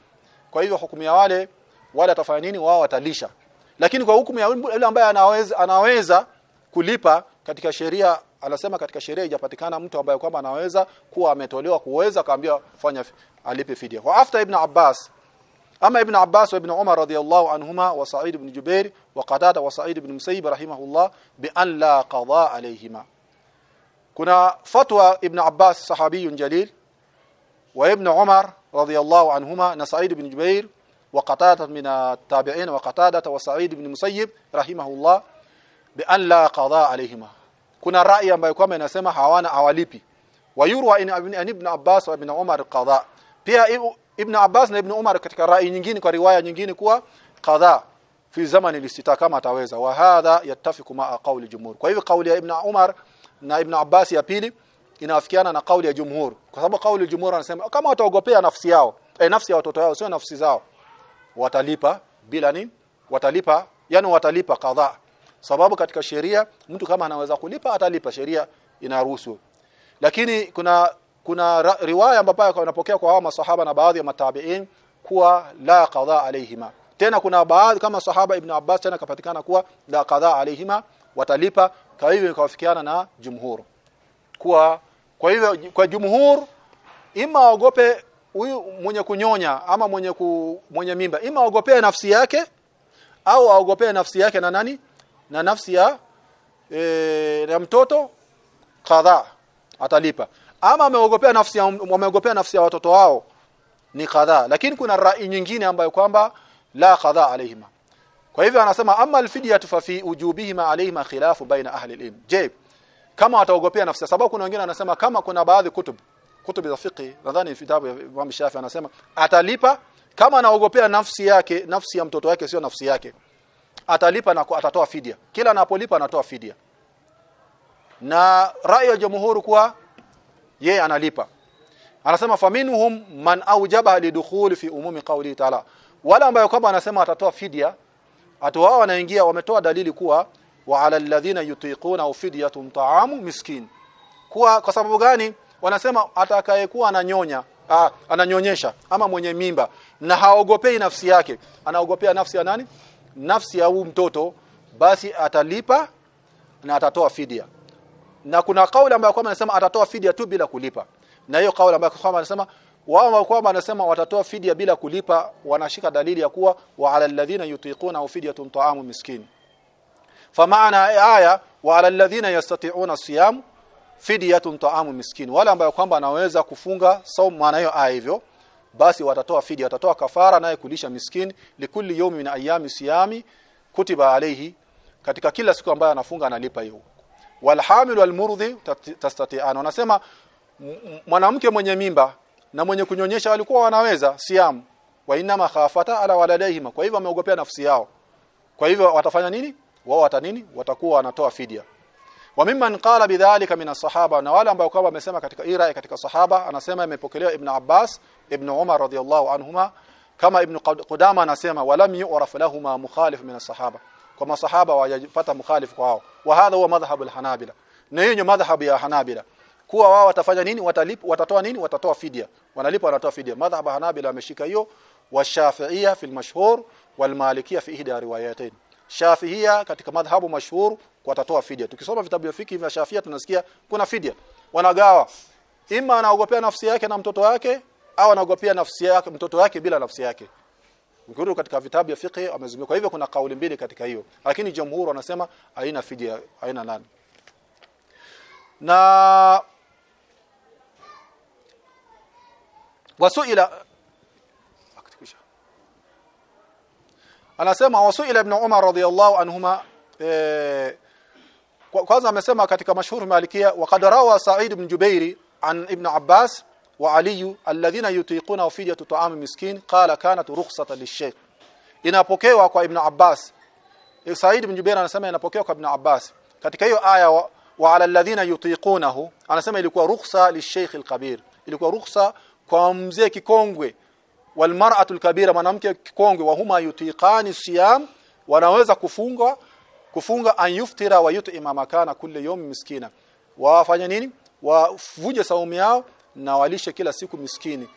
kwa hivyo hukumu ya wale wale watafanya nini? Wao watalisha. Lakini kwa hukumu ya yule ambaye anaweza anaweza kulipa katika sheria anasema katika sheria ijapatikana mtu ambaye kwamba anaweza kuwa ametolewa kuweza kaambia fanya alipe fidia kwa after ibn Abbas ama ibn Abbas wa ibn Umar radiyallahu anhuma wa Sa'id ibn Jubair wa Qatada wa Sa'id ibn Musayyib rahimahullah bi an la qada alayhima. Kuna fatwa ibn Abbas sahabiyun jalil wa ibn Umar رضي الله عنهما نسعيد بن جبير وقتادة من التابعين وقتادة وسعيد بن مسيب رحمه الله بأن لا قضاء عليهما كنا رأي ambayo kwamba inasema hawana hawalipi wayurwa in ibn Abbas wa ibn Umar qada pia Ibn Abbas na Ibn Umar katika rai nyingine kwa riwaya nyingine kuwa qadha fi zamani listita kama ataweza wa hadha yattafiqu ma qawli jumhur kwa hivyo kauli ya Ibn Umar na Ibn Abbas ya pili inawafikiana na kauli ya jumhur. Kwa sababu kauli ya jumhur anasema kama wataogopea nafsi yao eh, nafsi ya watoto wao sio nafsi zao watalipa bila nini? Watalipa yani watalipa qadha sababu katika sheria mtu kama anaweza kulipa atalipa. Sheria inaruhusu. Lakini kuna kuna riwaya ambayo inapokea kwa hawa masahaba na baadhi ya matabiin kuwa la qadha alaihima tena kuna baadhi kama sahaba ibn Abbas tena kapatikana kuwa la qadha alaihima watalipa. Kwa hivyo ikawafikiana na jumhur kuwa kwa hivyo kwa jumhur ima waogope huyu mwenye kunyonya ama mwenye ku, mwenye mimba ima aogopee nafsi yake au aogopee nafsi yake na nani? Na nafsi ya e, na mtoto kadhaa atalipa. Ama ameogopea nafsi ameogopea nafsi ya watoto wao ni kadhaa lakini kuna rai nyingine ambayo kwamba la kadhaa alayhima. Kwa hivyo anasema amma alfidiyatu fa fi ujubihima alayhima khilafu baina ahli alilm. Je kama wataogopea nafsi sababu kuna wengine wanasema kama kuna baadhi kutub kutub za fiqh nadhani vitabu vya Imam Shafi anasema atalipa kama anaogopea nafsi yake nafsi ya mtoto wake sio nafsi yake atalipa na atatoa fidia. Kila anapolipa anatoa fidia. Na rai ya jamhuri kuwa yeye analipa. Anasema faminhum man aujaba lidukhul fi umumi qawli ta'ala. Wala ambayo kwamba anasema atatoa fidia wao wanaingia wametoa dalili kuwa wa ala alladhina yutiquna fidyatun ta'amu miskin. Kwa kwa sababu gani? Wanasema atakayekuwa ananyonya ananyonyesha ama mwenye mimba na haogopei nafsi yake anaogopea nafsi ya nani? Nafsi ya huyu mtoto basi atalipa na atatoa fidia na kuna kauli ambayo kwamba anasema atatoa fidia tu bila kulipa. Na hiyo kauli ambayo kwamba anasema wao kwamba anasema watatoa fidia bila kulipa wanashika dalili ya kuwa wa alladhina yutiquna fidyatun ta'amu miskin famaana aya wa alladhina yastati'una siyam fidyatun ta'amu miskin. Wala ambayo kwamba anaweza kufunga saum maana hiyo aya hivyo basi watatoa fidi watatoa kafara naye kulisha miskin. Likulli yawmin min ayami siyami kutiba alayhi katika kila siku ambayo anafunga analipa hiyo walhamil walmurdhi tastati'an wanasema mwanamke mwenye mimba na mwenye kunyonyesha walikuwa wanaweza siamu wa inna khafata ala waladayhima. Kwa hivyo wameogopea nafsi yao. Kwa hivyo watafanya nini wao wata nini? Watakuwa wanatoa fidia wa mimman qala bidhalika min as-sahaba na wale ambao kwamba wamesema katika ira katika sahaba anasema imepokelewa ibn Abbas ibn Umar radhiyallahu anhuma kama ibn Qudama anasema walam yu'raf lahumma mukhalif min as-sahaba. Kwa masahaba wajapata mukhalif kwao. Wa hadha huwa madhhabu al-hanabila. Na hiyo madhhabu ya hanabila. Kuwa wao watafanya nini? Watalipa watatoa nini? Watatoa fidia wanalipa wanatoa fidia madhhabu hanabila ameshika hiyo. Wa shafiia fi al-mashhur wal malikiyya fi ihda riwayatain shafi'iyya katika madhhabu mashhur watatoa fidia tukisoma vitabu vya fiki vya Shafiia tunasikia kuna fidia wanagawa. Ima anaogopea nafsi yake na mtoto wake au anaogopea nafsi yake mtoto wake bila nafsi yake. Ukirudi katika vitabu vya fiqh amezungumza kwa hivyo kuna kauli mbili katika hiyo. Lakini jamhuri wanasema haina fidia haina nani. Na wasuila anasema wasuila ibn Umar radhiyallahu anhuma eh, kwanza amesema katika mashhur malikia waqad rawa Sa'id ibn Jubairi an ibn Abbas wa Ali alladhina yutiquna fidyatu ta'am miskin qala kanat rukhsatan lish-shaykh inapokewa kwa ibn Abbas. Sa'id ibn Jubair anasema inapokewa kwa ibn Abbas. Katika hiyo aya wa, ala alladhina yutiqunahu anasema ilikuwa rukhsa lish-shaykh ilikuwa rukhsa kwa mzee kikongwe wal alkabira mwanamke kikongwe wa huma yutiqani siyam wanaweza kufunga kufunga an yuftira wa yut'ima makana kulli yawm miskina. Wafanya nini? Wavuje saumu yao na walishe kila siku miskini.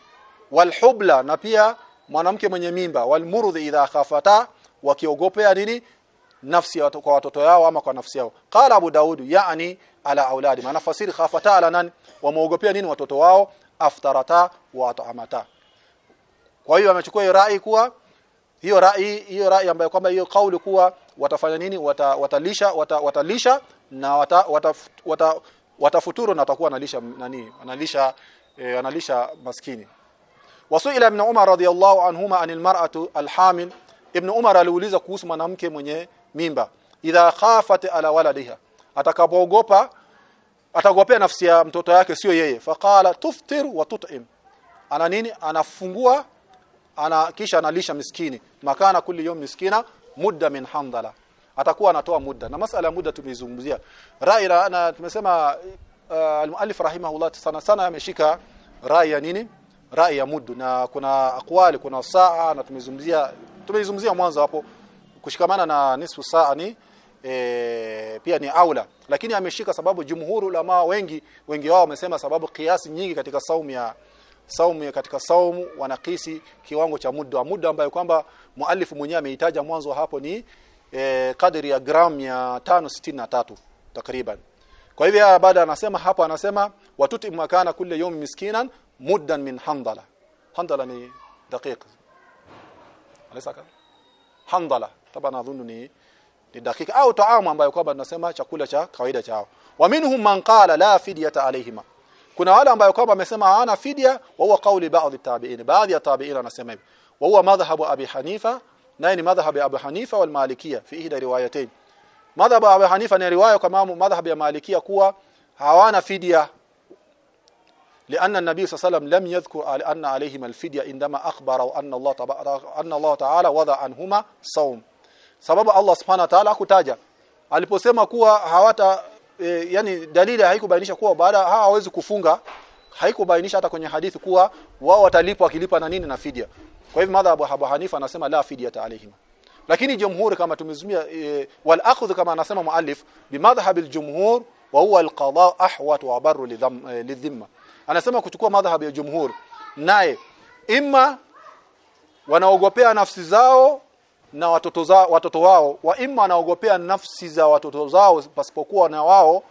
Walhubla na pia mwanamke mwenye mimba. Walmurdhi idha khafata wakiogopea nini? Nafsi ya kwa watoto yao ama kwa nafsi yao. Qala abu daud yani ala auladi. Maana fasiri khafata ala nani? Wameogopea nini watoto wao? Aftarata wa at'amata kwa hiyo amechukua hiyo rai kuwa hiyo rai hiyo rai ambayo kwamba hiyo kauli kuwa watafanya nini? Wata, watalisha wata, watalisha na wata, wata, wata, watafuturu na watakuwa analisha nani? Analisha e, analisha maskini. Wasuila ibn Umar radhiyallahu anhuma anil mar'atu alhamil. Ibn Umar aliuliza kuhusu mwanamke mwenye mimba idha khafat ala waladiha atakapoogopa atagopea nafsi ya mtoto yake sio yeye. Faqala tuftir wa tut'im. Ana nini? Anafungua ana kisha analisha miskini. Makana kulli yawm miskina mudda min handala atakuwa anatoa muda na masala ya muda tumeizungumzia. Rai na tumesema uh, al-muallif rahimahullah sana sana ameshika rai ya nini? Rai ya mudu na kuna akwali kuna saa na tumezungumzia tumeizungumzia mwanzo hapo. Kushikamana na nisfu saa ni e, pia ni aula. Lakini ameshika sababu jumhuru ulama wengi wengi wao wamesema sababu kiasi nyingi katika saumu ya saumu ya katika saumu wanakisi kiwango cha muda wa muda ambayo kwamba muallifu mwenyewe ameitaja mwanzo hapo ni e, kadri ya gram ya 563 takriban. Kwa hivyo baada anasema hapo anasema watuti makana kule yawm miskinan muddan min handala. Handala ni daqiq alisa handala. Taban nadhunnu ni ni dakika au taamu ambayo kwamba tunasema chakula cha kawaida chao. Wa minhum man qala la fidyata alayhima kuna wale ambayo kwamba wamesema hawana fidia wa huwa kauli baadhi tabi'in baadhi ya tabi'in wanasema hivi wa huwa madhhabu abi hanifa naye ni madhhabu ya abu hanifa wal malikia fi ihda riwayatayn madhhabu ya abu hanifa ni riwaya kama madhhabu ya malikia kuwa hawana fidia لأن النبي صلى الله عليه وسلم لم يذكر أن عليهما الفدية عندما أخبر أن الله أن الله تعالى وضع عنهما صوم sababu Allah subhanahu wa ta'ala hakutaja aliposema kuwa hawata e, yani dalili haikubainisha kuwa baada hawa hawezi kufunga haikubainisha hata kwenye hadithi kuwa wao watalipwa wakilipa na nini na fidia. Kwa hivyo madhhabu Abu Hanifa anasema la fidia alaihim lakini jumhur kama tumezumia e, wal akhdh kama anasema muallif bi madhhabil jumhur wa huwa al qada ahwat wa barru lidhimma anasema kuchukua madhhabu ya jumhur naye imma wanaogopea nafsi zao na watoto zao watoto wao wa imma wanaogopea nafsi za watoto zao pasipokuwa na wao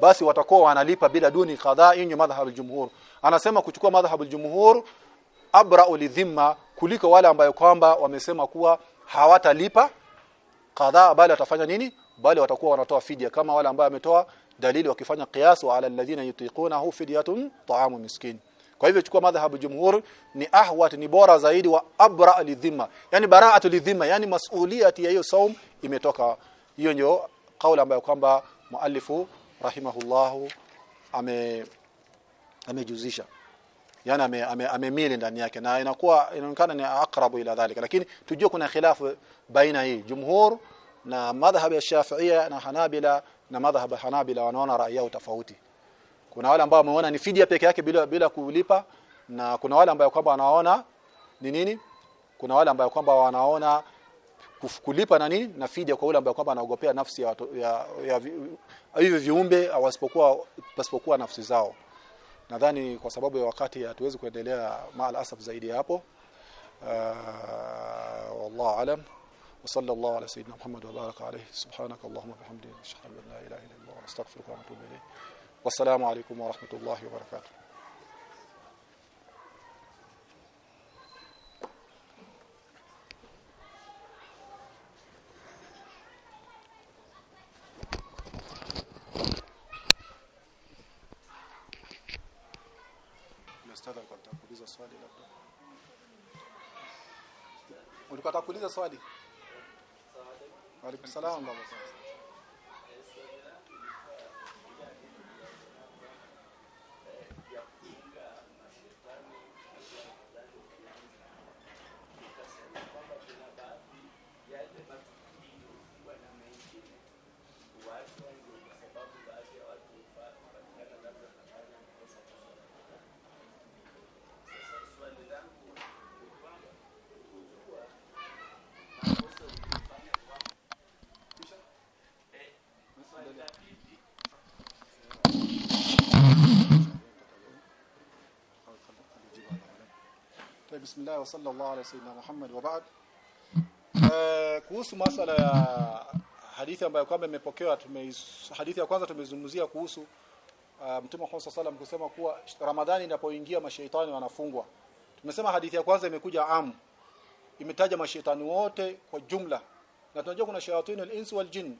basi watakuwa wanalipa bila duni kadhaa yenye madhhabu jumhur anasema kuchukua madhhabu jumhur abra lidhimma kuliko wale ambayo kwamba wamesema kuwa hawatalipa kadhaa bali watafanya nini? Bali watakuwa wanatoa fidia kama wale ambao wametoa dalili wakifanya qiyas wa ala alladhina yutiqunahu fidyatun ta'amu miskin kwa hivyo chukua madhhabu jumhur ni ahwat ni bora zaidi wa abra lidhima yani bara'atu lidhima yani mas'uliyati ya hiyo saum imetoka. Hiyo ndio kauli ambayo kwamba muallifu rahimahullahu ame amejuzisha. Yani ame, ame, amemili ndani yake na inakuwa inaonekana ni akrabu ila dhalika. Lakini tujue kuna khilafu baina hii jumhur na madhhab ya Shafi'ia na Hanabila na madhhab Hanabila wanaona rai yao tofauti kuna wale ambao wameona ni fidia peke yake bila bila kulipa na kuna wale ambao kwamba wanaona ni nini kuna wale ambao kwamba wanaona kulipa na nini na fidia kwa wale ambao kwamba wanaogopea nafsi ya ya, ya hivyo viumbe wasipokuwa pasipokuwa nafsi zao nadhani kwa sababu ya wakati hatuwezi kuendelea maal asaf zaidi hapo wallahu alam وصلى الله على سيدنا محمد وبارك عليه سبحانك اللهم وبحمدك اشهد ان لا اله الا الله ونستغفرك ونتوب اليك والسلام عليكم ورحمة الله وبركاته ulikuwa takuuliza swali. Waalaikumsalam baba. بسم الله وصلى الله على سيدنا محمد وبعد. kuhusu masala ya hadithi ambayo kwamba imepokewa hadithi ya kwanza tumezungumzia kuhusu uh, Mtume Muhammad sallam kusema kuwa Ramadhani inapoingia mashaitani wanafungwa. Tumesema hadithi ya kwanza imekuja amu imetaja mashaitani wote kwa jumla. Na tunajua kuna shayatin al-ins wal jinn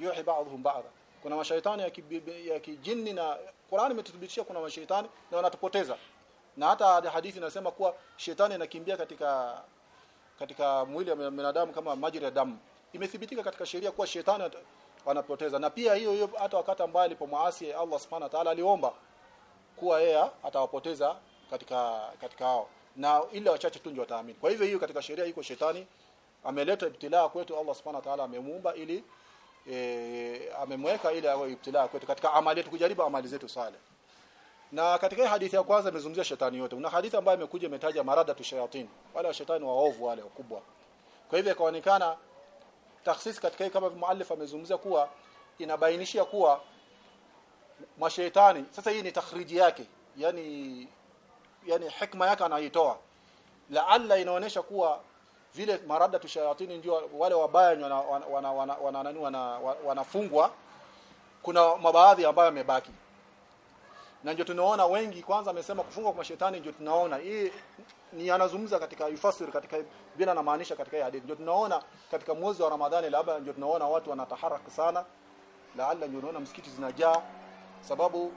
yuhi ba'dhum ba'dha kuna mashaitani ya, ya kijini na Qur'an imetuthibitishia kuna mashaitani na wanatupoteza. Na hata hadithi inasema kuwa shetani anakimbia katika katika mwili wa binadamu kama maji ya damu imethibitika katika sheria kuwa shetani anapoteza na pia hiyo hiyo hata wakati ambaye alipomwasi Allah subhanahu wa ta'ala aliomba kuwa yeye atawapoteza katika katika hao na ile wachache tu ndio wataamini kwa hivyo hiyo katika sheria iko shetani ameleta ibtilaa kwetu Allah subhanahu wa ta'ala amemuumba ili e, amemweka ili awe ibtilaa kwetu katika amali yetu kujaribu amali zetu sale na katika hadithi ya kwanza imezungumzia shetani yote. Una hadithi ambayo imekuja imetaja marada tu shayatin. Wale wa shetani waovu wale wakubwa. Kwa hivyo ikaonekana takhsis katika hii kama muallif amezungumzia kuwa inabainishia kuwa mashaitani sasa hii ni takhriji yake. yani yani hikma yake anaitoa. Laalla inaonesha kuwa vile marada tushayatini ndio wale wabaya wana wana wana wana wanafungwa kuna mabaadhi ambayo yamebaki na ndio tunaona wengi kwanza amesema kufunga kwa shetani ndio tunaona. Hii ni anazungumza katika yufasir katika bila anamaanisha katika hii hadithi. Ndio tunaona katika mwezi wa Ramadhani labda ndio tunaona watu wanataharaka sana. Laala ndio tunaona msikiti zinajaa. Sababu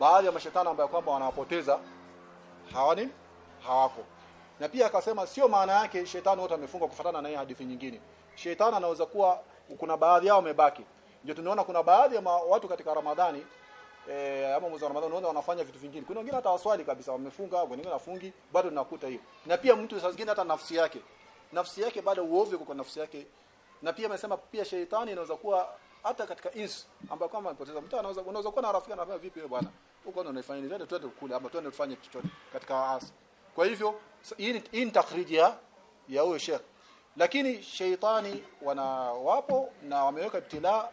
baadhi ya mashetani ambayo kwamba wanawapoteza hawani hawako. Na pia akasema sio maana yake shetani wote amefunga kufatana na hii hadithi nyingine. Shetani anaweza kuwa kuna baadhi yao wamebaki. Ndio tunaona kuna baadhi ya watu katika Ramadhani eh ama mwezi wa Ramadhani unaona wanafanya vitu vingine. Kuna wengine hata waswali kabisa wamefunga wengine wanafungi bado tunakuta hiyo. Na pia mtu saa zingine hata nafsi yake nafsi yake bado uovu kwa nafsi yake. Na pia amesema pia shetani inaweza kuwa hata katika ins ambapo kama amepoteza. Mtu anaweza unaweza kuwa na rafiki anafanya vipi wewe bwana? Uko ndo unaifanya nini? Twende twende kule ama twende tufanye chochote katika asi kwa hivyo hii hii ni takhriji ya ya huyo sheikh. Lakini sheitani wana wapo na wameweka ibtila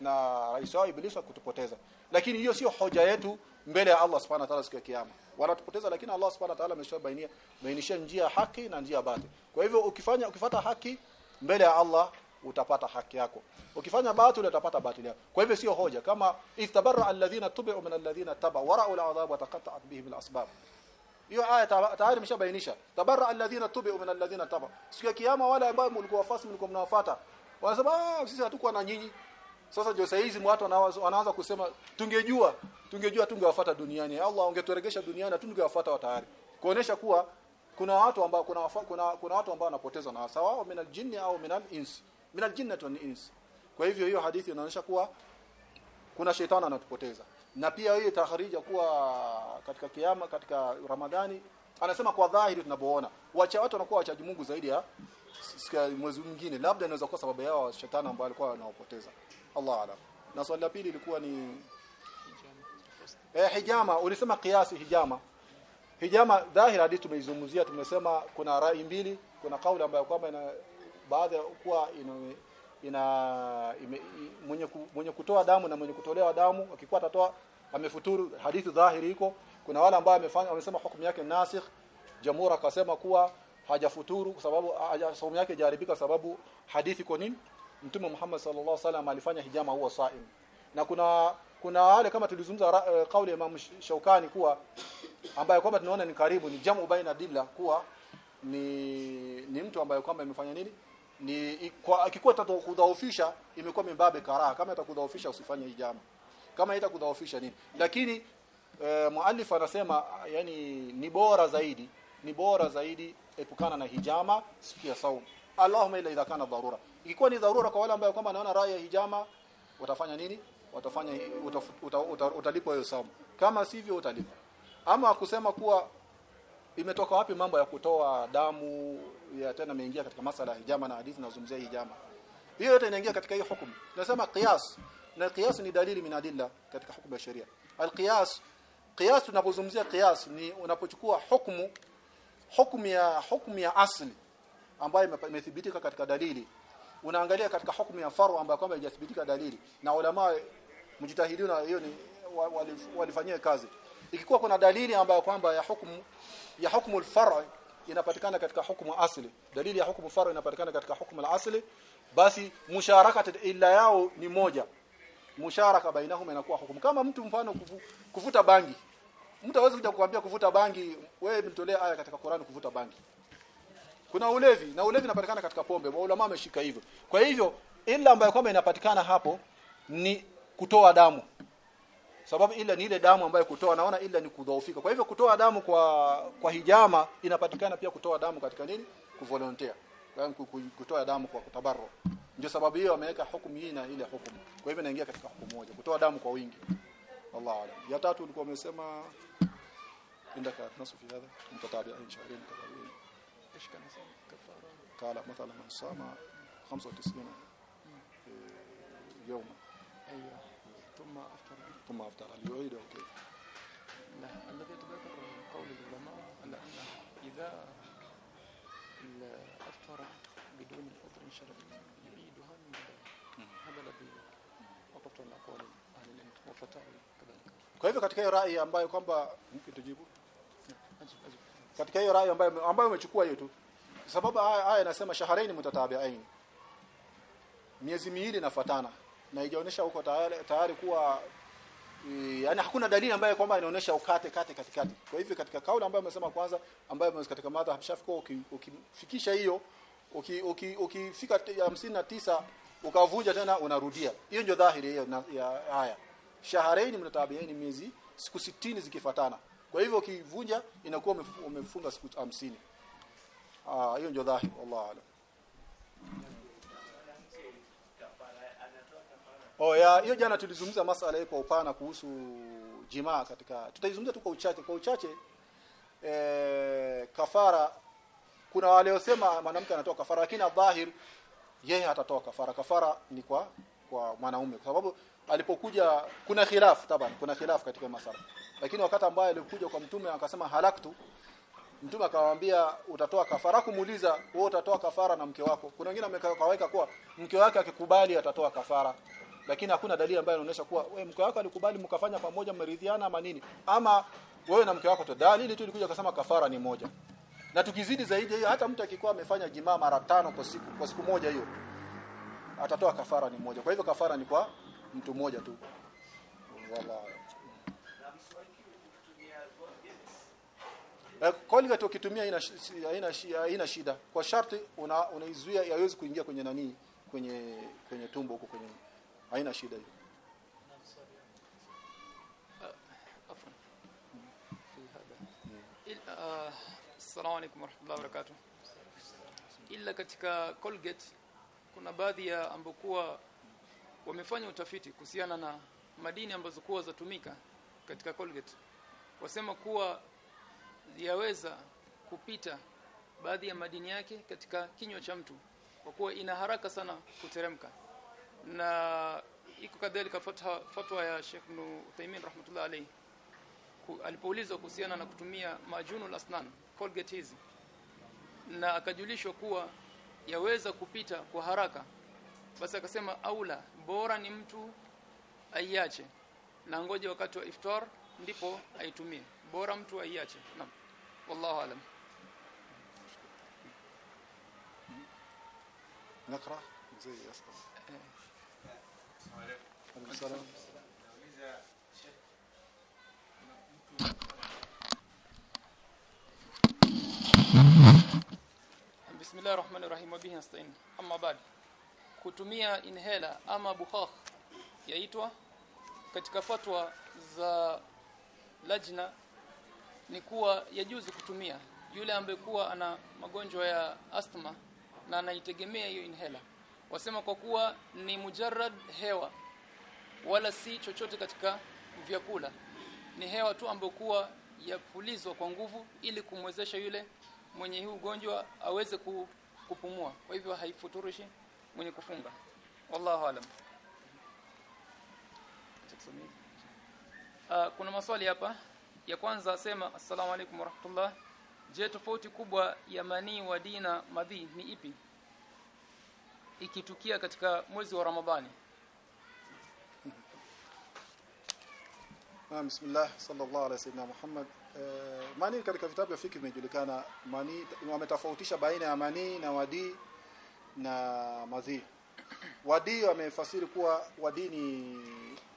na rais wao ibilisi kutupoteza lakini hiyo sio hoja yetu mbele ya Allah subhanahu wa ta'ala siku ya kiyama. Wanatupoteza lakini Allah subhanahu wa ta'ala ameshabainia bainisha njia ya haki na njia ya batili kwa hivyo ukifanya ukifata haki mbele ya Allah utapata haki yako. Ukifanya batili utapata batili yako. Kwa hivyo sio hoja. Kama istabarra alladhina tubu min alladhina taba wara'u al'adhab wa taqatta'at bihim al'asbab. Hiyo aya ta- tayari imeshabainisha. Tabarra alladhina tubu min alladhina taba. Siku ya kiyama wale ambao mlikuwa fasmi mlikuwa mnawafuata wanasema ah sisi hatukuwa na nyinyi sasa ndio hizi watu wanaanza kusema tungejua tungejua tungewafuata duniani. Allah ungeturegesha duniani tungewafuata wa tayari. Kuonesha kuwa kuna watu ambao kuna kuna kuna watu ambao wanapoteza na sawa minal jinni au minal ins. Minal aljinnati wal ins kwa hivyo hiyo hadithi inaonyesha kuwa kuna shetani anatupoteza. Na pia hiyo taharija kuwa katika kiyama katika Ramadhani anasema kwa dhahiri tunapoona wacha watu wanakuwa wachaji Mungu zaidi ya mwezi mwingine. Labda inaweza kuwa sababu yao shetani ambao alikuwa anawapoteza Allah alam. Na swali la pili ilikuwa ni eh hijama. Ulisema kiasi hijama. Hijama dhahira hadi tumeizungumzia tumesema kuna rai mbili kuna kauli ambayo kwamba ina baadhi kuwa ina ina ime, mwenye ku, mwenye kutoa damu na mwenye kutolewa damu akikuwa atatoa amefuturu hadithi dhahiri iko. Kuna wale ambao wamefanya wamesema hukumu yake nasikh jamhuri akasema kuwa hajafuturu kwa sababu saumu yake jaribika sababu hadithi kwa nini mtume Muhammad sallallahu alaihi wasallam alifanya hijama huwa saim. Na kuna kuna wale kama tulizungumza eh, kauli ya Imam Sh- Shaukani kuwa ambaye kwamba tunaona ni karibu ni jamu baina dilla kuwa ni ni mtu ambaye kwamba imefanya nini? Ni kwa akikuwa atakudhaofisha imekuwa mimbabe karaha. Kama atakudhaofisha usifanye hii jamu kama itakudhaufisha nini? Lakini e, muallif anasema yani ni bora zaidi ni bora zaidi epukana na hijama siku ya saumu. Allahumma illa idha kana dharura ikiwa ni dharura kwa wale ambao kwamba naona rai ya hijama watafanya nini? Watafanya utalipwa hiyo somo kama sivyo utalipwa. Ama kusema kuwa imetoka wapi mambo ya kutoa damu ya tena imeingia katika masala ya hijama na hadithi nazungumzia hijama. Hiyo yote inaingia katika hiyo hukumu. Tunasema qiyas. Na qiyas ni dalili min adilla katika hukumu ya sheria. Alqiyas qiyas tunapozungumzia qiyas ni unapochukua hukumu hukumu ya hukumu ya asli ambayo imethibitika katika dalili unaangalia katika hukumu ya faru ambayo kwamba haijathibitika dalili. Na ulama mjitahiduna hiyo ni wa- walif- walifanyia kazi. Ikikuwa kuna dalili ambayo kwamba ya hukumu ya hukumu al-far' inapatikana katika hukumu asli. Dalili ya hukumu faru inapatikana katika hukumu al-asli. Basi musharaka illa yao ni moja. Musharaka bainahuma inakuwa hukumu. Kama mtu mfano kufu, kufuta bangi. Mtu hawezi kuja kukuambia kuvuta bangi wewe mtolee aya katika Qur'an kuvuta bangi kuna ulevi na ulevi unapatikana katika pombe maulama ameshika hivyo. Kwa hivyo ila ambayo kwamba inapatikana hapo ni kutoa damu. Sababu ila ni ile damu ambayo kutoa naona ila ni kudhoofika. Kwa hivyo kutoa damu kwa kwa hijama inapatikana pia kutoa damu katika nini? Kuvolunteer yani kutoa damu kwa kutabarro. Ndio sababu hiyo ameweka hukumu hii na ile hukumu. Kwa hivyo inaingia katika hukumu moja kutoa damu kwa wingi. Allah alam. Ya tatu ulikuwa umesema indaka nasu fi hadha mtatabi insha Allah إيش كان يسمى كفارة. قال مثلا من صام 95 آه، يوما. أيوه. ثم أفطر. ثم أفطر. هل يعيده كيف؟ لا الذي يتذكر قول العلماء أن إذا أفطر بدون فطر شرعي يعيدها من هذا الذي وقفت على أقوال أهل العلم وفتاوي كذلك. كيف كتكي رأي أمباي كومبا؟ ممكن تجيبه؟ أجب أجب katika hiyo rai ambayo ambayo umechukua hiyo tu. Sababu haya haya inasema shahareni mutatabi'ain miezi miwili nafuatana na ijaonesha huko tayari, tayari kuwa yaani hakuna dalili ambayo kwamba inaonesha ukate kate katikati. Kwa hivyo katika kauli ambayo umesema kwanza ambayo katika madhhab Shafi'i uki- ukifikisha hiyo uki- uki- ukifika tisa ukavunja tena unarudia. Hiyo ndio dhahiri hiyo ya haya. Shahareni mutatabiaini miezi siku 60 zikifatana kwa hivyo ukivunja inakuwa umefunga siku 50 ah hiyo ndio dhahiri wallahu a'lam. Oh ya hiyo jana tulizungumza masala hii kwa upana kuhusu jimaa katika tutaizungumza tu kwa uchache kwa uchache eh, kafara. Kuna waliosema mwanamke anatoa kafara lakini dhahir yeye atatoa kafara. Kafara ni kwa kwa mwanaume kwa sababu alipokuja kuna khilaf taban kuna khilaf katika masala lakini wakati ambaye alikuja kwa mtume akasema halaktu mtume akamwambia utatoa kafara? Kumuuliza wewe utatoa kafara na mke wako? Kuna wengine wamekaweka kuwa mke wake akikubali atatoa kafara. Lakini hakuna dalili ambayo inaonyesha kuwa wewe mke wako alikubali mkafanya pamoja mmeridhiana ama nini? Ama wewe na mke wako tu. Dalili tu ilikuja akasema kafara ni moja. Na tukizidi zaidi hiyo hata mtu akikuwa amefanya jimaa mara tano kwa siku kwa siku moja hiyo atatoa kafara ni moja. Kwa hivyo kafara ni kwa mtu mmoja tu Eh, kauli wakati ukitumia haina haina shida kwa sharti unaizuia una yaweze kuingia kwenye nani kwenye kwenye tumbo huko kwenye haina shida hiyo uh, uh, Assalamu alaykum wa wabarakatuh. Ila katika Colgate kuna baadhi ya ambokuwa wamefanya utafiti kuhusiana na madini ambazo kuwa zatumika katika Colgate. Wasema kuwa yaweza kupita baadhi ya madini yake katika kinywa cha mtu kwa kuwa ina haraka sana kuteremka. Na iko kadhalika fatwa, fatwa ya Sheikh Ibn Uthaymeen rahmatullah alayhi alipoulizwa kuhusiana na kutumia majunu lasnan Colgate hizi na akajulishwa kuwa yaweza kupita kwa haraka basi akasema aula bora ni mtu aiache na ngoje wakati wa iftar ndipo aitumie. Bora mtu aiache naam wallahu alam Nakra mzee yasqa. Alaykum salaam. Bismillahir Rahmanir Rahim wa bihi nasta'in. Amma ba'd. Kutumia inhaler ama bukhakh yaitwa katika fatwa za lajna ni kuwa yajuzi kutumia yule ambaye kuwa ana magonjwa ya asthma na anaitegemea hiyo inhaler. Wasema kwa kuwa ni mujarrad hewa wala si chochote katika vyakula. Ni hewa tu ambayo kuwa yapulizwa kwa nguvu ili kumwezesha yule mwenye huu ugonjwa aweze kupumua. Kwa hivyo haifuturishi mwenye kufunga. Wallahu alam. Uh, kuna maswali hapa. Ya kwanza asema assalamu alaikum warahmatullah. Je, tofauti kubwa ya manii wa dina madhi ni ipi? Ikitukia katika mwezi wa Ramadhani. Naam, bismillah sallallahu alaihi wasallam Muhammad. Eh, mani katika vitabu vya fiki vimejulikana mani wametofautisha baina ya mani na wadi na madhi. Wadi wamefasiri kuwa wadi ni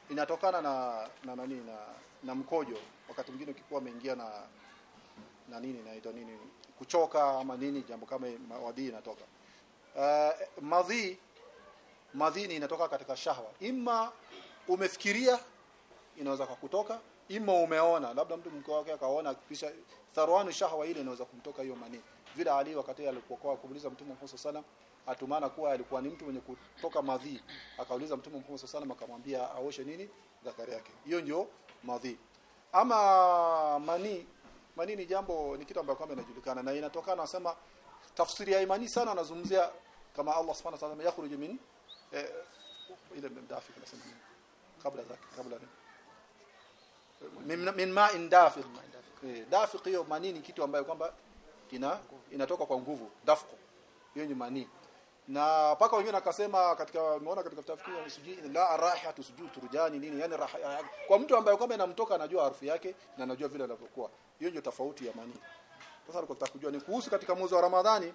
inatokana na na nani na, na mkojo wakati mwingine ukikuwa umeingia na na nini naitwa nini kuchoka ama nini jambo kama mawadhi inatoka. Uh, madhi madhini inatoka katika shahwa. Ima umefikiria inaweza kukutoka. Ima umeona labda mtu mke wake akaona kisha tharwanu shahwa ile inaweza kumtoka hiyo mani vile Ali wakati alipokuwa kumuuliza mtume Muhammad sana atumana kuwa alikuwa ni mtu mwenye kutoka madhi akauliza mtume Muhammad sallallahu akamwambia aoshe nini zakari yake. Hiyo ndio madhi ama mani mani ni jambo ni kitu ambacho kwamba inajulikana na inatokana nasema tafsiri ya imani sana anazungumzia kama Allah subhanahu wa ta'ala yakhruju min eh, ile mdafiq nasema kabla zake kabla ni min, min ma'in dafiq Eh, dafiq hiyo mani ni kitu ambayo kwamba ina inatoka kwa nguvu dafqo hiyo ni mani na paka wengine akasema katika umeona katika tafsiri ya sujui la arahatu sujud turjani nini yani raha kwa mtu ambaye kwamba inamtoka anajua harufu yake na anajua vile anavyokuwa. Hiyo ndio tofauti ya mani sasa alikuwa nataka kujua ni kuhusu katika mwezi wa Ramadhani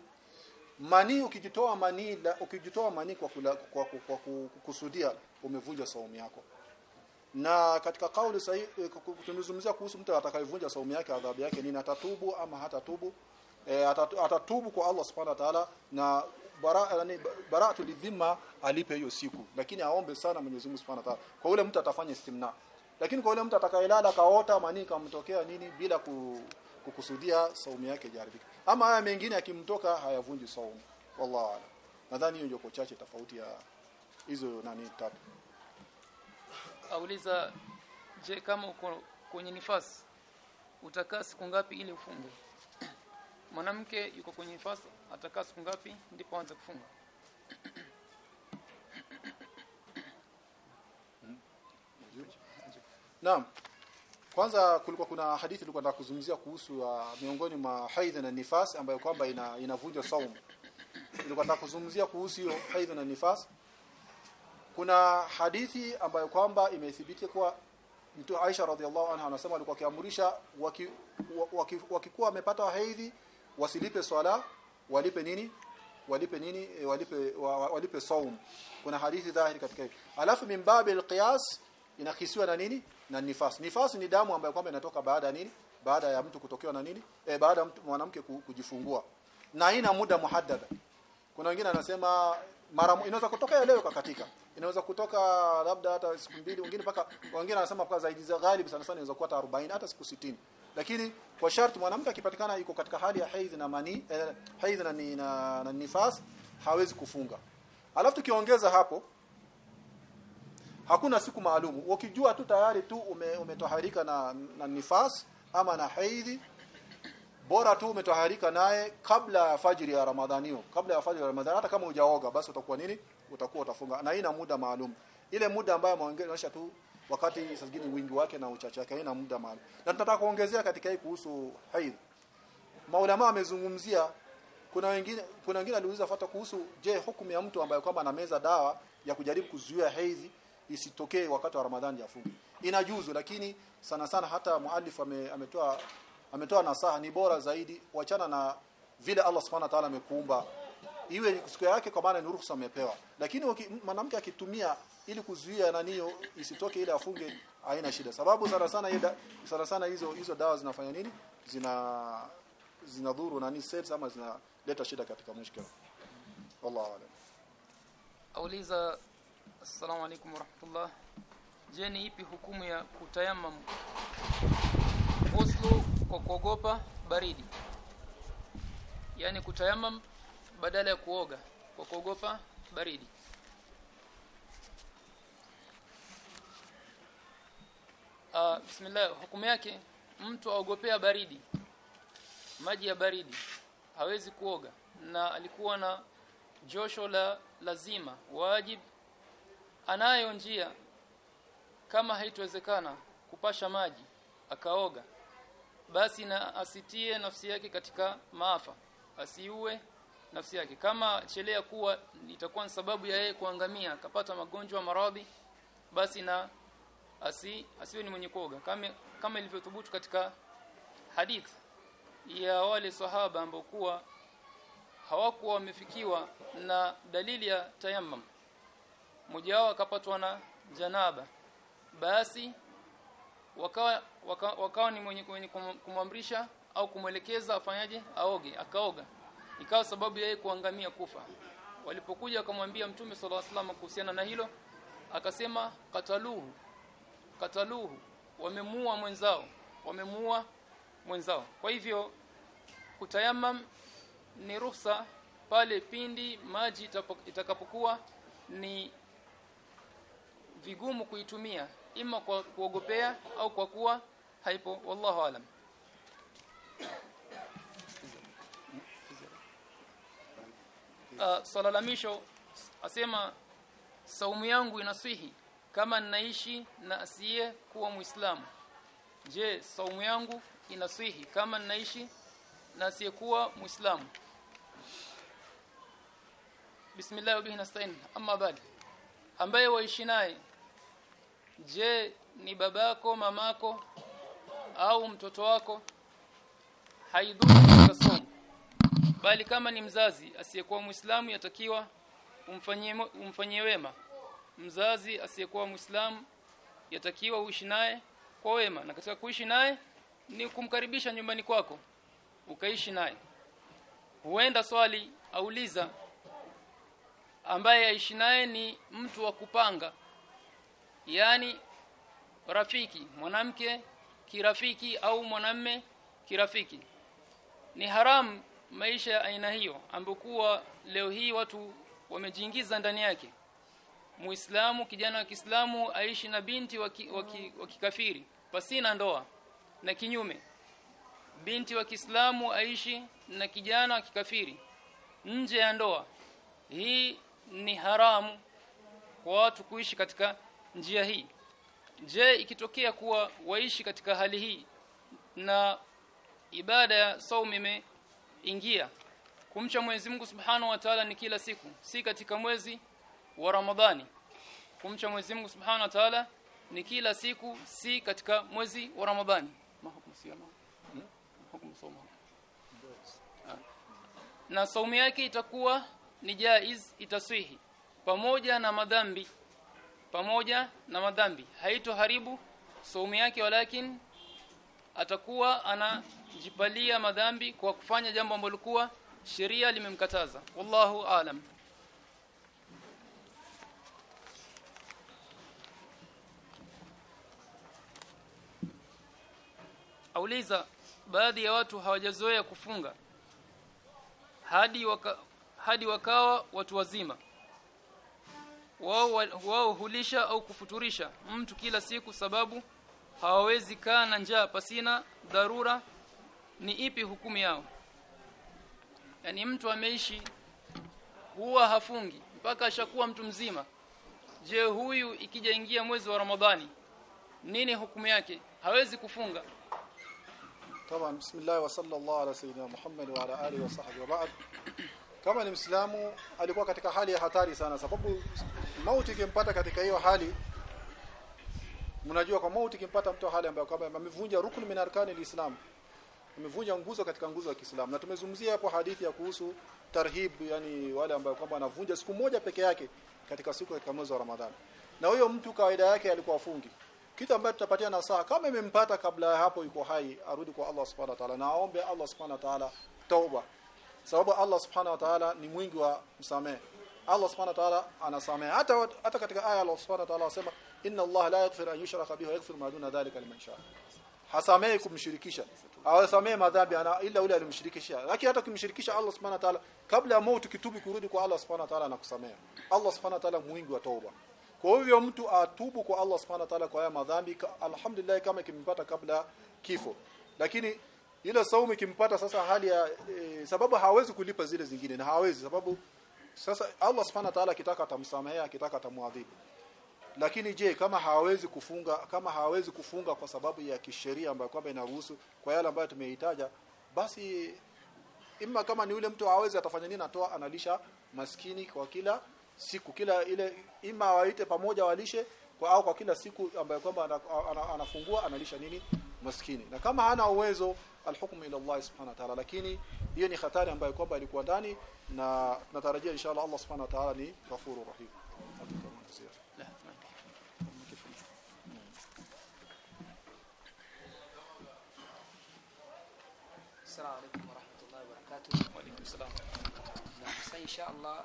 mani ukijitoa mani la, ukijitoa mani kwa, kula, kwa, kwa, kwa kukusudia umevunja saumu yako. Na katika kauli sahihi eh, tumezungumzia kuhusu mtu atakayevunja saumu yake adhabu yake nini atatubu ama hatatubu? E, atatubu kwa Allah subhanahu wa ta'ala na bara, bara'atu lidhima alipe hiyo siku. Lakini aombe sana Mwenyezi Mungu subhanahu wa ta'ala kwa yule mtu atafanya istimna. Lakini kwa yule mtu atakayelala kaota manii kamtokea nini bila ku, kukusudia saumu yake jaribika ama haya mengine akimtoka hayavunji saumu. Wallahu a'lam. Nadhani hiyo ndio chache tofauti ya hizo nani tatu. Auliza je kama uko kwenye nifasi utakaa siku ngapi ili ufunge mwanamke yuko kwenye nifasi atakaa siku ngapi ndipo aanze kufunga Naam. Kwanza kulikuwa kuna hadithi tulikuwa nataka kuzungumzia kuhusu uh, miongoni mwa haidh na nifas ambayo kwamba ina inavunja saumu. Tulikuwa nataka kuzungumzia kuhusu hiyo haidh na nifas. Kuna hadithi ambayo kwamba imethibiti kwa mtu Aisha radhiallahu anha anasema alikuwa akiamrisha wakikuwa waki, waki waki wamepata haidhi wasilipe swala walipe nini walipe nini e, walipe wa, wa- walipe saum kuna hadithi dhahiri katika hiyo. Alafu min babi alqiyas inakisiwa na nini? Na nifas. Nifas ni damu ambayo kwamba inatoka baada ya nini? Baada ya mtu kutokewa na nini? E, baada ya mtu mwanamke kujifungua. Na ina muda muhaddada. Kuna wengine anasema mara inaweza kutoka leo kakatika. Inaweza kutoka labda hata siku mbili wengine paka wengine anasema kwa zaidi za ghalib sana sana inaweza kuwa hata 40 hata siku 60 lakini kwa sharti mwanamke akipatikana yuko katika hali ya haidh na mani eh, haidh na, na, na nifas hawezi kufunga. Alafu tukiongeza hapo hakuna siku maalum. Ukijua tu tayari tu ume, umetoharika na, na nifas ama na haidhi bora tu umetoharika naye kabla ya fajiri ya Ramadhanio kabla ya fajiri ya Ramadhani hata kama hujaoga basi utakuwa nini? Utakuwa utafunga. Na ina muda maalum. Ile muda ambayo maongelesha tu wakati saa zingine wingi wake na uchache wake haina muda maalum. Na tunataka kuongezea katika hii kuhusu haidh. Maulama amezungumzia kuna wengine kuna wengine aliuliza fata kuhusu je hukumu ya mtu ambaye kwamba anameza dawa ya kujaribu kuzuia hedhi isitokee wakati wa Ramadhani yafunge inajuzu lakini sana sana hata muallif ame, ametoa ametoa nasaha. Ni bora zaidi wachana na vile Allah subhanahu wa ta'ala amekuumba iwe siku yake kwa maana ni ruhusa amepewa lakini mwanamke akitumia ili kuzuia naniyo isitoke ile afunge haina shida. Sababu sana sana sana sana hizo hizo dawa zinafanya nini? Zina zinadhuru nani cells ama zinaleta shida katika mushkila. Wallahu a'lam. Auliza assalamu alaykum warahmatullah je ni ipi hukumu ya kutayamam kwa kuogopa baridi. Yani kutayamam badala ya kuoga kwa kuogopa baridi. Uh, bismillah hukumu yake mtu aogopea baridi maji ya baridi hawezi kuoga. Na alikuwa na josho la lazima wajib anayo njia kama haitowezekana kupasha maji akaoga. Basi na asitie nafsi yake katika maafa asiue nafsi yake. Kama chelea kuwa itakuwa ni sababu ya yeye kuangamia akapata magonjwa maradhi basi na asi asiwe ni mwenye kuoga. Kama kama ilivyothubutu katika hadith ya wale sahaba ambao kuwa hawakuwa wamefikiwa na dalili ya tayammum. Mmoja wao akapatwa na janaba. Basi wakawa wakawa, wakawa ni mwenye kumwamrisha au kumwelekeza afanyaje? Aoge akaoga ikawa sababu yeye kuangamia kufa. Walipokuja wakamwambia mtume sallallahu alaihi wasallam kuhusiana na hilo akasema kataluhu kataluhu wamemuua mwenzao wamemuua mwenzao. Kwa hivyo kutayamam ni ruhusa pale pindi maji itakapokuwa ni vigumu kuitumia ima kwa kuogopea au kwa kuwa haipo. Wallahu alam uh, swala la misho asema saumu yangu inaswihi kama ninaishi na asiye kuwa muislamu. Je saumu yangu inaswihi kama ninaishi na asiye kuwa muislamu? Bismillah wa bihi nasta'in. Amma ba'd. Ambaye waishi naye je ni babako mamako au mtoto wako? Haidhuru bali kama ni mzazi asiyekuwa muislamu yatakiwa umfanyie umfanyie wema. Mzazi asiyekuwa muislamu yatakiwa uishi naye kwa wema. Na katika kuishi naye ni kumkaribisha nyumbani kwako ukaishi naye. Huenda swali auliza ambaye aishi naye ni mtu wa kupanga yani rafiki mwanamke kirafiki au mwanamme kirafiki. Ni haramu maisha ya aina hiyo ambokuwa leo hii watu wamejiingiza ndani yake. Muislamu kijana wa Kiislamu aishi na binti wa ki- wa ki- kikafiri pasina ndoa na kinyume. Binti wa Kiislamu aishi na kijana wa kikafiri nje ya ndoa. Hii ni haramu kwa watu kuishi katika njia hii. Je ikitokea kuwa waishi katika hali hii na ibada ya saum imeingia kumcha Mwenyezi Mungu Subhanahu wa Ta'ala ni kila siku si katika mwezi wa Ramadhani. Kumcha Mwenyezi Mungu Subhanahu wa Ta'ala ni kila siku si katika mwezi wa Ramadhani. Hmm? Ah. na saumu yake itakuwa ni jaiz itaswihi pamoja na madhambi. Pamoja na madhambi. Haitoharibu saumu yake walakin atakuwa anajipalia madhambi kwa kufanya jambo ambalo kuwa sheria limemkataza. Wallahu alam auliza baadhi ya watu hawajazoea kufunga hadi waka, hadi wakawa watu wazima. Wao wao hulisha au kufuturisha mtu kila siku sababu hawawezi kaa na njaa pasina dharura ni ipi hukumu yao yani mtu ameishi huwa hafungi mpaka ashakuwa mtu mzima je huyu ikija ingia mwezi wa ramadhani nini hukumu yake hawezi kufunga طبعا بسم الله وصلى الله على سيدنا محمد وعلى اله وصحبه وبعد kama ni Muislamu alikuwa katika hali ya hatari sana sababu mauti ikimpata katika hiyo hali mnajua kwa mauti kimpata mtu hali ambayo kwamba amevunja rukun min arkani alislam. Amevunja nguzo katika nguzo ya Kiislamu. Na tumezungumzia hapo hadithi ya kuhusu tarhib yani wale ambao kwamba anavunja siku moja peke yake katika siku katika mwezi wa Ramadhani. Na huyo mtu kawaida yake alikuwa afungi. Kitu ambacho tutapatia nasaha kama imempata kabla ya hapo yuko hai arudi kwa Allah subhanahu wa ta'ala. Na aombe Allah subhanahu wa ta'ala tauba. Sababu Allah subhanahu wa ta'ala ni mwingi wa msamehe. Allah subhanahu wa ta'ala anasamehe. Hata hata katika aya Allah subhanahu wa ta'ala anasema inna Allah la yaghfiru an yushraka bihi wa yaghfiru ma duna dhalika liman sha. hasamehe kumshirikisha. Awasamehe madhambi ana ila ule alimshirikisha lakini hata kumshirikisha Allah subhanahu wa ta'ala kabla ya mauti kitubu kurudi kwa Allah subhanahu wa ta'ala anakusamehe. Allah subhanahu wa ta'ala mwingi wa tauba. Kwa hivyo mtu atubu kwa Allah subhanahu wa ta'ala kwa haya madhambi alhamdulillah kama kimpata kabla kifo. Lakini ile saumu kimpata sasa hali ya e, sababu hawezi kulipa zile zingine na hawezi sababu sasa Allah subhanahu wa ta'ala akitaka atamsamehea akitaka atamwadhibu lakini je kama hawezi kufunga kama hawezi kufunga kwa sababu ya kisheria ambayo kwamba inaruhusu kwa yale ambayo tumeitaja basi imma kama ni yule mtu hawezi atafanya nini? Atoa analisha maskini kwa kila siku kila ile ima waite pamoja walishe kwa au kwa kila siku ambayo kwamba ana- ana- anafungua analisha nini? Maskini. Na kama hana uwezo alhukmu ila Allah subhanahu wa ta'ala. Lakini hiyo ni hatari ambayo kwamba ilikuwa ndani na natarajia inshallah Allah subhanahu wa ta'ala ni ghafurur rahim السلام عليكم ورحمة الله وبركاته. وعليكم السلام. نعم إن شاء الله